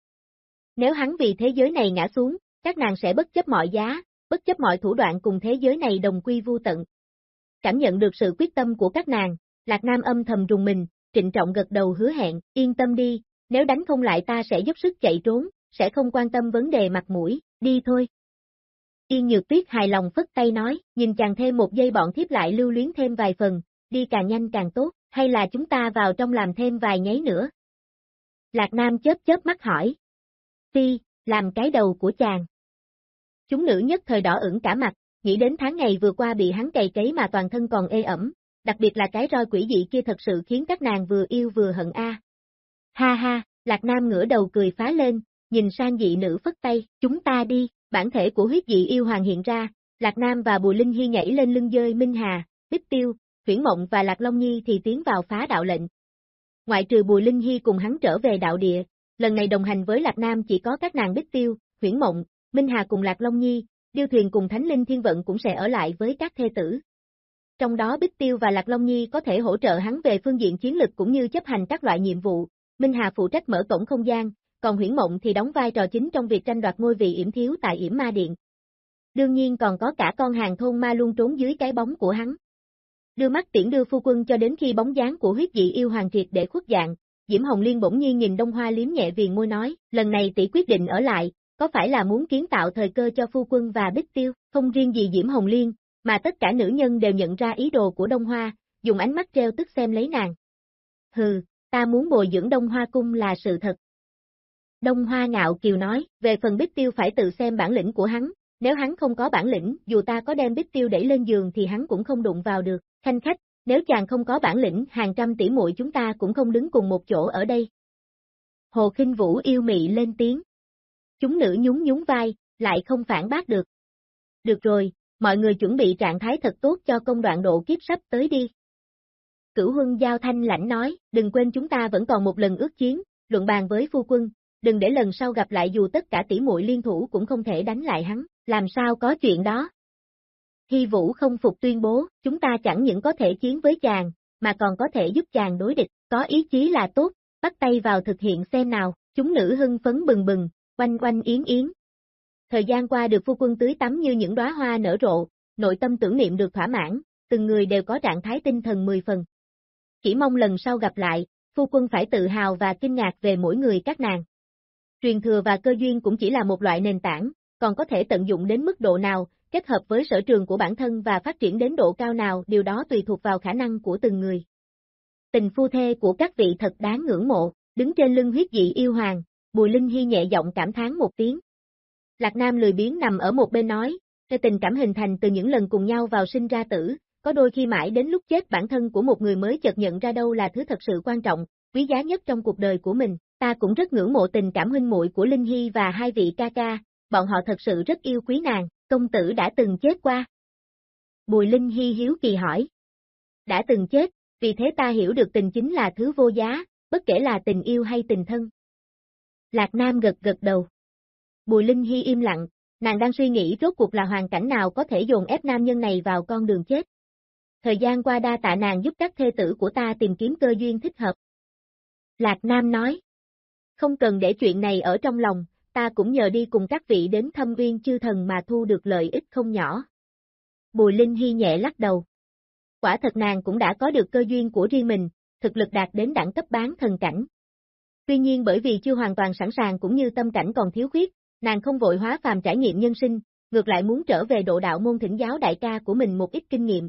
[SPEAKER 1] Nếu hắn vì thế giới này ngã xuống, các nàng sẽ bất chấp mọi giá, bất chấp mọi thủ đoạn cùng thế giới này đồng quy vu tận. Cảm nhận được sự quyết tâm của các nàng, Lạc Nam âm thầm rùng mình, trịnh trọng gật đầu hứa hẹn, yên tâm đi, nếu đánh không lại ta sẽ giúp sức chạy trốn, sẽ không quan tâm vấn đề mặt mũi, đi thôi. Yên Nhược Tuyết hài lòng phất tay nói, nhìn chàng thêm một giây bọn thiếp lại lưu luyến thêm vài phần, đi càng nhanh càng tốt, hay là chúng ta vào trong làm thêm vài nháy nữa. Lạc Nam chớp chớp mắt hỏi. Phi, làm cái đầu của chàng. Chúng nữ nhất thời đỏ ửng cả mặt, nghĩ đến tháng ngày vừa qua bị hắn cày cấy mà toàn thân còn ê ẩm, đặc biệt là cái roi quỷ dị kia thật sự khiến các nàng vừa yêu vừa hận a. Ha ha, Lạc Nam ngửa đầu cười phá lên, nhìn sang dị nữ phất tay, chúng ta đi, bản thể của huyết dị yêu hoàng hiện ra, Lạc Nam và Bùi Linh Hy nhảy lên lưng dơi Minh Hà, Bích Tiêu, Huyển Mộng và Lạc Long Nhi thì tiến vào phá đạo lệnh. Ngoại trừ Bùi Linh Hy cùng hắn trở về đạo địa, lần này đồng hành với Lạc Nam chỉ có các nàng Bích Tiêu, Huyển Mộng, Minh Hà cùng Lạc Long Nhi, Điêu Thuyền cùng Thánh Linh Thiên Vận cũng sẽ ở lại với các thê tử. Trong đó Bích Tiêu và Lạc Long Nhi có thể hỗ trợ hắn về phương diện chiến lực cũng như chấp hành các loại nhiệm vụ, Minh Hà phụ trách mở cổng không gian, còn huyển mộng thì đóng vai trò chính trong việc tranh đoạt ngôi vị yểm thiếu tại yểm ma điện. Đương nhiên còn có cả con hàng thôn ma luôn trốn dưới cái bóng của hắn. Đưa mắt tiễn đưa phu quân cho đến khi bóng dáng của huyết dị yêu hoàng triệt để khuất dạng, Diễm Hồng Liên bỗng nhiên nhìn Đông Hoa liếm nhẹ viền môi nói, lần này tỷ quyết định ở lại, có phải là muốn kiến tạo thời cơ cho phu quân và bích tiêu, không riêng gì Diễm Hồng Liên, mà tất cả nữ nhân đều nhận ra ý đồ của Đông Hoa, dùng ánh mắt treo tức xem lấy nàng. Hừ, ta muốn bồi dưỡng Đông Hoa cung là sự thật, Đông Hoa ngạo kiều nói, về phần Bích Tiêu phải tự xem bản lĩnh của hắn, nếu hắn không có bản lĩnh, dù ta có đem Bích Tiêu đẩy lên giường thì hắn cũng không đụng vào được, khanh khách, nếu chàng không có bản lĩnh, hàng trăm tỷ muội chúng ta cũng không đứng cùng một chỗ ở đây. Hồ Kinh Vũ yêu mị lên tiếng. Chúng nữ nhún nhún vai, lại không phản bác được. Được rồi, mọi người chuẩn bị trạng thái thật tốt cho công đoạn độ kiếp sắp tới đi. Cửu Huân Giao Thanh lãnh nói, đừng quên chúng ta vẫn còn một lần ước chiến, luận bàn với phu quân, đừng để lần sau gặp lại dù tất cả tỷ muội liên thủ cũng không thể đánh lại hắn, làm sao có chuyện đó. Hy Vũ không phục tuyên bố, chúng ta chẳng những có thể chiến với chàng, mà còn có thể giúp chàng đối địch, có ý chí là tốt, bắt tay vào thực hiện xem nào, chúng nữ hưng phấn bừng bừng, quanh quanh yến yến. Thời gian qua được phu quân tưới tắm như những đóa hoa nở rộ, nội tâm tưởng niệm được thỏa mãn, từng người đều có trạng thái tinh thần 10 phần. Chỉ mong lần sau gặp lại, phu quân phải tự hào và kinh ngạc về mỗi người các nàng. Truyền thừa và cơ duyên cũng chỉ là một loại nền tảng, còn có thể tận dụng đến mức độ nào, kết hợp với sở trường của bản thân và phát triển đến độ cao nào điều đó tùy thuộc vào khả năng của từng người. Tình phu thê của các vị thật đáng ngưỡng mộ, đứng trên lưng huyết dị yêu hoàng, Bùi Linh Hy nhẹ giọng cảm thán một tiếng. Lạc Nam lười biếng nằm ở một bên nói, cái tình cảm hình thành từ những lần cùng nhau vào sinh ra tử, có đôi khi mãi đến lúc chết bản thân của một người mới chợt nhận ra đâu là thứ thật sự quan trọng, quý giá nhất trong cuộc đời của mình. ta cũng rất ngưỡng mộ tình cảm huynh muội của Linh Hy và hai vị ca ca, bọn họ thật sự rất yêu quý nàng, công tử đã từng chết qua. Bùi Linh Hy hiếu kỳ hỏi. Đã từng chết, vì thế ta hiểu được tình chính là thứ vô giá, bất kể là tình yêu hay tình thân. Lạc Nam gật gật đầu. Bùi Linh Hy im lặng, nàng đang suy nghĩ rốt cuộc là hoàn cảnh nào có thể dồn ép nam nhân này vào con đường chết. Thời gian qua đa tạ nàng giúp các thê tử của ta tìm kiếm cơ duyên thích hợp. Lạc Nam nói. Không cần để chuyện này ở trong lòng, ta cũng nhờ đi cùng các vị đến thâm viên chư thần mà thu được lợi ích không nhỏ. Bùi Linh Hy nhẹ lắc đầu. Quả thật nàng cũng đã có được cơ duyên của riêng mình, thực lực đạt đến đẳng cấp bán thần cảnh. Tuy nhiên bởi vì chưa hoàn toàn sẵn sàng cũng như tâm cảnh còn thiếu khuyết, nàng không vội hóa phàm trải nghiệm nhân sinh, ngược lại muốn trở về độ đạo môn thỉnh giáo đại ca của mình một ít kinh nghiệm.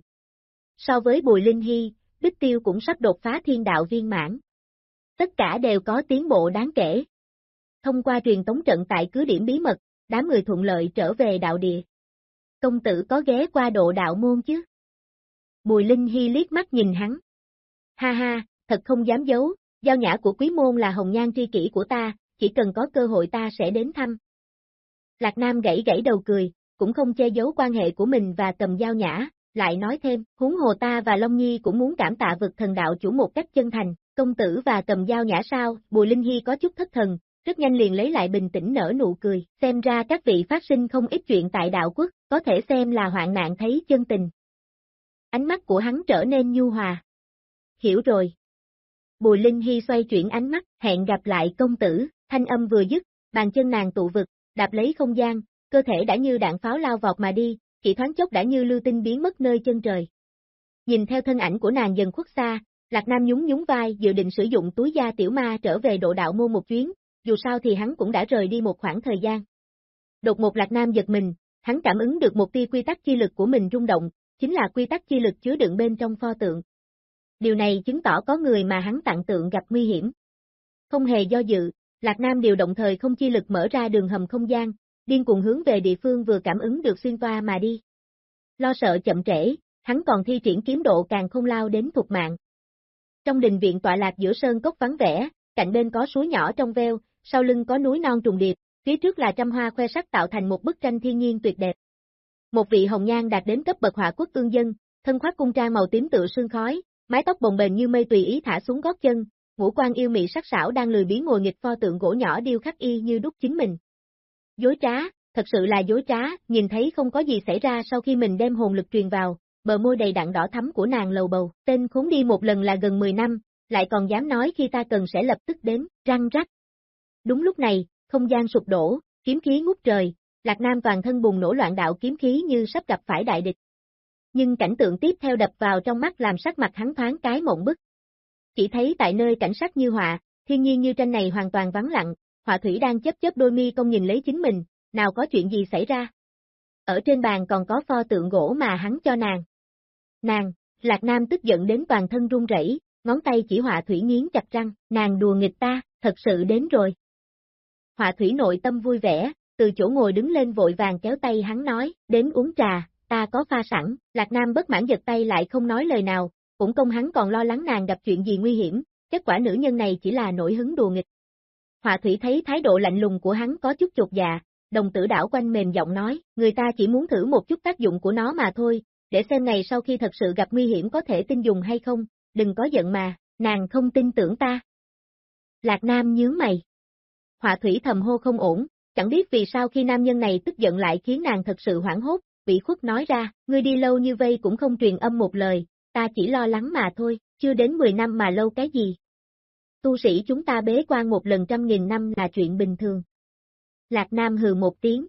[SPEAKER 1] So với Bùi Linh Hy, Bích Tiêu cũng sắp đột phá thiên đạo viên mãn. Tất cả đều có tiến bộ đáng kể. Thông qua truyền tống trận tại cứ điểm bí mật, đám người thuận lợi trở về đạo địa. Công tử có ghé qua độ đạo môn chứ? Bùi Linh Hy liếc mắt nhìn hắn. Ha ha, thật không dám giấu, giao nhã của quý môn là hồng nhan tri kỷ của ta, chỉ cần có cơ hội ta sẽ đến thăm. Lạc Nam gãy gãy đầu cười, cũng không che giấu quan hệ của mình và cầm giao nhã, lại nói thêm, huống hồ ta và Long Nhi cũng muốn cảm tạ vực thần đạo chủ một cách chân thành, công tử và cầm giao nhã sao, Bùi Linh Hy có chút thất thần, rất nhanh liền lấy lại bình tĩnh nở nụ cười, xem ra các vị phát sinh không ít chuyện tại đạo quốc, có thể xem là hoạn nạn thấy chân tình. Ánh mắt của hắn trở nên nhu hòa. Hiểu rồi. Bùi Linh Hy xoay chuyển ánh mắt, hẹn gặp lại công tử, thanh âm vừa dứt, bàn chân nàng tụ vực, đạp lấy không gian, cơ thể đã như đạn pháo lao vọt mà đi, chỉ thoáng chốc đã như lưu tinh biến mất nơi chân trời. Nhìn theo thân ảnh của nàng dần khuất xa, Lạc Nam nhún nhún vai dự định sử dụng túi da tiểu ma trở về độ đạo môn một chuyến, dù sao thì hắn cũng đã rời đi một khoảng thời gian. Đột một Lạc Nam giật mình, hắn cảm ứng được một tia quy tắc chi lực của mình rung động, chính là quy tắc chi lực chứa đựng bên trong pho tượng. Điều này chứng tỏ có người mà hắn tặng tượng gặp nguy hiểm. Không hề do dự, Lạc Nam điều động thời không chi lực mở ra đường hầm không gian, điên cuồng hướng về địa phương vừa cảm ứng được xuyên toa mà đi. Lo sợ chậm trễ, hắn còn thi triển kiếm độ càng không lao đến thuộc mạng. Trong đình viện tọa lạc giữa sơn cốc vắng vẻ, cạnh bên có suối nhỏ trong veo, sau lưng có núi non trùng điệp, phía trước là trăm hoa khoe sắc tạo thành một bức tranh thiên nhiên tuyệt đẹp. Một vị hồng nhan đạt đến cấp bậc hỏa quốc ương dân, thân khoác cung trang màu tím tự sương khói, mái tóc bồng bềnh như mây tùy ý thả xuống gót chân, ngũ quan yêu mị sắc sảo đang lười biếng ngồi nghịch pho tượng gỗ nhỏ điêu khắc y như đúc chính mình. Dối trá, thật sự là dối trá, nhìn thấy không có gì xảy ra sau khi mình đem hồn lực truyền vào, bờ môi đầy đặn đỏ thắm của nàng lầu bầu, tên khốn đi một lần là gần 10 năm, lại còn dám nói khi ta cần sẽ lập tức đến, răng rắc. Đúng lúc này, không gian sụp đổ, kiếm khí ngút trời, Lạc Nam toàn thân bùng nổ loạn đạo kiếm khí như sắp gặp phải đại địch. Nhưng cảnh tượng tiếp theo đập vào trong mắt làm sắc mặt hắn thoáng cái mộng bức. Chỉ thấy tại nơi cảnh sắc như họa, thiên nhiên như tranh này hoàn toàn vắng lặng, họa thủy đang chấp chấp đôi mi công nhìn lấy chính mình, nào có chuyện gì xảy ra. Ở trên bàn còn có pho tượng gỗ mà hắn cho nàng. Nàng, Lạc Nam tức giận đến toàn thân run rẩy, ngón tay chỉ họa thủy nghiến chặt răng, nàng đùa nghịch ta, thật sự đến rồi. Họa thủy nội tâm vui vẻ, từ chỗ ngồi đứng lên vội vàng kéo tay hắn nói, đến uống trà, ta có pha sẵn, Lạc Nam bất mãn giật tay lại không nói lời nào, cũng công hắn còn lo lắng nàng gặp chuyện gì nguy hiểm, kết quả nữ nhân này chỉ là nổi hứng đùa nghịch. Họa thủy thấy thái độ lạnh lùng của hắn có chút chột dạ, đồng tử đảo quanh mềm giọng nói, người ta chỉ muốn thử một chút tác dụng của nó mà thôi, để xem ngày sau khi thật sự gặp nguy hiểm có thể tin dùng hay không, đừng có giận mà, nàng không tin tưởng ta. Lạc Nam nhướng mày. Họa thủy thầm hô không ổn, chẳng biết vì sao khi nam nhân này tức giận lại khiến nàng thật sự hoảng hốt, bị khuất nói ra, ngươi đi lâu như vây cũng không truyền âm một lời, ta chỉ lo lắng mà thôi, chưa đến 10 năm mà lâu cái gì. Tu sĩ chúng ta bế quan một lần trăm nghìn năm là chuyện bình thường. Lạc Nam hừ một tiếng.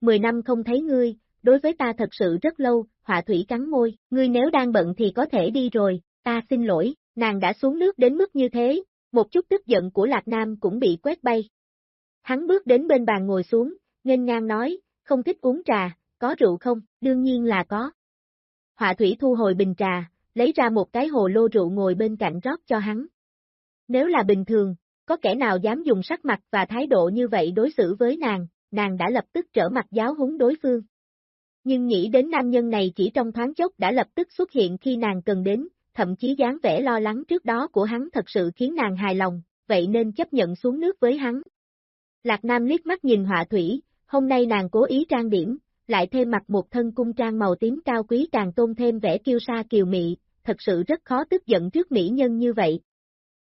[SPEAKER 1] 10 năm không thấy ngươi, đối với ta thật sự rất lâu, họa thủy cắn môi, ngươi nếu đang bận thì có thể đi rồi, ta xin lỗi, nàng đã xuống nước đến mức như thế, một chút tức giận của Lạc Nam cũng bị quét bay. Hắn bước đến bên bàn ngồi xuống, nghênh ngang nói, không thích uống trà, có rượu không, đương nhiên là có. Họa thủy thu hồi bình trà, lấy ra một cái hồ lô rượu ngồi bên cạnh rót cho hắn. Nếu là bình thường, có kẻ nào dám dùng sắc mặt và thái độ như vậy đối xử với nàng, nàng đã lập tức trở mặt giáo húng đối phương. Nhưng nghĩ đến nam nhân này chỉ trong thoáng chốc đã lập tức xuất hiện khi nàng cần đến, thậm chí dáng vẻ lo lắng trước đó của hắn thật sự khiến nàng hài lòng, vậy nên chấp nhận xuống nước với hắn. Lạc Nam liếc mắt nhìn họa thủy, hôm nay nàng cố ý trang điểm, lại thêm mặc một thân cung trang màu tím cao quý càng tôn thêm vẻ kiêu sa kiều mị, thật sự rất khó tức giận trước mỹ nhân như vậy.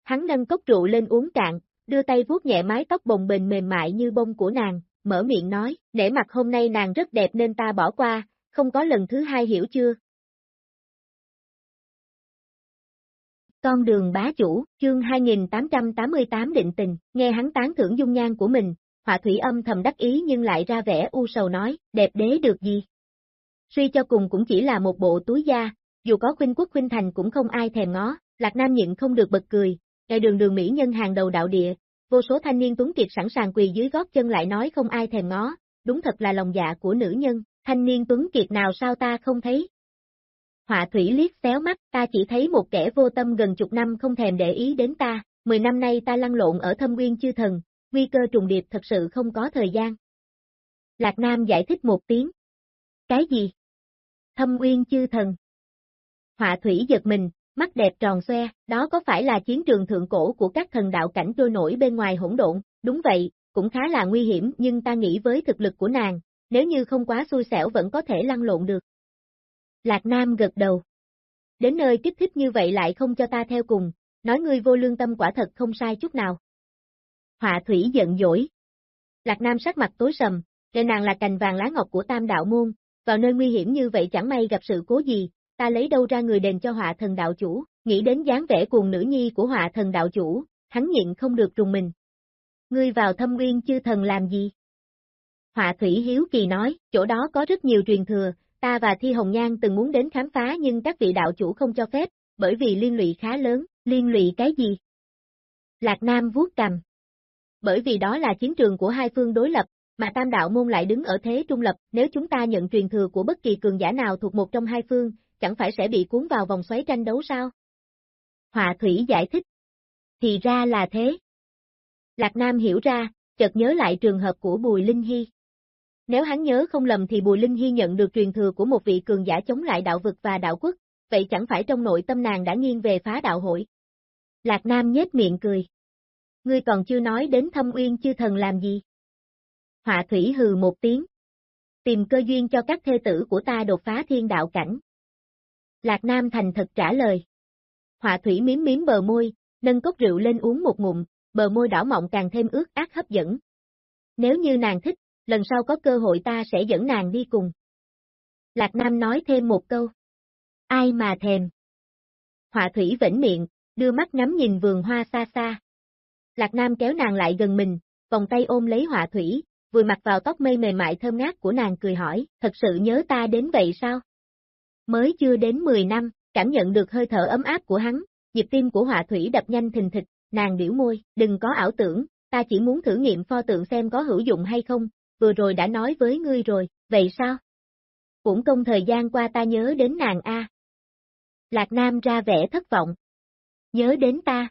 [SPEAKER 1] Hắn nâng cốc rượu lên uống cạn, đưa tay vuốt nhẹ mái tóc bồng bềnh mềm mại như bông của nàng, mở miệng nói, để mặt hôm nay nàng rất đẹp nên ta bỏ qua, không có lần thứ hai hiểu chưa? Con đường bá chủ, chương 2888 định tình, nghe hắn tán thưởng dung nhan của mình, họa thủy âm thầm đắc ý nhưng lại ra vẻ u sầu nói, đẹp đế được gì? Suy cho cùng cũng chỉ là một bộ túi da, dù có khuynh quốc khuynh thành cũng không ai thèm ngó, Lạc Nam nhịn không được bật cười, ngày đường đường Mỹ nhân hàng đầu đạo địa, vô số thanh niên tuấn kiệt sẵn sàng quỳ dưới gót chân lại nói không ai thèm ngó, đúng thật là lòng dạ của nữ nhân, thanh niên tuấn kiệt nào sao ta không thấy. Họa thủy liếc xéo mắt, ta chỉ thấy một kẻ vô tâm gần chục năm không thèm để ý đến ta, mười năm nay ta lăn lộn ở thâm nguyên chư thần, nguy cơ trùng điệp thật sự không có thời gian. Lạc Nam giải thích một tiếng. Cái gì? Thâm nguyên chư thần. Họa thủy giật mình, mắt đẹp tròn xoe, đó có phải là chiến trường thượng cổ của các thần đạo cảnh trôi nổi bên ngoài hỗn độn, đúng vậy, cũng khá là nguy hiểm nhưng ta nghĩ với thực lực của nàng, nếu như không quá xui xẻo vẫn có thể lăn lộn được. Lạc Nam gật đầu. Đến nơi kích thích như vậy lại không cho ta theo cùng, nói ngươi vô lương tâm quả thật không sai chút nào. Họa thủy giận dỗi. Lạc Nam sắc mặt tối sầm, kệ nàng là cành vàng lá ngọc của tam đạo môn, vào nơi nguy hiểm như vậy chẳng may gặp sự cố gì, ta lấy đâu ra người đền cho họa thần đạo chủ, nghĩ đến dáng vẻ cuồng nữ nhi của họa thần đạo chủ, hắn nhịn không được trùng mình. Ngươi vào thâm nguyên chư thần làm gì? Họa thủy hiếu kỳ nói, chỗ đó có rất nhiều truyền thừa, ta và Thi Hồng Nhan từng muốn đến khám phá nhưng các vị đạo chủ không cho phép, bởi vì liên lụy khá lớn, liên lụy cái gì? Lạc Nam vuốt cầm. Bởi vì đó là chiến trường của hai phương đối lập, mà tam đạo môn lại đứng ở thế trung lập, nếu chúng ta nhận truyền thừa của bất kỳ cường giả nào thuộc một trong hai phương, chẳng phải sẽ bị cuốn vào vòng xoáy tranh đấu sao? Họa thủy giải thích. Thì ra là thế. Lạc Nam hiểu ra, chợt nhớ lại trường hợp của Bùi Linh Hy. Nếu hắn nhớ không lầm thì Bùi Linh Hy nhận được truyền thừa của một vị cường giả chống lại đạo vực và đạo quốc, vậy chẳng phải trong nội tâm nàng đã nghiêng về phá đạo hội. Lạc Nam nhếch miệng cười. Ngươi còn chưa nói đến thâm uyên chư thần làm gì? Họa thủy hừ một tiếng. Tìm cơ duyên cho các thê tử của ta đột phá thiên đạo cảnh. Lạc Nam thành thật trả lời. Họa thủy miếm miếm bờ môi, nâng cốc rượu lên uống một ngụm, bờ môi đỏ mọng càng thêm ướt át hấp dẫn. Nếu như nàng thích, lần sau có cơ hội ta sẽ dẫn nàng đi cùng. Lạc Nam nói thêm một câu. Ai mà thèm. Họa thủy vĩnh miệng, đưa mắt ngắm nhìn vườn hoa xa xa. Lạc Nam kéo nàng lại gần mình, vòng tay ôm lấy họa thủy, vừa mặc vào tóc mây mềm mại thơm ngát của nàng cười hỏi, thật sự nhớ ta đến vậy sao? Mới chưa đến 10 năm, cảm nhận được hơi thở ấm áp của hắn, nhịp tim của họa thủy đập nhanh thình thịch, nàng biểu môi, đừng có ảo tưởng, ta chỉ muốn thử nghiệm pho tượng xem có hữu dụng hay không, vừa rồi đã nói với ngươi rồi, vậy sao? Cũng công thời gian qua ta nhớ đến nàng A. Lạc Nam ra vẻ thất vọng. Nhớ đến ta.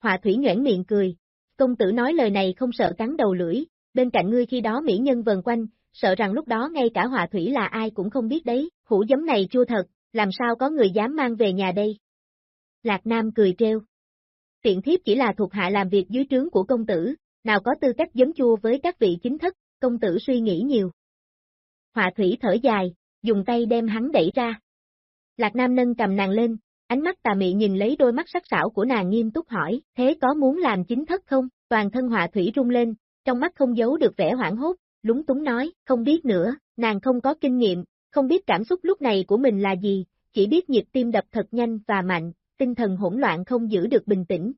[SPEAKER 1] Họa thủy nhoảng miệng cười, công tử nói lời này không sợ cắn đầu lưỡi, bên cạnh ngươi khi đó mỹ nhân vần quanh, sợ rằng lúc đó ngay cả họa thủy là ai cũng không biết đấy, hũ giấm này chua thật, làm sao có người dám mang về nhà đây? Lạc Nam cười treo. Tiện thiếp chỉ là thuộc hạ làm việc dưới trướng của công tử, nào có tư cách giấm chua với các vị chính thất, công tử suy nghĩ nhiều. Họa thủy thở dài, dùng tay đem hắn đẩy ra. Lạc Nam nâng cầm nàng lên, ánh mắt tà mị nhìn lấy đôi mắt sắc sảo của nàng nghiêm túc hỏi, thế có muốn làm chính thất không? Toàn thân họa thủy rung lên, trong mắt không giấu được vẻ hoảng hốt, lúng túng nói, không biết nữa, nàng không có kinh nghiệm, không biết cảm xúc lúc này của mình là gì, chỉ biết nhịp tim đập thật nhanh và mạnh, tinh thần hỗn loạn không giữ được bình tĩnh.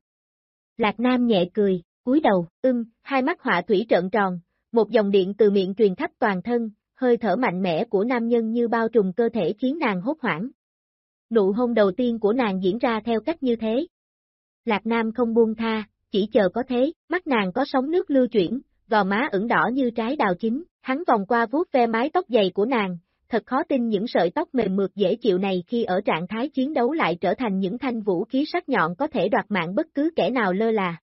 [SPEAKER 1] Lạc Nam nhẹ cười, cúi đầu, ưng, hai mắt họa thủy trợn tròn, một dòng điện từ miệng truyền khắp toàn thân, hơi thở mạnh mẽ của nam nhân như bao trùm cơ thể khiến nàng hốt hoảng. Nụ hôn đầu tiên của nàng diễn ra theo cách như thế. Lạc Nam không buông tha, chỉ chờ có thế, mắt nàng có sóng nước lưu chuyển, gò má ửng đỏ như trái đào chín, hắn vòng qua vuốt ve mái tóc dày của nàng, thật khó tin những sợi tóc mềm mượt dễ chịu này khi ở trạng thái chiến đấu lại trở thành những thanh vũ khí sắc nhọn có thể đoạt mạng bất cứ kẻ nào lơ là.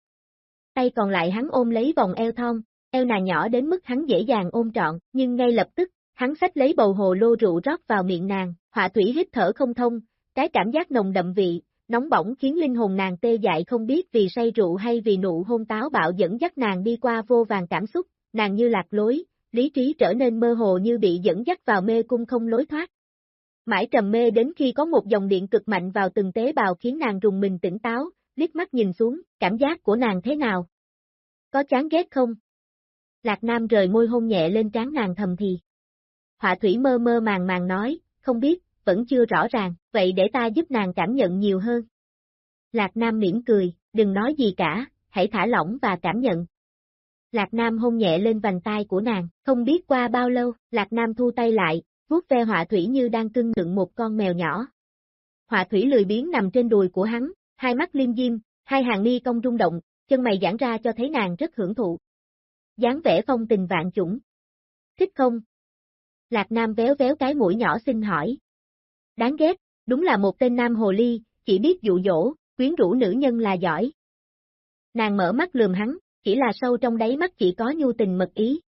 [SPEAKER 1] Tay còn lại hắn ôm lấy vòng eo thon, eo nàng nhỏ đến mức hắn dễ dàng ôm trọn, nhưng ngay lập tức, hắn xách lấy bầu hồ lô rượu rót vào miệng nàng, họa thủy hít thở không thông, cái cảm giác nồng đậm vị, nóng bỏng khiến linh hồn nàng tê dại không biết vì say rượu hay vì nụ hôn táo bạo dẫn dắt nàng đi qua vô vàng cảm xúc, nàng như lạc lối, lý trí trở nên mơ hồ như bị dẫn dắt vào mê cung không lối thoát. Mãi trầm mê đến khi có một dòng điện cực mạnh vào từng tế bào khiến nàng rùng mình tỉnh táo, liếc mắt nhìn xuống, cảm giác của nàng thế nào? Có chán ghét không? Lạc Nam rời môi hôn nhẹ lên trán nàng thầm thì. Họa thủy mơ mơ màng màng nói, không biết, vẫn chưa rõ ràng, vậy để ta giúp nàng cảm nhận nhiều hơn. Lạc Nam mỉm cười, đừng nói gì cả, hãy thả lỏng và cảm nhận. Lạc Nam hôn nhẹ lên vành tay của nàng, không biết qua bao lâu, Lạc Nam thu tay lại, vuốt ve họa thủy như đang cưng ngựng một con mèo nhỏ. Họa thủy lười biếng nằm trên đùi của hắn, hai mắt liêm diêm, hai hàng mi cong rung động, chân mày giãn ra cho thấy nàng rất hưởng thụ dáng vẻ phong tình vạn chủng. Thích không? Lạc Nam véo véo cái mũi nhỏ xin hỏi. Đáng ghét, đúng là một tên nam hồ ly, chỉ biết dụ dỗ, quyến rũ nữ nhân là giỏi. Nàng mở mắt lườm hắn, chỉ là sâu trong đáy mắt chỉ có nhu tình mật ý.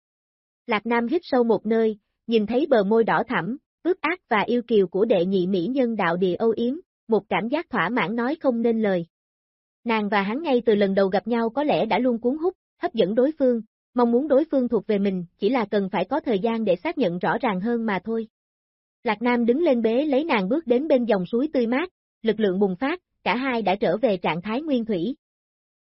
[SPEAKER 1] Lạc Nam hít sâu một nơi, nhìn thấy bờ môi đỏ thẳm, ướt ác và yêu kiều của đệ nhị mỹ nhân đạo địa âu yếm, một cảm giác thỏa mãn nói không nên lời. Nàng và hắn ngay từ lần đầu gặp nhau có lẽ đã luôn cuốn hút, hấp dẫn đối phương, mong muốn đối phương thuộc về mình, chỉ là cần phải có thời gian để xác nhận rõ ràng hơn mà thôi. Lạc Nam đứng lên bế lấy nàng bước đến bên dòng suối tươi mát, lực lượng bùng phát, cả hai đã trở về trạng thái nguyên thủy.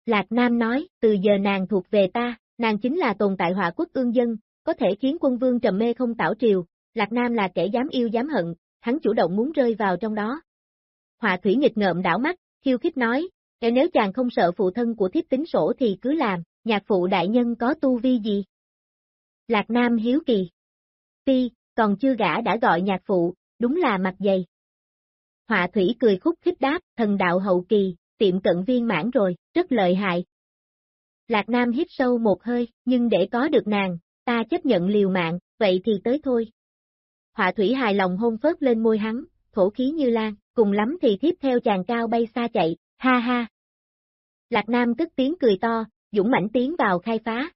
[SPEAKER 1] Lạc Nam nói, từ giờ nàng thuộc về ta, nàng chính là tồn tại họa quốc ương dân, có thể khiến quân vương trầm mê không tảo triều, Lạc Nam là kẻ dám yêu dám hận, hắn chủ động muốn rơi vào trong đó. Họa thủy nghịch ngợm đảo mắt, khiêu khích nói, nếu chàng không sợ phụ thân của thiếp tính sổ thì cứ làm, nhạc phụ đại nhân có tu vi gì? Lạc Nam hiếu kỳ. Ti, còn chưa gã đã gọi nhạc phụ, đúng là mặt dày. Họa thủy cười khúc khích đáp, thần đạo hậu kỳ, tiệm cận viên mãn rồi, rất lợi hại. Lạc Nam hít sâu một hơi, nhưng để có được nàng, ta chấp nhận liều mạng, vậy thì tới thôi. Họa thủy hài lòng hôn phớt lên môi hắn, thổ khí như lan, cùng lắm thì tiếp theo chàng cao bay xa chạy, ha ha. Lạc Nam cất tiếng cười to, dũng mãnh tiến vào khai phá.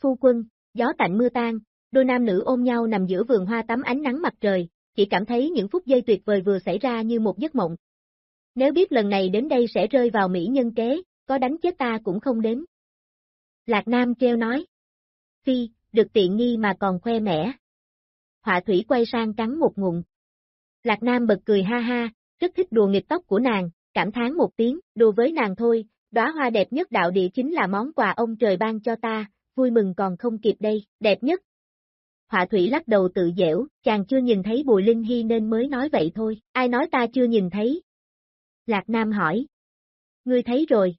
[SPEAKER 1] Phu quân, gió tạnh mưa tan, đôi nam nữ ôm nhau nằm giữa vườn hoa tắm ánh nắng mặt trời, chỉ cảm thấy những phút giây tuyệt vời vừa xảy ra như một giấc mộng. Nếu biết lần này đến đây sẽ rơi vào mỹ nhân kế, có đánh chết ta cũng không đến. Lạc Nam treo nói. Phi, được tiện nghi mà còn khoe mẽ. Họa thủy quay sang cắn một ngụm. Lạc Nam bật cười ha ha, rất thích đùa nghịch tóc của nàng, cảm thán một tiếng, đùa với nàng thôi, đóa hoa đẹp nhất đạo địa chính là món quà ông trời ban cho ta, vui mừng còn không kịp đây, đẹp nhất. Họa thủy lắc đầu tự dễu, chàng chưa nhìn thấy Bùi Linh Hy nên mới nói vậy thôi, ai nói ta chưa nhìn thấy? Lạc Nam hỏi. Ngươi thấy rồi.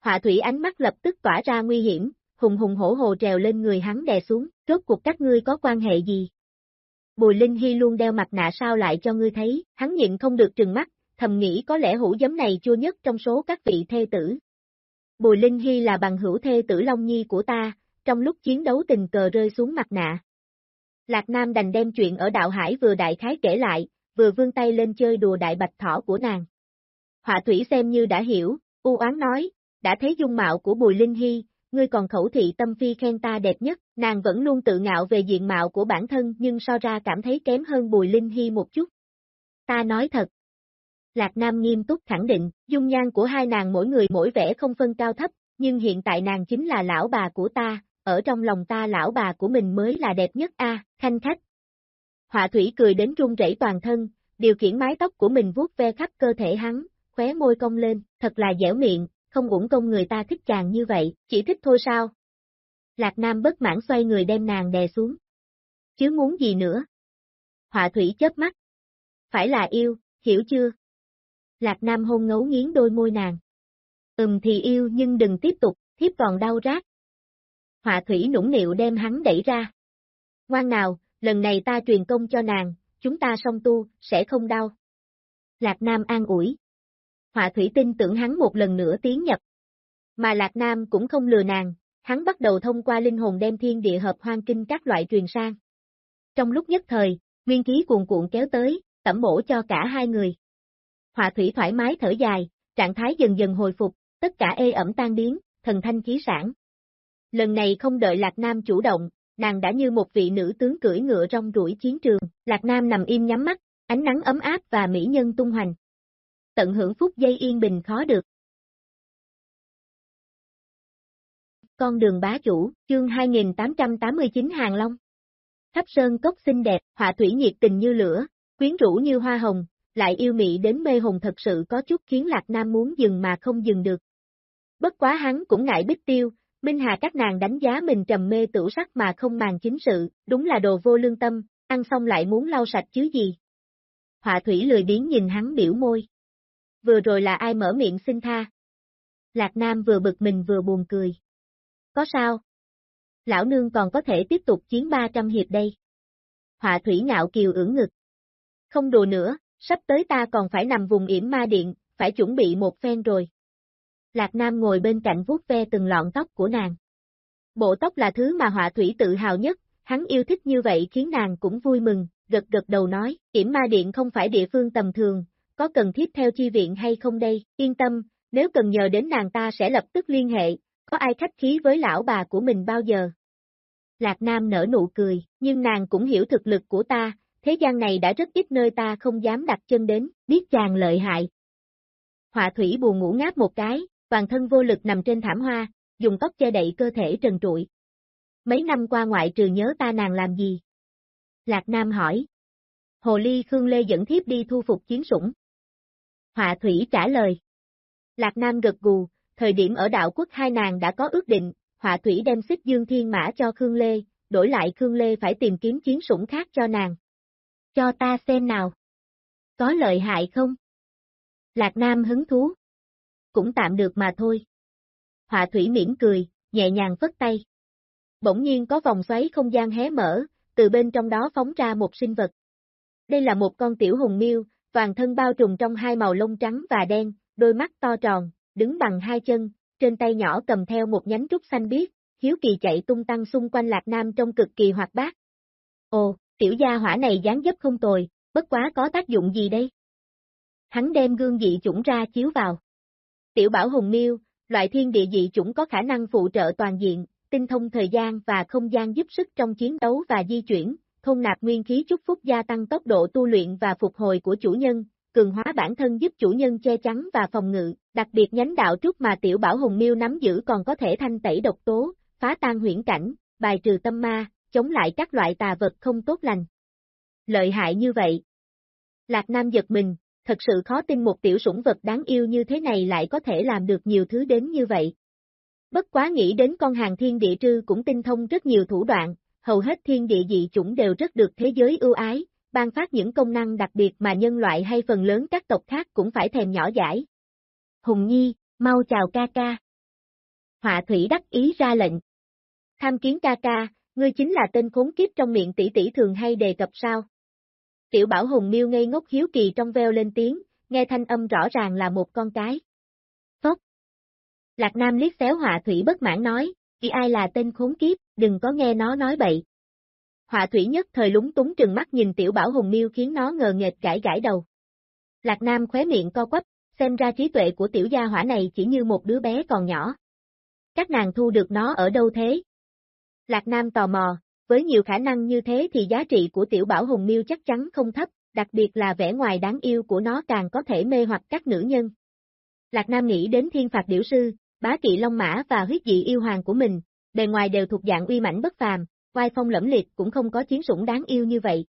[SPEAKER 1] Họa thủy ánh mắt lập tức tỏa ra nguy hiểm, hùng hùng hổ hồ trèo lên người hắn đè xuống, rốt cuộc các ngươi có quan hệ gì? Bùi Linh Hy luôn đeo mặt nạ sao lại cho ngươi thấy, hắn nhịn không được trừng mắt, thầm nghĩ có lẽ hũ giấm này chua nhất trong số các vị thê tử. Bùi Linh Hy là bằng hữu thê tử Long Nhi của ta, trong lúc chiến đấu tình cờ rơi xuống mặt nạ. Lạc Nam đành đem chuyện ở đạo hải vừa đại khái kể lại, vừa vươn tay lên chơi đùa đại bạch thỏ của nàng. Họa thủy xem như đã hiểu, u oán nói, đã thấy dung mạo của Bùi Linh Hy, ngươi còn khẩu thị tâm phi khen ta đẹp nhất, nàng vẫn luôn tự ngạo về diện mạo của bản thân nhưng so ra cảm thấy kém hơn Bùi Linh Hy một chút. Ta nói thật. Lạc Nam nghiêm túc khẳng định, dung nhan của hai nàng mỗi người mỗi vẻ không phân cao thấp, nhưng hiện tại nàng chính là lão bà của ta, ở trong lòng ta lão bà của mình mới là đẹp nhất a, à, khanh khách. Họa thủy cười đến run rẩy toàn thân, điều khiển mái tóc của mình vuốt ve khắp cơ thể hắn, khóe môi cong lên, thật là dẻo miệng, không uổng công người ta thích chàng như vậy, chỉ thích thôi sao? Lạc Nam bất mãn xoay người đem nàng đè xuống. Chứ muốn gì nữa? Họa thủy chớp mắt. Phải là yêu, hiểu chưa? Lạc Nam hôn ngấu nghiến đôi môi nàng. Ừm thì yêu nhưng đừng tiếp tục, thiếp còn đau rát. Họa thủy nũng nịu đem hắn đẩy ra. Ngoan nào, lần này ta truyền công cho nàng, chúng ta song tu, sẽ không đau. Lạc Nam an ủi. Họa thủy tin tưởng hắn một lần nữa tiến nhập. Mà Lạc Nam cũng không lừa nàng, hắn bắt đầu thông qua linh hồn đem thiên địa hợp hoang kinh các loại truyền sang. Trong lúc nhất thời, nguyên khí cuồn cuộn kéo tới, tẩm bổ cho cả hai người. Họa thủy thoải mái thở dài, trạng thái dần dần hồi phục, tất cả ê ẩm tan biến, thần thanh khí sản. Lần này không đợi Lạc Nam chủ động, nàng đã như một vị nữ tướng cưỡi ngựa rong ruổi chiến trường, Lạc Nam nằm im nhắm mắt, ánh nắng ấm áp và mỹ nhân tung hoành. tận hưởng phút giây yên bình khó được. Con đường bá chủ, chương 2889 Hàng Long. Tháp sơn cốc xinh đẹp, họa thủy nhiệt tình như lửa, quyến rũ như hoa hồng, lại yêu mị đến mê hồn thật sự có chút khiến Lạc Nam muốn dừng mà không dừng được. Bất quá hắn cũng ngại bích tiêu, Minh Hà các nàng đánh giá mình trầm mê tửu sắc mà không màng chính sự, đúng là đồ vô lương tâm, ăn xong lại muốn lau sạch chứ gì. Họa thủy lười biến nhìn hắn biểu môi. Vừa rồi là ai mở miệng xin tha? Lạc Nam vừa bực mình vừa buồn cười. Có sao? Lão nương còn có thể tiếp tục chiến 300 hiệp đây. Họa thủy ngạo kiều ưỡng ngực. Không đùa nữa, sắp tới ta còn phải nằm vùng yểm ma điện, phải chuẩn bị một phen rồi. Lạc Nam ngồi bên cạnh vuốt ve từng lọn tóc của nàng. Bộ tóc là thứ mà họa thủy tự hào nhất, hắn yêu thích như vậy khiến nàng cũng vui mừng, gật gật đầu nói, yểm ma điện không phải địa phương tầm thường, có cần thiết theo chi viện hay không đây, yên tâm, nếu cần nhờ đến nàng ta sẽ lập tức liên hệ, có ai khách khí với lão bà của mình bao giờ. Lạc Nam nở nụ cười, nhưng nàng cũng hiểu thực lực của ta, thế gian này đã rất ít nơi ta không dám đặt chân đến, biết chàng lợi hại. Họa thủy buồn ngủ ngáp một cái, toàn thân vô lực nằm trên thảm hoa, dùng tóc che đậy cơ thể trần trụi. Mấy năm qua ngoại trừ nhớ ta nàng làm gì? Lạc Nam hỏi. Hồ Ly Khương Lê dẫn thiếp đi thu phục chiến sủng. Họa thủy trả lời. Lạc Nam gật gù, thời điểm ở đạo quốc hai nàng đã có ước định, họa thủy đem xích dương thiên mã cho Khương Lê, đổi lại Khương Lê phải tìm kiếm chiến sủng khác cho nàng. Cho ta xem nào. Có lợi hại không? Lạc Nam hứng thú. Cũng tạm được mà thôi. Họa thủy mỉm cười, nhẹ nhàng phất tay. Bỗng nhiên có vòng xoáy không gian hé mở, từ bên trong đó phóng ra một sinh vật. Đây là một con tiểu hùng miêu, toàn thân bao trùm trong hai màu lông trắng và đen, đôi mắt to tròn, đứng bằng hai chân, trên tay nhỏ cầm theo một nhánh trúc xanh biếc, hiếu kỳ chạy tung tăng xung quanh Lạc Nam trong cực kỳ hoạt bát. Ồ, tiểu gia hỏa này dáng dấp không tồi, bất quá có tác dụng gì đây? Hắn đem gương dị chủng ra chiếu vào. Tiểu bảo hùng miêu, loại thiên địa dị chủng có khả năng phụ trợ toàn diện, tinh thông thời gian và không gian giúp sức trong chiến đấu và di chuyển, thôn nạp nguyên khí chúc phúc gia tăng tốc độ tu luyện và phục hồi của chủ nhân, cường hóa bản thân giúp chủ nhân che chắn và phòng ngự, đặc biệt nhánh đạo trúc mà tiểu bảo hùng miêu nắm giữ còn có thể thanh tẩy độc tố, phá tan huyễn cảnh, bài trừ tâm ma, chống lại các loại tà vật không tốt lành. Lợi hại như vậy. Lạc Nam giật mình, thật sự khó tin một tiểu sủng vật đáng yêu như thế này lại có thể làm được nhiều thứ đến như vậy. Bất quá nghĩ đến con hàng thiên địa trư cũng tinh thông rất nhiều thủ đoạn, hầu hết thiên địa dị chủng đều rất được thế giới ưu ái, ban phát những công năng đặc biệt mà nhân loại hay phần lớn các tộc khác cũng phải thèm nhỏ giải. Hùng Nhi, mau chào ca ca. Họa thủy đắc ý ra lệnh. Tham kiến ca ca, ngươi chính là tên khốn kiếp trong miệng tỷ tỷ thường hay đề cập sao? Tiểu bảo hùng miêu ngây ngốc hiếu kỳ trong veo lên tiếng, nghe thanh âm rõ ràng là một con cái. Phốc. Lạc Nam liếc xéo họa thủy bất mãn nói, chỉ ai là tên khốn kiếp, đừng có nghe nó nói bậy. Họa thủy nhất thời lúng túng trừng mắt nhìn tiểu bảo hùng miêu khiến nó ngờ nghệch gãi gãi đầu. Lạc Nam khóe miệng co quắp, xem ra trí tuệ của tiểu gia hỏa này chỉ như một đứa bé còn nhỏ. Các nàng thu được nó ở đâu thế? Lạc Nam tò mò, với nhiều khả năng như thế thì giá trị của tiểu bảo hùng miêu chắc chắn không thấp, đặc biệt là vẻ ngoài đáng yêu của nó càng có thể mê hoặc các nữ nhân. Lạc Nam nghĩ đến thiên phạt điểu sư, bá kỵ long mã và huyết dị yêu hoàng của mình, bề ngoài đều thuộc dạng uy mãnh bất phàm, oai phong lẫm liệt cũng không có chiến sủng đáng yêu như vậy.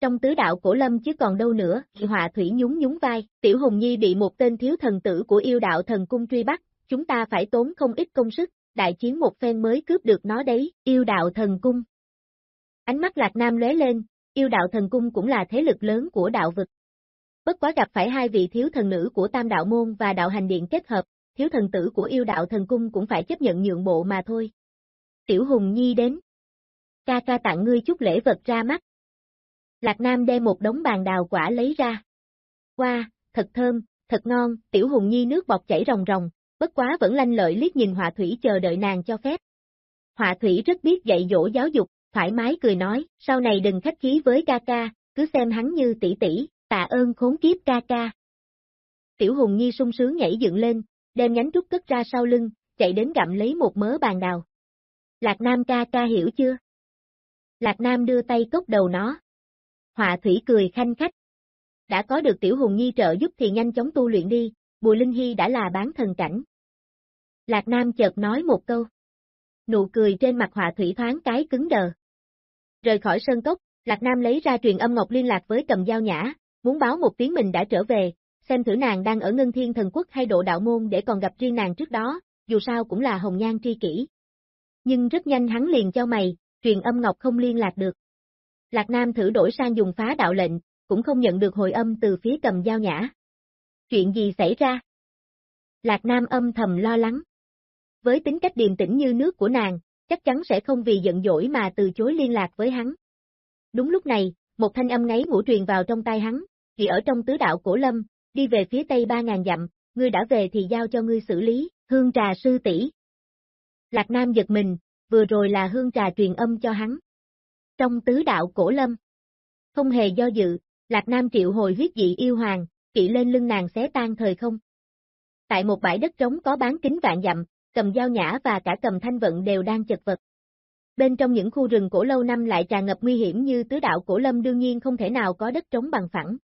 [SPEAKER 1] Trong tứ đạo cổ lâm chứ còn đâu nữa, họa thủy nhún nhún vai, tiểu hùng nhi bị một tên thiếu thần tử của yêu đạo thần cung truy bắt, chúng ta phải tốn không ít công sức, đại chiến một phen mới cướp được nó đấy, yêu đạo thần cung. Ánh mắt lạc nam lóe lên, yêu đạo thần cung cũng là thế lực lớn của đạo vực. Bất quá gặp phải hai vị thiếu thần nữ của tam đạo môn và đạo hành điện kết hợp, thiếu thần tử của yêu đạo thần cung cũng phải chấp nhận nhượng bộ mà thôi. Tiểu Hùng Nhi đến. Ca ca tặng ngươi chút lễ vật ra mắt. Lạc Nam đem một đống bàn đào quả lấy ra. Qua, wow, thật thơm, thật ngon, Tiểu Hùng Nhi nước bọt chảy ròng ròng, bất quá vẫn lanh lợi liếc nhìn họa thủy chờ đợi nàng cho phép. Họa thủy rất biết dạy dỗ giáo dục, thoải mái cười nói, sau này đừng khách khí với ca ca, cứ xem hắn như tỷ tỷ, tạ ơn khốn kiếp ca ca. Tiểu Hùng Nhi sung sướng nhảy dựng lên, đem nhánh trúc cất ra sau lưng, chạy đến gặm lấy một mớ bàn đào. Lạc Nam ca ca hiểu chưa? Lạc Nam đưa tay cốc đầu nó. Họa thủy cười khanh khách. đã có được tiểu hùng nhi trợ giúp thì nhanh chóng tu luyện đi, Bùi Linh Hy đã là bán thần cảnh. Lạc Nam chợt nói một câu. Nụ cười trên mặt họa thủy thoáng cái cứng đờ. Rời khỏi sơn cốc, Lạc Nam lấy ra truyền âm ngọc liên lạc với cầm dao nhã, muốn báo một tiếng mình đã trở về, xem thử nàng đang ở ngân thiên thần quốc hay độ đạo môn để còn gặp riêng nàng trước đó, dù sao cũng là hồng nhan tri kỷ. Nhưng rất nhanh hắn liền cho mày, truyền âm ngọc không liên lạc được. Lạc Nam thử đổi sang dùng phá đạo lệnh, cũng không nhận được hồi âm từ phía cầm dao nhã. Chuyện gì xảy ra? Lạc Nam âm thầm lo lắng. Với tính cách điềm tĩnh như nước của nàng, chắc chắn sẽ không vì giận dỗi mà từ chối liên lạc với hắn. Đúng lúc này, một thanh âm ngáy ngủ truyền vào trong tai hắn, vì ở trong tứ đạo cổ lâm, đi về phía tây ba ngàn dặm, ngươi đã về thì giao cho ngươi xử lý, hương trà sư tỷ. Lạc Nam giật mình, vừa rồi là hương trà truyền âm cho hắn. Trong tứ đạo cổ lâm, không hề do dự, Lạc Nam triệu hồi huyết dị yêu hoàng, kỵ lên lưng nàng xé tan thời không. Tại một bãi đất trống có bán kính vạn dặm, cầm dao nhã và cả cầm thanh vận đều đang chật vật. Bên trong những khu rừng cổ lâu năm lại tràn ngập nguy hiểm như tứ đạo cổ lâm đương nhiên không thể nào có đất trống bằng phẳng.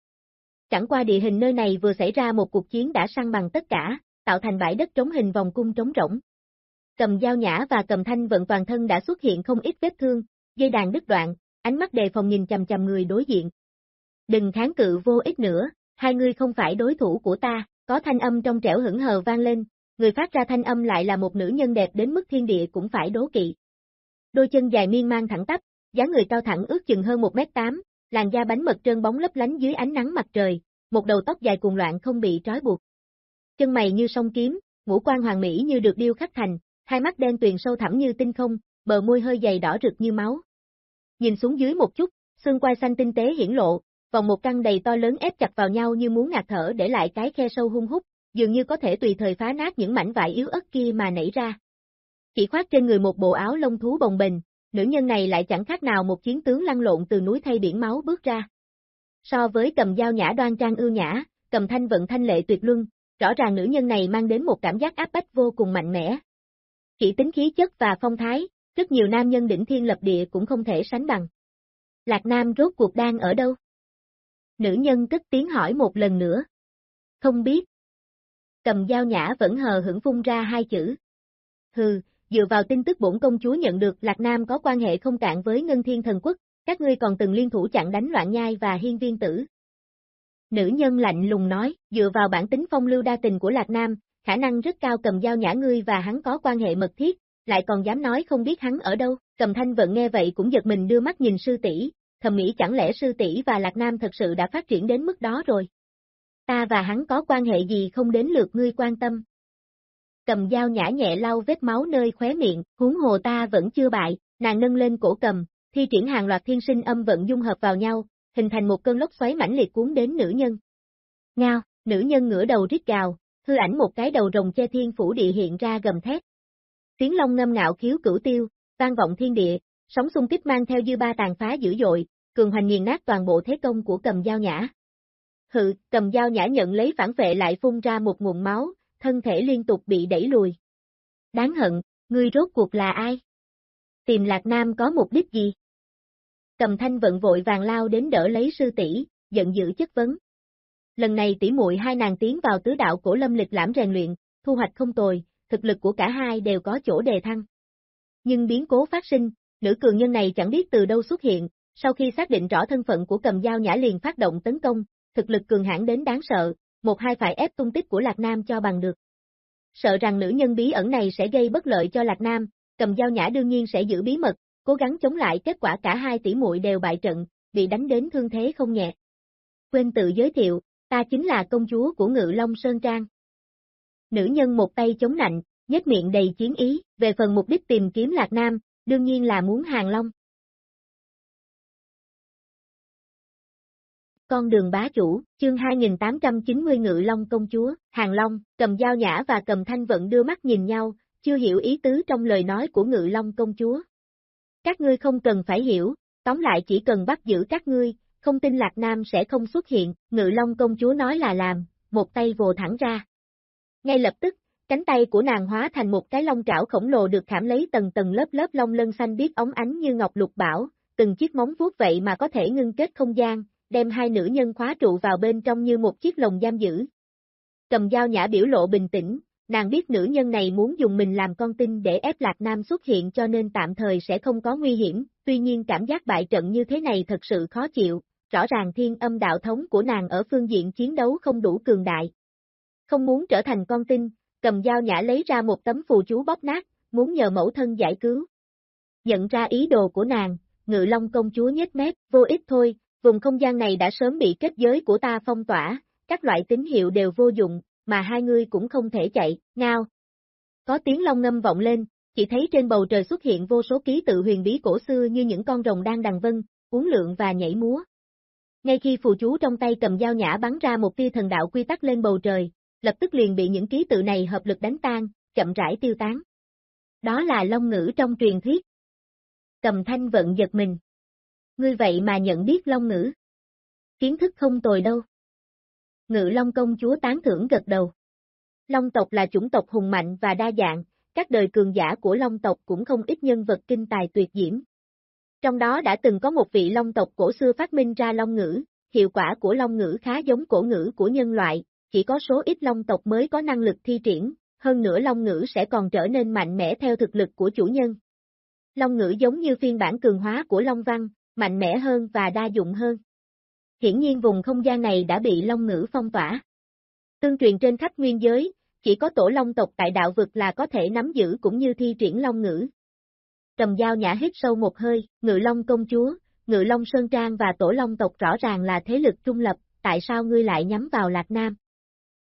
[SPEAKER 1] Chẳng qua địa hình nơi này vừa xảy ra một cuộc chiến đã săn bằng tất cả, tạo thành bãi đất trống hình vòng cung trống rỗng. Cầm dao nhã và cầm thanh vận toàn thân đã xuất hiện không ít vết thương, dây đàn đứt đoạn, ánh mắt đề phòng nhìn chầm chầm người đối diện. Đừng kháng cự vô ích nữa, hai người không phải đối thủ của ta, có thanh âm trong trẻo hững hờ vang lên, người phát ra thanh âm lại là một nữ nhân đẹp đến mức thiên địa cũng phải đố kỵ. Đôi chân dài miên mang thẳng tắp, dáng người cao thẳng ước chừng hơn 1m8, làn da bánh mật trơn bóng lấp lánh dưới ánh nắng mặt trời, một đầu tóc dài cuồng loạn không bị trói buộc. Chân mày như song kiếm, ngũ quan hoàng mỹ như được điêu khắc thành, hai mắt đen tuyền sâu thẳm như tinh không, bờ môi hơi dày đỏ rực như máu. Nhìn xuống dưới một chút, xương quai xanh tinh tế hiển lộ, vòng một căn đầy to lớn ép chặt vào nhau như muốn ngạt thở để lại cái khe sâu hung hút, dường như có thể tùy thời phá nát những mảnh vải yếu ớt kia mà nảy ra. Chỉ khoác trên người một bộ áo lông thú bồng bềnh, nữ nhân này lại chẳng khác nào một chiến tướng lăn lộn từ núi thay biển máu bước ra. So với cầm dao nhã đoan trang ưu nhã, cầm thanh vận thanh lệ tuyệt luân, rõ ràng nữ nhân này mang đến một cảm giác áp bách vô cùng mạnh mẽ. Chỉ tính khí chất và phong thái, rất nhiều nam nhân đỉnh thiên lập địa cũng không thể sánh bằng. Lạc Nam rốt cuộc đang ở đâu? Nữ nhân cất tiếng hỏi một lần nữa. Không biết. Cầm dao nhã vẫn hờ hững phun ra hai chữ. Hừ, dựa vào tin tức bổn công chúa nhận được Lạc Nam có quan hệ không cạn với Ngân Thiên Thần Quốc, các ngươi còn từng liên thủ chặn đánh loạn nhai và hiên viên tử. Nữ nhân lạnh lùng nói, dựa vào bản tính phong lưu đa tình của Lạc Nam, khả năng rất cao cầm dao nhã ngươi và hắn có quan hệ mật thiết, lại còn dám nói không biết hắn ở đâu, cầm thanh vận nghe vậy cũng giật mình đưa mắt nhìn sư tỷ, thầm nghĩ chẳng lẽ sư tỷ và Lạc Nam thật sự đã phát triển đến mức đó rồi. Ta và hắn có quan hệ gì không đến lượt ngươi quan tâm. Cầm dao nhã nhẹ lau vết máu nơi khóe miệng, huống hồ ta vẫn chưa bại, nàng nâng lên cổ cầm, thi triển hàng loạt thiên sinh âm vận dung hợp vào nhau, hình thành một cơn lốc xoáy mãnh liệt cuốn đến nữ nhân. Ngao, nữ nhân ngửa đầu rít gào, hư ảnh một cái đầu rồng che thiên phủ địa hiện ra gầm thét. Tiếng long ngâm ngạo khiếu cửu tiêu, vang vọng thiên địa, sóng xung kích mang theo dư ba tàn phá dữ dội, cường hoành nghiền nát toàn bộ thế công của cầm dao nhã. Hự, cầm dao nhã nhận lấy phản vệ lại phun ra một nguồn máu, thân thể liên tục bị đẩy lùi. Đáng hận, ngươi rốt cuộc là ai? Tìm Lạc Nam có mục đích gì? Cầm thanh vận vội vàng lao đến đỡ lấy sư tỷ, giận dữ chất vấn. Lần này tỷ muội hai nàng tiến vào tứ đạo cổ lâm lịch lãm rèn luyện, thu hoạch không tồi, thực lực của cả hai đều có chỗ đề thăng. Nhưng biến cố phát sinh, nữ cường nhân này chẳng biết từ đâu xuất hiện, sau khi xác định rõ thân phận của cầm dao nhã liền phát động tấn công, thực lực cường hãn đến đáng sợ, một hai phải ép tung tích của Lạc Nam cho bằng được. Sợ rằng nữ nhân bí ẩn này sẽ gây bất lợi cho Lạc Nam, cầm dao nhã đương nhiên sẽ giữ bí mật, cố gắng chống lại kết quả cả hai tỷ muội đều bại trận, bị đánh đến thương thế không nhẹ. Quên tự giới thiệu, ta chính là công chúa của Ngự Long Sơn Trang. Nữ nhân một tay chống nạnh, nhếch miệng đầy chiến ý, về phần mục đích tìm kiếm Lạc Nam, đương nhiên là muốn hàng long. Con đường bá chủ, chương 2890 Ngự Long Công Chúa, Hàng Long, cầm dao nhã và cầm thanh vận đưa mắt nhìn nhau, chưa hiểu ý tứ trong lời nói của Ngự Long Công Chúa. Các ngươi không cần phải hiểu, tóm lại chỉ cần bắt giữ các ngươi, không tin Lạc Nam sẽ không xuất hiện, Ngự Long Công Chúa nói là làm, một tay vồ thẳng ra. Ngay lập tức, cánh tay của nàng hóa thành một cái long trảo khổng lồ được khảm lấy tầng tầng lớp lớp long lân xanh biếc ống ánh như ngọc lục bảo, từng chiếc móng vuốt vậy mà có thể ngưng kết không gian, đem hai nữ nhân khóa trụ vào bên trong như một chiếc lồng giam giữ. Cầm dao nhã biểu lộ bình tĩnh, nàng biết nữ nhân này muốn dùng mình làm con tin để ép Lạc Nam xuất hiện cho nên tạm thời sẽ không có nguy hiểm, tuy nhiên cảm giác bại trận như thế này thật sự khó chịu, rõ ràng thiên âm đạo thống của nàng ở phương diện chiến đấu không đủ cường đại. Không muốn trở thành con tin, cầm dao nhã lấy ra một tấm phù chú bóp nát, muốn nhờ mẫu thân giải cứu. Nhận ra ý đồ của nàng, ngự long công chúa nhếch mép, vô ích thôi, vùng không gian này đã sớm bị kết giới của ta phong tỏa, các loại tín hiệu đều vô dụng, mà hai ngươi cũng không thể chạy, ngao. Có tiếng long ngâm vọng lên, chỉ thấy trên bầu trời xuất hiện vô số ký tự huyền bí cổ xưa như những con rồng đang đằng vân, uốn lượn và nhảy múa. Ngay khi phù chú trong tay cầm dao nhã bắn ra một tia thần đạo quy tắc lên bầu trời, lập tức liền bị những ký tự này hợp lực đánh tan, chậm rãi tiêu tán. Đó là long ngữ trong truyền thuyết. Cầm thanh vận giật mình. Ngươi vậy mà nhận biết long ngữ. Kiến thức không tồi đâu. Ngự long công chúa tán thưởng gật đầu. Long tộc là chủng tộc hùng mạnh và đa dạng, các đời cường giả của long tộc cũng không ít nhân vật kinh tài tuyệt diễm. Trong đó đã từng có một vị long tộc cổ xưa phát minh ra long ngữ, hiệu quả của long ngữ khá giống cổ ngữ của nhân loại, chỉ có số ít long tộc mới có năng lực thi triển, hơn nữa long ngữ sẽ còn trở nên mạnh mẽ theo thực lực của chủ nhân. Long ngữ giống như phiên bản cường hóa của long văn, mạnh mẽ hơn và đa dụng hơn. Hiển nhiên vùng không gian này đã bị long ngữ phong tỏa. Tương truyền trên khắp nguyên giới, chỉ có tổ long tộc tại đạo vực là có thể nắm giữ cũng như thi triển long ngữ. Trầm giao nhã hít sâu một hơi, ngự long công chúa, ngự long sơn trang và tổ long tộc rõ ràng là thế lực trung lập, tại sao ngươi lại nhắm vào Lạc Nam?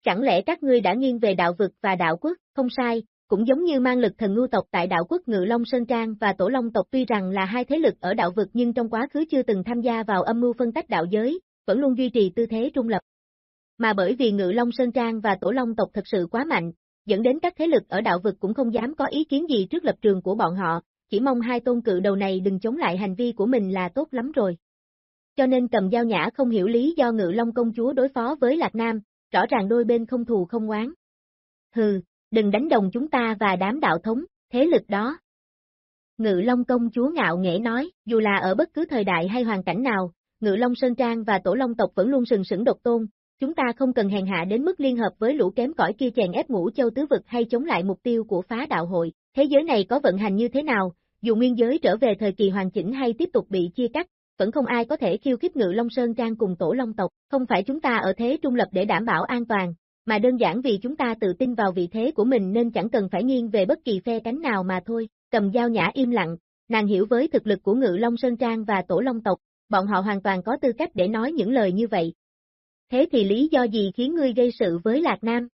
[SPEAKER 1] Chẳng lẽ các ngươi đã nghiêng về đạo vực và đạo quốc, không sai, cũng giống như mang lực thần ngưu tộc tại đạo quốc Ngự Long Sơn Trang và Tổ Long tộc tuy rằng là hai thế lực ở đạo vực nhưng trong quá khứ chưa từng tham gia vào âm mưu phân tách đạo giới, vẫn luôn duy trì tư thế trung lập. Mà bởi vì Ngự Long Sơn Trang và Tổ Long tộc thật sự quá mạnh, dẫn đến các thế lực ở đạo vực cũng không dám có ý kiến gì trước lập trường của bọn họ, chỉ mong hai tôn cự đầu này đừng chống lại hành vi của mình là tốt lắm rồi. Cho nên cầm dao nhã không hiểu lý do Ngự Long công chúa đối phó với Lạc Nam, rõ ràng đôi bên không thù không oán. Hừ, đừng đánh đồng chúng ta và đám đạo thống, thế lực đó. Ngự Long công chúa ngạo nghễ nói, dù là ở bất cứ thời đại hay hoàn cảnh nào, Ngự Long Sơn Trang và Tổ Long tộc vẫn luôn sừng sững độc tôn, chúng ta không cần hèn hạ đến mức liên hợp với lũ kém cỏi kia chèn ép ngũ châu tứ vực hay chống lại mục tiêu của phá đạo hội. Thế giới này có vận hành như thế nào, dù nguyên giới trở về thời kỳ hoàn chỉnh hay tiếp tục bị chia cắt, vẫn không ai có thể khiêu khích Ngự Long Sơn Trang cùng Tổ Long tộc, không phải chúng ta ở thế trung lập để đảm bảo an toàn, mà đơn giản vì chúng ta tự tin vào vị thế của mình nên chẳng cần phải nghiêng về bất kỳ phe cánh nào mà thôi. Cầm dao nhã im lặng, nàng hiểu với thực lực của Ngự Long Sơn Trang và Tổ Long tộc, bọn họ hoàn toàn có tư cách để nói những lời như vậy. Thế thì lý do gì khiến ngươi gây sự với Lạc Nam?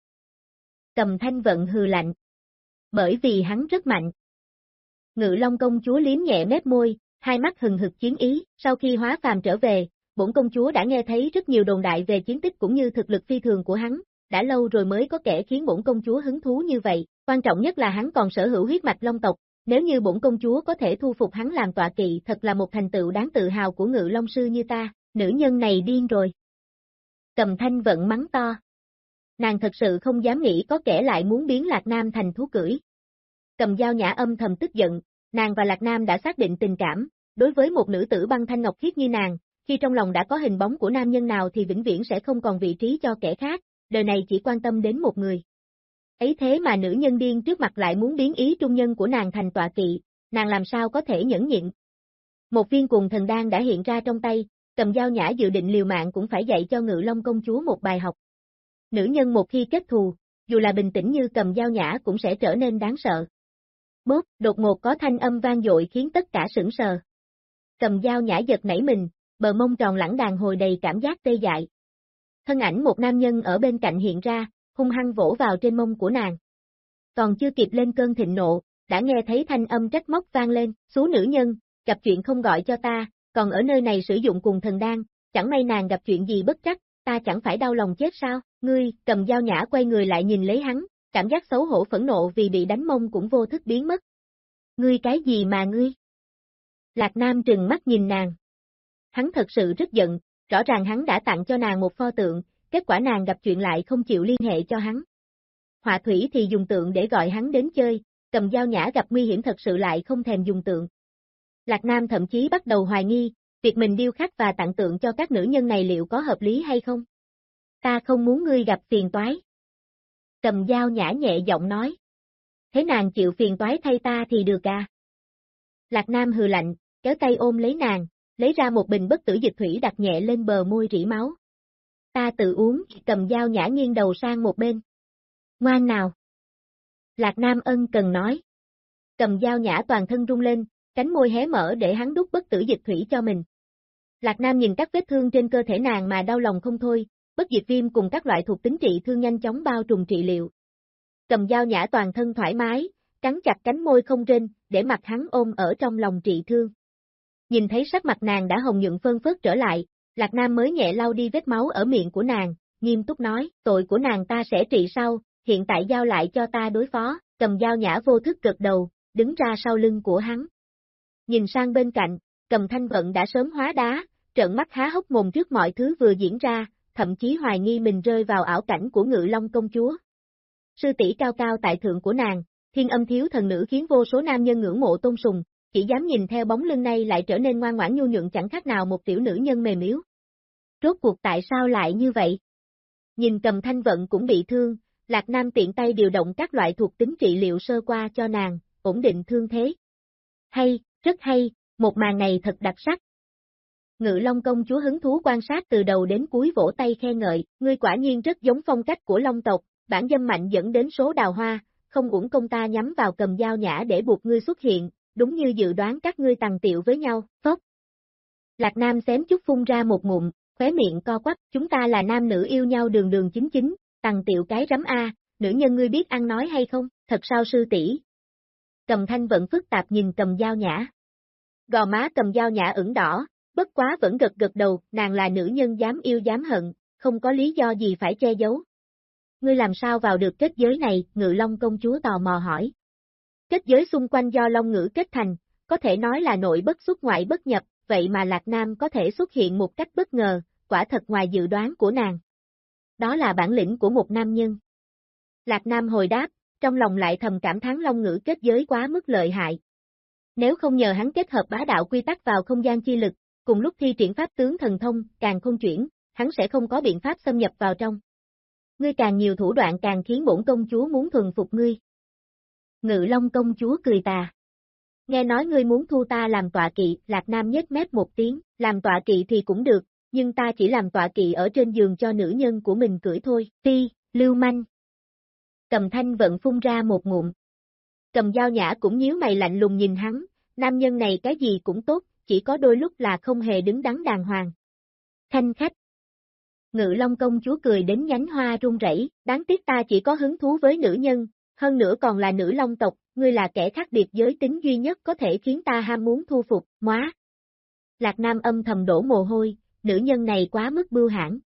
[SPEAKER 1] Cầm thanh vận hừ lạnh. Bởi vì hắn rất mạnh. Ngự Long công chúa liếm nhẹ mép môi, hai mắt hừng hực chiến ý, sau khi hóa phàm trở về, bổn công chúa đã nghe thấy rất nhiều đồn đại về chiến tích cũng như thực lực phi thường của hắn, đã lâu rồi mới có kẻ khiến bổn công chúa hứng thú như vậy, quan trọng nhất là hắn còn sở hữu huyết mạch long tộc, nếu như bổn công chúa có thể thu phục hắn làm tọa kỵ thật là một thành tựu đáng tự hào của ngự long sư như ta, nữ nhân này điên rồi. Cầm thanh vận mắng to. Nàng thật sự không dám nghĩ có kẻ lại muốn biến Lạc Nam thành thú cưỡi. Cầm dao nhã âm thầm tức giận, nàng và Lạc Nam đã xác định tình cảm, đối với một nữ tử băng thanh ngọc khiết như nàng, khi trong lòng đã có hình bóng của nam nhân nào thì vĩnh viễn sẽ không còn vị trí cho kẻ khác, đời này chỉ quan tâm đến một người. Ấy thế mà nữ nhân điên trước mặt lại muốn biến ý trung nhân của nàng thành tọa kỵ, nàng làm sao có thể nhẫn nhịn. Một viên cùng thần đan đã hiện ra trong tay, cầm dao nhã dự định liều mạng cũng phải dạy cho ngự long công chúa một bài học. Nữ nhân một khi kết thù, dù là bình tĩnh như cầm dao nhã cũng sẽ trở nên đáng sợ. Bốp, đột ngột có thanh âm vang dội khiến tất cả sửng sờ. Cầm dao nhã giật nảy mình, bờ mông tròn lẳng đàn hồi đầy cảm giác tê dại. Thân ảnh một nam nhân ở bên cạnh hiện ra, hung hăng vỗ vào trên mông của nàng. Còn chưa kịp lên cơn thịnh nộ, đã nghe thấy thanh âm trách móc vang lên, xú nữ nhân, gặp chuyện không gọi cho ta, còn ở nơi này sử dụng cùng thần đan, chẳng may nàng gặp chuyện gì bất trắc, ta chẳng phải đau lòng chết sao, ngươi, cầm dao nhã quay người lại nhìn lấy hắn, cảm giác xấu hổ phẫn nộ vì bị đánh mông cũng vô thức biến mất. Ngươi cái gì mà ngươi? Lạc Nam trừng mắt nhìn nàng. Hắn thật sự rất giận, rõ ràng hắn đã tặng cho nàng một pho tượng, kết quả nàng gặp chuyện lại không chịu liên hệ cho hắn. Họa thủy thì dùng tượng để gọi hắn đến chơi, cầm dao nhã gặp nguy hiểm thật sự lại không thèm dùng tượng. Lạc Nam thậm chí bắt đầu hoài nghi, việc mình điêu khắc và tặng tượng cho các nữ nhân này liệu có hợp lý hay không? Ta không muốn ngươi gặp phiền toái. Cầm dao nhã nhẹ giọng nói. Thế nàng chịu phiền toái thay ta thì được à? Lạc Nam hừ lạnh, kéo tay ôm lấy nàng, lấy ra một bình bất tử dịch thủy đặt nhẹ lên bờ môi rỉ máu. Ta tự uống, cầm dao nhã nghiêng đầu sang một bên. Ngoan nào. Lạc Nam ân cần nói. Cầm dao nhã toàn thân rung lên, cánh môi hé mở để hắn đút bất tử dịch thủy cho mình. Lạc Nam nhìn các vết thương trên cơ thể nàng mà đau lòng không thôi, bất diệt viêm cùng các loại thuộc tính trị thương nhanh chóng bao trùm trị liệu. Cầm dao nhã toàn thân thoải mái, cắn chặt cánh môi không rên, để mặt hắn ôm ở trong lòng trị thương. Nhìn thấy sắc mặt nàng đã hồng nhuận phân phớt trở lại, Lạc Nam mới nhẹ lau đi vết máu ở miệng của nàng, nghiêm túc nói, tội của nàng ta sẽ trị sau, hiện tại giao lại cho ta đối phó, cầm dao nhã vô thức gật đầu, đứng ra sau lưng của hắn. Nhìn sang bên cạnh, cầm thanh vận đã sớm hóa đá, trợn mắt há hốc mồm trước mọi thứ vừa diễn ra, thậm chí hoài nghi mình rơi vào ảo cảnh của ngự long công chúa. Sư tỷ cao cao tại thượng của nàng, thiên âm thiếu thần nữ khiến vô số nam nhân ngưỡng mộ tôn sùng, chỉ dám nhìn theo bóng lưng này lại trở nên ngoan ngoãn nhu nhượng chẳng khác nào một tiểu nữ nhân mềm yếu. Rốt cuộc tại sao lại như vậy? Nhìn cầm thanh vận cũng bị thương, Lạc Nam tiện tay điều động các loại thuộc tính trị liệu sơ qua cho nàng, ổn định thương thế. Hay, rất hay, một màn này thật đặc sắc. Ngự Long công chúa hứng thú quan sát từ đầu đến cuối vỗ tay khen ngợi, ngươi quả nhiên rất giống phong cách của Long tộc, bản dâm mạnh dẫn đến số đào hoa, không uổng công ta nhắm vào cầm dao nhã để buộc ngươi xuất hiện, đúng như dự đoán các ngươi tàng tiệu với nhau, phốc. Lạc Nam xém chút phun ra một ngụm, khóe miệng co quắp, chúng ta là nam nữ yêu nhau đường đường chính chính, tàng tiệu cái rắm A, nữ nhân ngươi biết ăn nói hay không, thật sao sư tỷ Cầm thanh vẫn phức tạp nhìn cầm dao nhã. Gò má cầm dao nhã ửng đỏ, bất quá vẫn gật gật đầu, nàng là nữ nhân dám yêu dám hận, không có lý do gì phải che giấu. Ngươi làm sao vào được kết giới này, ngự long công chúa tò mò hỏi. Kết giới xung quanh do long ngữ kết thành, có thể nói là nội bất xuất ngoại bất nhập, vậy mà Lạc Nam có thể xuất hiện một cách bất ngờ, quả thật ngoài dự đoán của nàng. Đó là bản lĩnh của một nam nhân. Lạc Nam hồi đáp, trong lòng lại thầm cảm thán long ngữ kết giới quá mức lợi hại. Nếu không nhờ hắn kết hợp bá đạo quy tắc vào không gian chi lực, cùng lúc thi triển pháp tướng thần thông, càng không chuyển, hắn sẽ không có biện pháp xâm nhập vào trong. Ngươi càng nhiều thủ đoạn càng khiến bổn công chúa muốn thuần phục ngươi. Ngự Long công chúa cười tà. Nghe nói ngươi muốn thu ta làm tọa kỵ, Lạc Nam nhếch mép một tiếng, làm tọa kỵ thì cũng được, nhưng ta chỉ làm tọa kỵ ở trên giường cho nữ nhân của mình cưỡi thôi, ti, lưu manh. Cầm thanh vận phun ra một ngụm. Cầm dao nhã cũng nhíu mày lạnh lùng nhìn hắn, nam nhân này cái gì cũng tốt, chỉ có đôi lúc là không hề đứng đắn đàng hoàng. Thanh khách. Ngự Long công chúa cười đến nhánh hoa run rẩy, đáng tiếc ta chỉ có hứng thú với nữ nhân, hơn nữa còn là nữ Long tộc, ngươi là kẻ khác biệt giới tính duy nhất có thể khiến ta ham muốn thu phục, móa. Lạc Nam âm thầm đổ mồ hôi, nữ nhân này quá mức bưu hãn.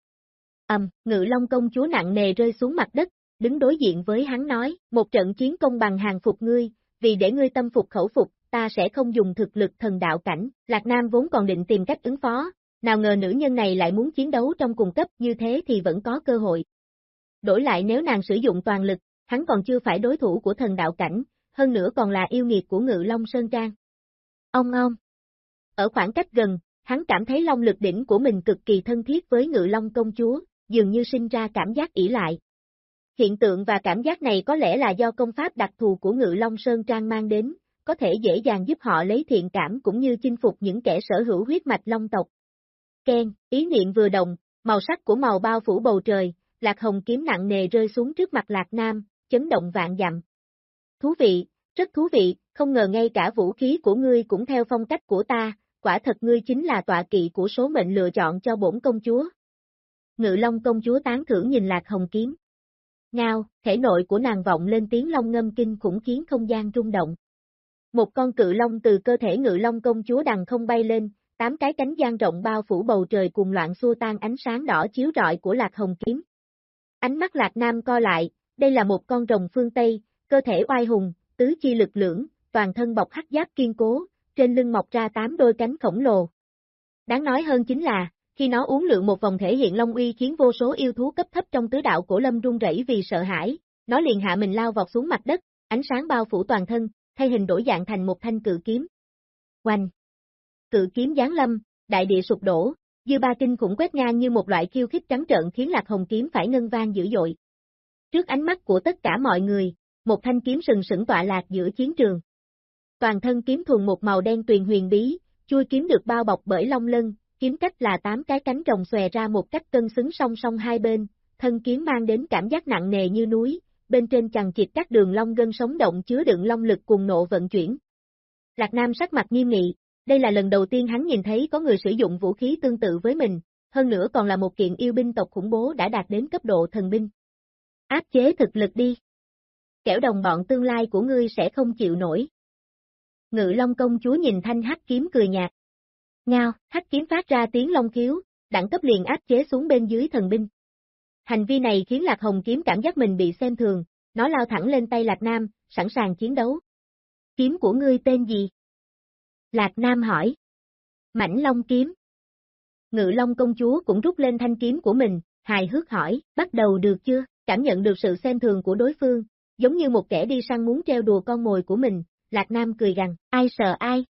[SPEAKER 1] Âm, Ngự Long công chúa nặng nề rơi xuống mặt đất, đứng đối diện với hắn nói, một trận chiến công bằng hàng phục ngươi, vì để ngươi tâm phục khẩu phục, ta sẽ không dùng thực lực thần đạo cảnh, Lạc Nam vốn còn định tìm cách ứng phó, nào ngờ nữ nhân này lại muốn chiến đấu trong cùng cấp như thế thì vẫn có cơ hội. Đổi lại nếu nàng sử dụng toàn lực, hắn còn chưa phải đối thủ của thần đạo cảnh, hơn nữa còn là yêu nghiệt của ngự Long Sơn Trang. Ông ông! Ở khoảng cách gần, hắn cảm thấy long lực đỉnh của mình cực kỳ thân thiết với ngự Long công chúa, dường như sinh ra cảm giác ỷ lại. Hiện tượng và cảm giác này có lẽ là do công pháp đặc thù của ngự Long Sơn Trang mang đến, có thể dễ dàng giúp họ lấy thiện cảm cũng như chinh phục những kẻ sở hữu huyết mạch long tộc. Ken, ý niệm vừa động, màu sắc của màu bao phủ bầu trời, lạc hồng kiếm nặng nề rơi xuống trước mặt lạc nam, chấn động vạn dặm. Thú vị, rất thú vị, không ngờ ngay cả vũ khí của ngươi cũng theo phong cách của ta, quả thật ngươi chính là tọa kỵ của số mệnh lựa chọn cho bổn công chúa. Ngự Long công chúa tán thưởng nhìn Lạc Hồng kiếm. Ngao, thể nội của nàng vọng lên tiếng long ngâm kinh khủng khiến không gian rung động. Một con cự long từ cơ thể ngự long công chúa đằng không bay lên, tám cái cánh gian rộng bao phủ bầu trời cùng loạn xua tan ánh sáng đỏ chiếu rọi của lạc hồng kiếm. Ánh mắt lạc nam co lại, đây là một con rồng phương Tây, cơ thể oai hùng, tứ chi lực lưỡng, toàn thân bọc hắc giáp kiên cố, trên lưng mọc ra tám đôi cánh khổng lồ. Đáng nói hơn chính là, khi nó uống lượng một vòng thể hiện long uy khiến vô số yêu thú cấp thấp trong tứ đạo cổ lâm run rẩy vì sợ hãi, nó liền hạ mình lao vọt xuống mặt đất, ánh sáng bao phủ toàn thân, thay hình đổi dạng thành một thanh cự kiếm. Oanh! Cự kiếm giáng lâm, đại địa sụp đổ, dư ba kinh khủng quét ngang như một loại khiêu khích trắng trợn khiến Lạc Hồng kiếm phải ngân vang dữ dội. Trước ánh mắt của tất cả mọi người, một thanh kiếm sừng sững tọa lạc giữa chiến trường. Toàn thân kiếm thuần một màu đen tuyền huyền bí, chui kiếm được bao bọc bởi long lân, kiếm cách là tám cái cánh rồng xòe ra một cách cân xứng song song hai bên, thân kiếm mang đến cảm giác nặng nề như núi, bên trên chằng chịt các đường long gân sống động chứa đựng long lực cùng nộ vận chuyển. Lạc Nam sắc mặt nghiêm nghị, đây là lần đầu tiên hắn nhìn thấy có người sử dụng vũ khí tương tự với mình, hơn nữa còn là một kiện yêu binh tộc khủng bố đã đạt đến cấp độ thần binh. Áp chế thực lực đi. Kẻo đồng bọn tương lai của ngươi sẽ không chịu nổi. Ngự Long công chúa nhìn thanh hắc kiếm cười nhạt. Ngao, hắc kiếm phát ra tiếng long khiếu, đẳng cấp liền áp chế xuống bên dưới thần binh. Hành vi này khiến Lạc Hồng kiếm cảm giác mình bị xem thường, nó lao thẳng lên tay Lạc Nam, sẵn sàng chiến đấu. Kiếm của ngươi tên gì? Lạc Nam hỏi. Mảnh Long kiếm. Ngự Long công chúa cũng rút lên thanh kiếm của mình, hài hước hỏi, bắt đầu được chưa? Cảm nhận được sự xem thường của đối phương, giống như một kẻ đi săn muốn treo đùa con mồi của mình, Lạc Nam cười rằng, ai sợ ai?